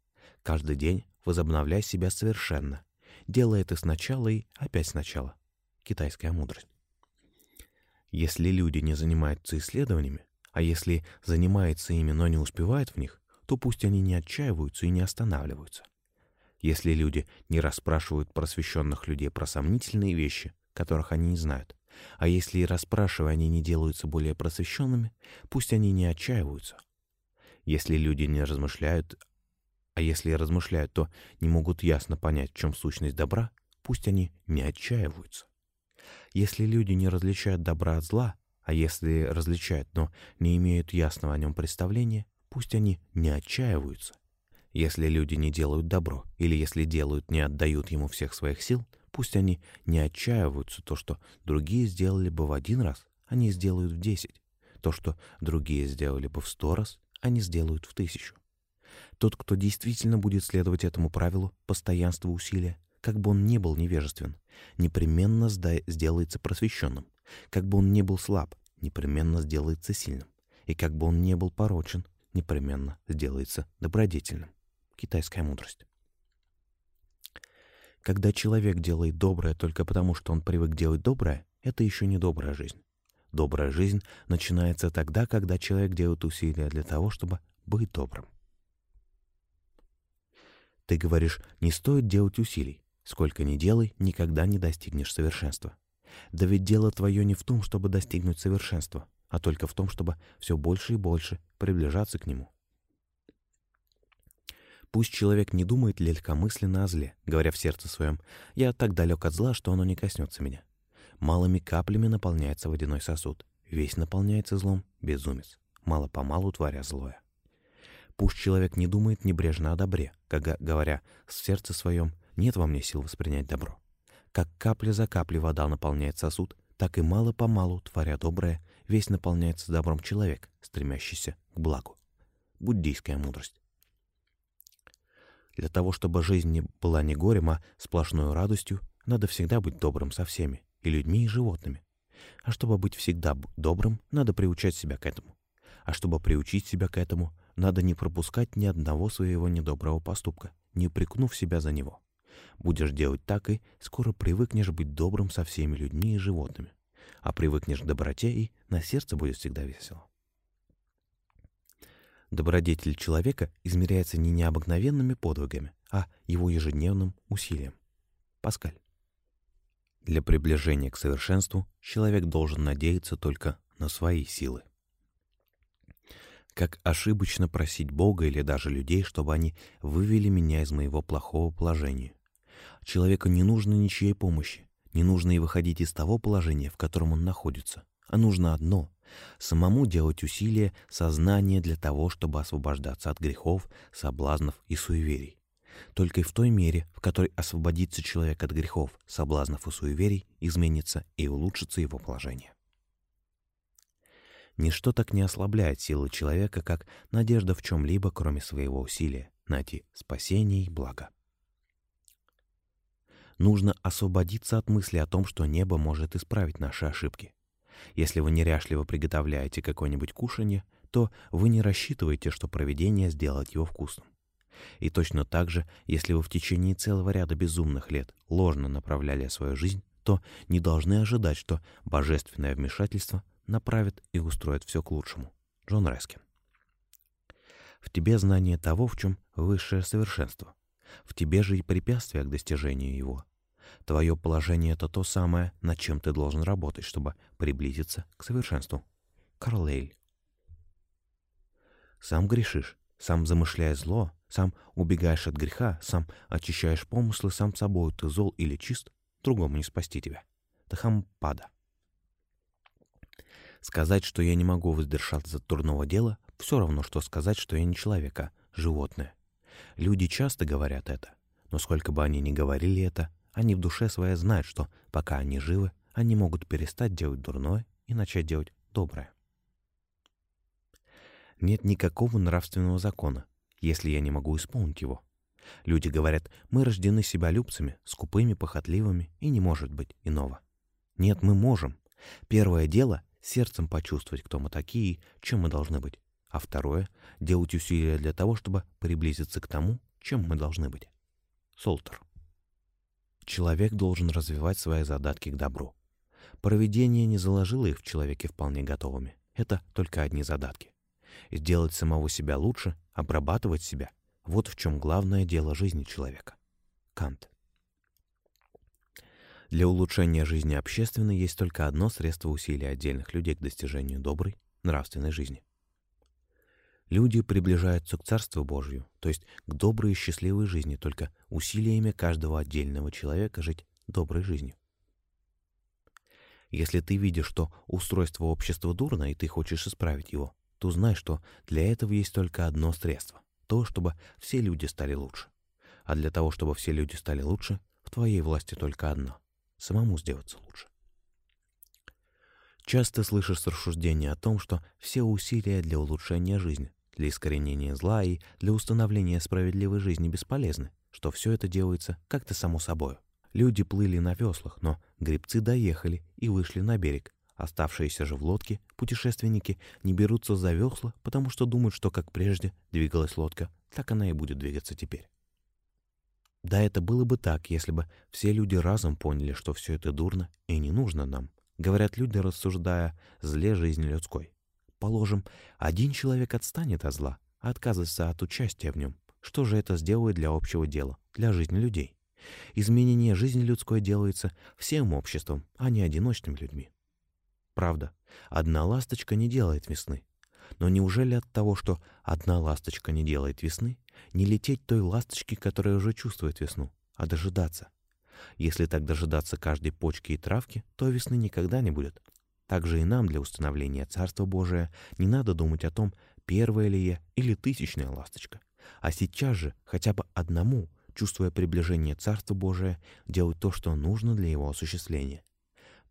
«Каждый день возобновляй себя совершенно. Делай это сначала и опять сначала». Китайская мудрость. Если люди не занимаются исследованиями, а если занимаются ими, но не успевают в них, то пусть они не отчаиваются и не останавливаются. Если люди не расспрашивают просвещенных людей про сомнительные вещи, которых они не знают. А если и расспрашивая, они не делаются более просвещенными, пусть они не отчаиваются. Если люди не размышляют, а если и размышляют, то не могут ясно понять, в чем сущность добра, пусть они не отчаиваются. Если люди не различают добра от зла, а если различают, но не имеют ясного о нем представления, пусть они не отчаиваются. Если люди не делают добро, или если делают, не отдают ему всех своих сил, Пусть они не отчаиваются, то, что другие сделали бы в один раз, они сделают в десять. То, что другие сделали бы в сто раз, они сделают в тысячу. Тот, кто действительно будет следовать этому правилу постоянства усилия, как бы он ни был невежествен, непременно сделается просвещенным. Как бы он ни был слаб, непременно сделается сильным. И как бы он ни был порочен, непременно сделается добродетельным. Китайская мудрость. Когда человек делает доброе только потому, что он привык делать доброе, это еще не добрая жизнь. Добрая жизнь начинается тогда, когда человек делает усилия для того, чтобы быть добрым. Ты говоришь, не стоит делать усилий. Сколько ни делай, никогда не достигнешь совершенства. Да ведь дело твое не в том, чтобы достигнуть совершенства, а только в том, чтобы все больше и больше приближаться к нему. Пусть человек не думает легкомысленно о зле, говоря в сердце своем «я так далек от зла, что оно не коснется меня». Малыми каплями наполняется водяной сосуд, весь наполняется злом безумец, мало-помалу творя злое. Пусть человек не думает небрежно о добре, как говоря в сердце своем «нет во мне сил воспринять добро». Как капля за каплей вода наполняет сосуд, так и мало-помалу, творя доброе, весь наполняется добром человек, стремящийся к благу. Буддийская мудрость. Для того, чтобы жизнь не была не горем, а сплошной радостью, надо всегда быть добрым со всеми, и людьми, и животными. А чтобы быть всегда добрым, надо приучать себя к этому. А чтобы приучить себя к этому, надо не пропускать ни одного своего недоброго поступка, не упрекнув себя за него. Будешь делать так и скоро привыкнешь быть добрым со всеми людьми и животными. А привыкнешь к доброте и на сердце будет всегда весело. Добродетель человека измеряется не необыкновенными подвигами, а его ежедневным усилием. Паскаль. Для приближения к совершенству человек должен надеяться только на свои силы. Как ошибочно просить Бога или даже людей, чтобы они вывели меня из моего плохого положения. Человеку не нужно ничьей помощи, не нужно и выходить из того положения, в котором он находится, а нужно одно — самому делать усилия сознания для того, чтобы освобождаться от грехов, соблазнов и суеверий. Только в той мере, в которой освободится человек от грехов, соблазнов и суеверий, изменится и улучшится его положение. Ничто так не ослабляет силы человека, как надежда в чем-либо, кроме своего усилия найти спасение и благо. Нужно освободиться от мысли о том, что небо может исправить наши ошибки. Если вы неряшливо приготовляете какое-нибудь кушанье, то вы не рассчитываете, что провидение сделает его вкусным. И точно так же, если вы в течение целого ряда безумных лет ложно направляли свою жизнь, то не должны ожидать, что божественное вмешательство направит и устроит все к лучшему. Джон Рескин. В тебе знание того, в чем высшее совершенство. В тебе же и препятствия к достижению его. Твое положение — это то самое, над чем ты должен работать, чтобы приблизиться к совершенству. Карлейль. Сам грешишь, сам замышляя зло, сам убегаешь от греха, сам очищаешь помыслы, сам собой ты зол или чист, другому не спасти тебя. Тахампада. Сказать, что я не могу воздержаться от турного дела, все равно, что сказать, что я не человек, а животное. Люди часто говорят это, но сколько бы они ни говорили это, они в душе своей знают, что пока они живы, они могут перестать делать дурное и начать делать доброе. Нет никакого нравственного закона, если я не могу исполнить его. Люди говорят, мы рождены себялюбцами, скупыми, похотливыми, и не может быть иного. Нет, мы можем. Первое дело — сердцем почувствовать, кто мы такие, чем мы должны быть. А второе — делать усилия для того, чтобы приблизиться к тому, чем мы должны быть. Солтер. Человек должен развивать свои задатки к добру. Проведение не заложило их в человеке вполне готовыми. Это только одни задатки. Сделать самого себя лучше, обрабатывать себя — вот в чем главное дело жизни человека. Кант. Для улучшения жизни общественной есть только одно средство усилия отдельных людей к достижению доброй, нравственной жизни. Люди приближаются к Царству Божию, то есть к доброй и счастливой жизни, только усилиями каждого отдельного человека жить доброй жизнью. Если ты видишь, что устройство общества дурно, и ты хочешь исправить его, то знай, что для этого есть только одно средство — то, чтобы все люди стали лучше. А для того, чтобы все люди стали лучше, в твоей власти только одно — самому сделаться лучше. Часто слышишь рассуждения о том, что все усилия для улучшения жизни, для искоренения зла и для установления справедливой жизни бесполезны, что все это делается как-то само собой. Люди плыли на веслах, но гребцы доехали и вышли на берег, Оставшиеся же в лодке путешественники не берутся за весла, потому что думают, что как прежде двигалась лодка, так она и будет двигаться теперь. Да, это было бы так, если бы все люди разом поняли, что все это дурно и не нужно нам. Говорят люди, рассуждая зле жизни людской. Положим, один человек отстанет от зла, отказывается от участия в нем. Что же это сделает для общего дела, для жизни людей? Изменение жизни людской делается всем обществом, а не одиночными людьми. Правда, одна ласточка не делает весны. Но неужели от того, что одна ласточка не делает весны, не лететь той ласточке, которая уже чувствует весну, а дожидаться? Если так дожидаться каждой почки и травки, то весны никогда не будет. Так же и нам для установления Царства Божия не надо думать о том, первая ли я или тысячная ласточка. А сейчас же хотя бы одному, чувствуя приближение Царства Божия, делать то, что нужно для его осуществления.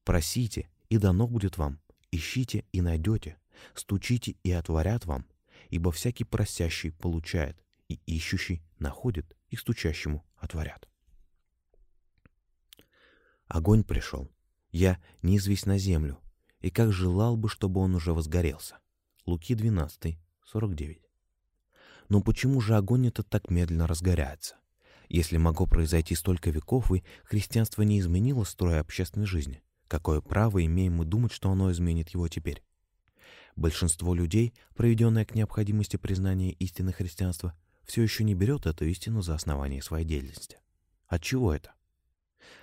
Просите, и дано будет вам. Ищите и найдете, стучите и отворят вам, ибо всякий просящий получает, и ищущий находит, и стучащему отворят. Огонь пришел. Я низвесь на землю, и как желал бы, чтобы он уже возгорелся. Луки 12, 49. Но почему же огонь этот так медленно разгоряется? Если могло произойти столько веков, и христианство не изменило строя общественной жизни, Какое право имеем мы думать, что оно изменит его теперь? Большинство людей, проведенное к необходимости признания истины христианства, все еще не берет эту истину за основание своей деятельности. От чего это?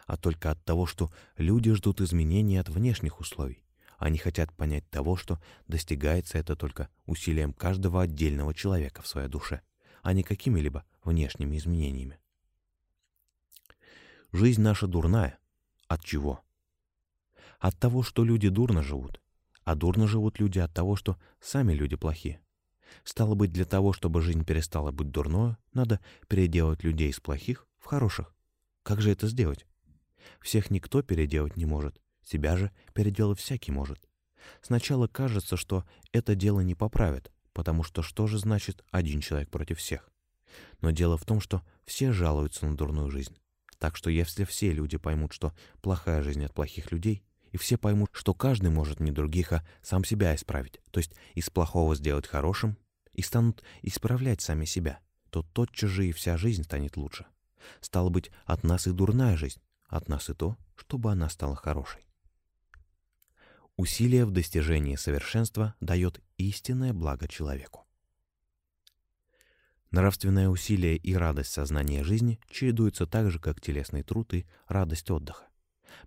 А только от того, что люди ждут изменений от внешних условий. Они хотят понять того, что достигается это только усилием каждого отдельного человека в своей душе, а не какими-либо внешними изменениями. Жизнь наша дурная. От чего? От того, что люди дурно живут, а дурно живут люди от того, что сами люди плохие. Стало быть, для того, чтобы жизнь перестала быть дурной, надо переделать людей из плохих в хороших. Как же это сделать? Всех никто переделать не может, себя же переделать всякий может. Сначала кажется, что это дело не поправит, потому что что же значит один человек против всех? Но дело в том, что все жалуются на дурную жизнь. Так что если все люди поймут, что плохая жизнь от плохих людей, и все поймут, что каждый может не других, а сам себя исправить, то есть из плохого сделать хорошим, и станут исправлять сами себя, то тотчас же и вся жизнь станет лучше. Стало быть, от нас и дурная жизнь, от нас и то, чтобы она стала хорошей. Усилие в достижении совершенства дает истинное благо человеку. Нравственное усилие и радость сознания жизни чередуются так же, как телесный труд и радость отдыха.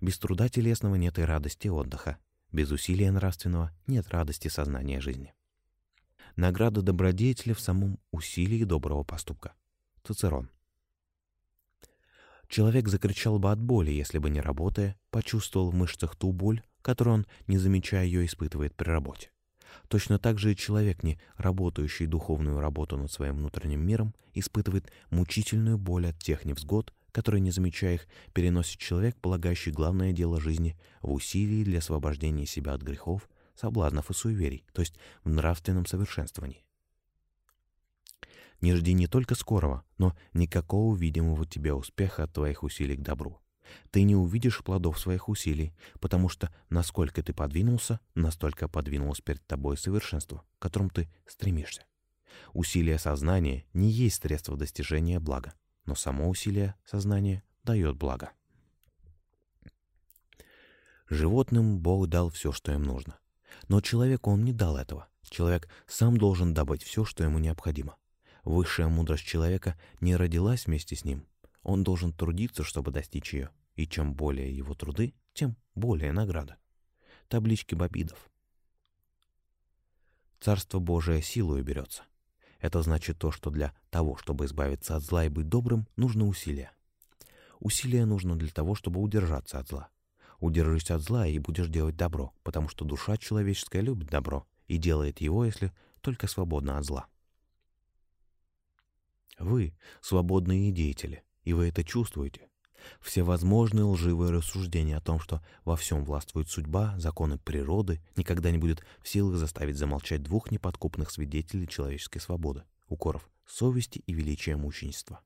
Без труда телесного нет и радости отдыха. Без усилия нравственного нет радости сознания жизни. Награда добродетеля в самом усилии доброго поступка. Цицерон. Человек закричал бы от боли, если бы, не работая, почувствовал в мышцах ту боль, которую он, не замечая ее, испытывает при работе. Точно так же и человек, не работающий духовную работу над своим внутренним миром, испытывает мучительную боль от тех невзгод, которые, не замечая их, переносит человек, полагающий главное дело жизни в усилии для освобождения себя от грехов, соблазнов и суеверий, то есть в нравственном совершенствовании. Не жди не только скорого, но никакого видимого тебе успеха от твоих усилий к добру. Ты не увидишь плодов своих усилий, потому что насколько ты подвинулся, настолько подвинулось перед тобой совершенство, к которому ты стремишься. Усилие сознания не есть средство достижения блага но само усилие сознания дает благо. Животным Бог дал все, что им нужно. Но человеку он не дал этого. Человек сам должен добыть все, что ему необходимо. Высшая мудрость человека не родилась вместе с ним. Он должен трудиться, чтобы достичь ее. И чем более его труды, тем более награда. Таблички Бабидов. Царство Божие силою берется. Это значит то, что для того, чтобы избавиться от зла и быть добрым, нужно усилие. Усилие нужно для того, чтобы удержаться от зла. Удержись от зла и будешь делать добро, потому что душа человеческая любит добро и делает его, если только свободна от зла. Вы — свободные деятели, и вы это чувствуете. Все возможные лживые рассуждения о том, что во всем властвует судьба, законы природы, никогда не будет в силах заставить замолчать двух неподкупных свидетелей человеческой свободы, укоров совести и величия мученичества.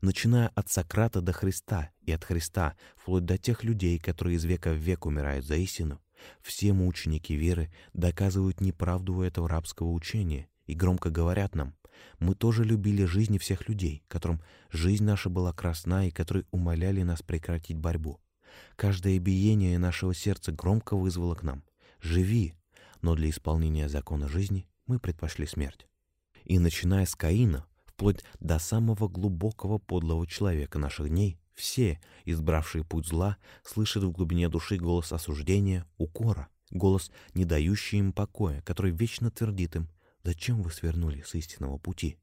Начиная от Сократа до Христа и от Христа, вплоть до тех людей, которые из века в век умирают за истину, все мученики веры доказывают неправду этого рабского учения и громко говорят нам, мы тоже любили жизни всех людей, которым жизнь наша была красна и которые умоляли нас прекратить борьбу. Каждое биение нашего сердца громко вызвало к нам «Живи!», но для исполнения закона жизни мы предпочли смерть. И начиная с Каина, вплоть до самого глубокого подлого человека наших дней, все, избравшие путь зла, слышат в глубине души голос осуждения, укора, голос, не дающий им покоя, который вечно твердит им Зачем вы свернули с истинного пути?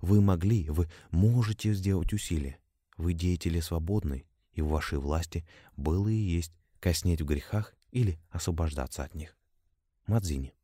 Вы могли, вы можете сделать усилия. Вы деятели свободны, и в вашей власти было и есть коснеть в грехах или освобождаться от них. Мадзини.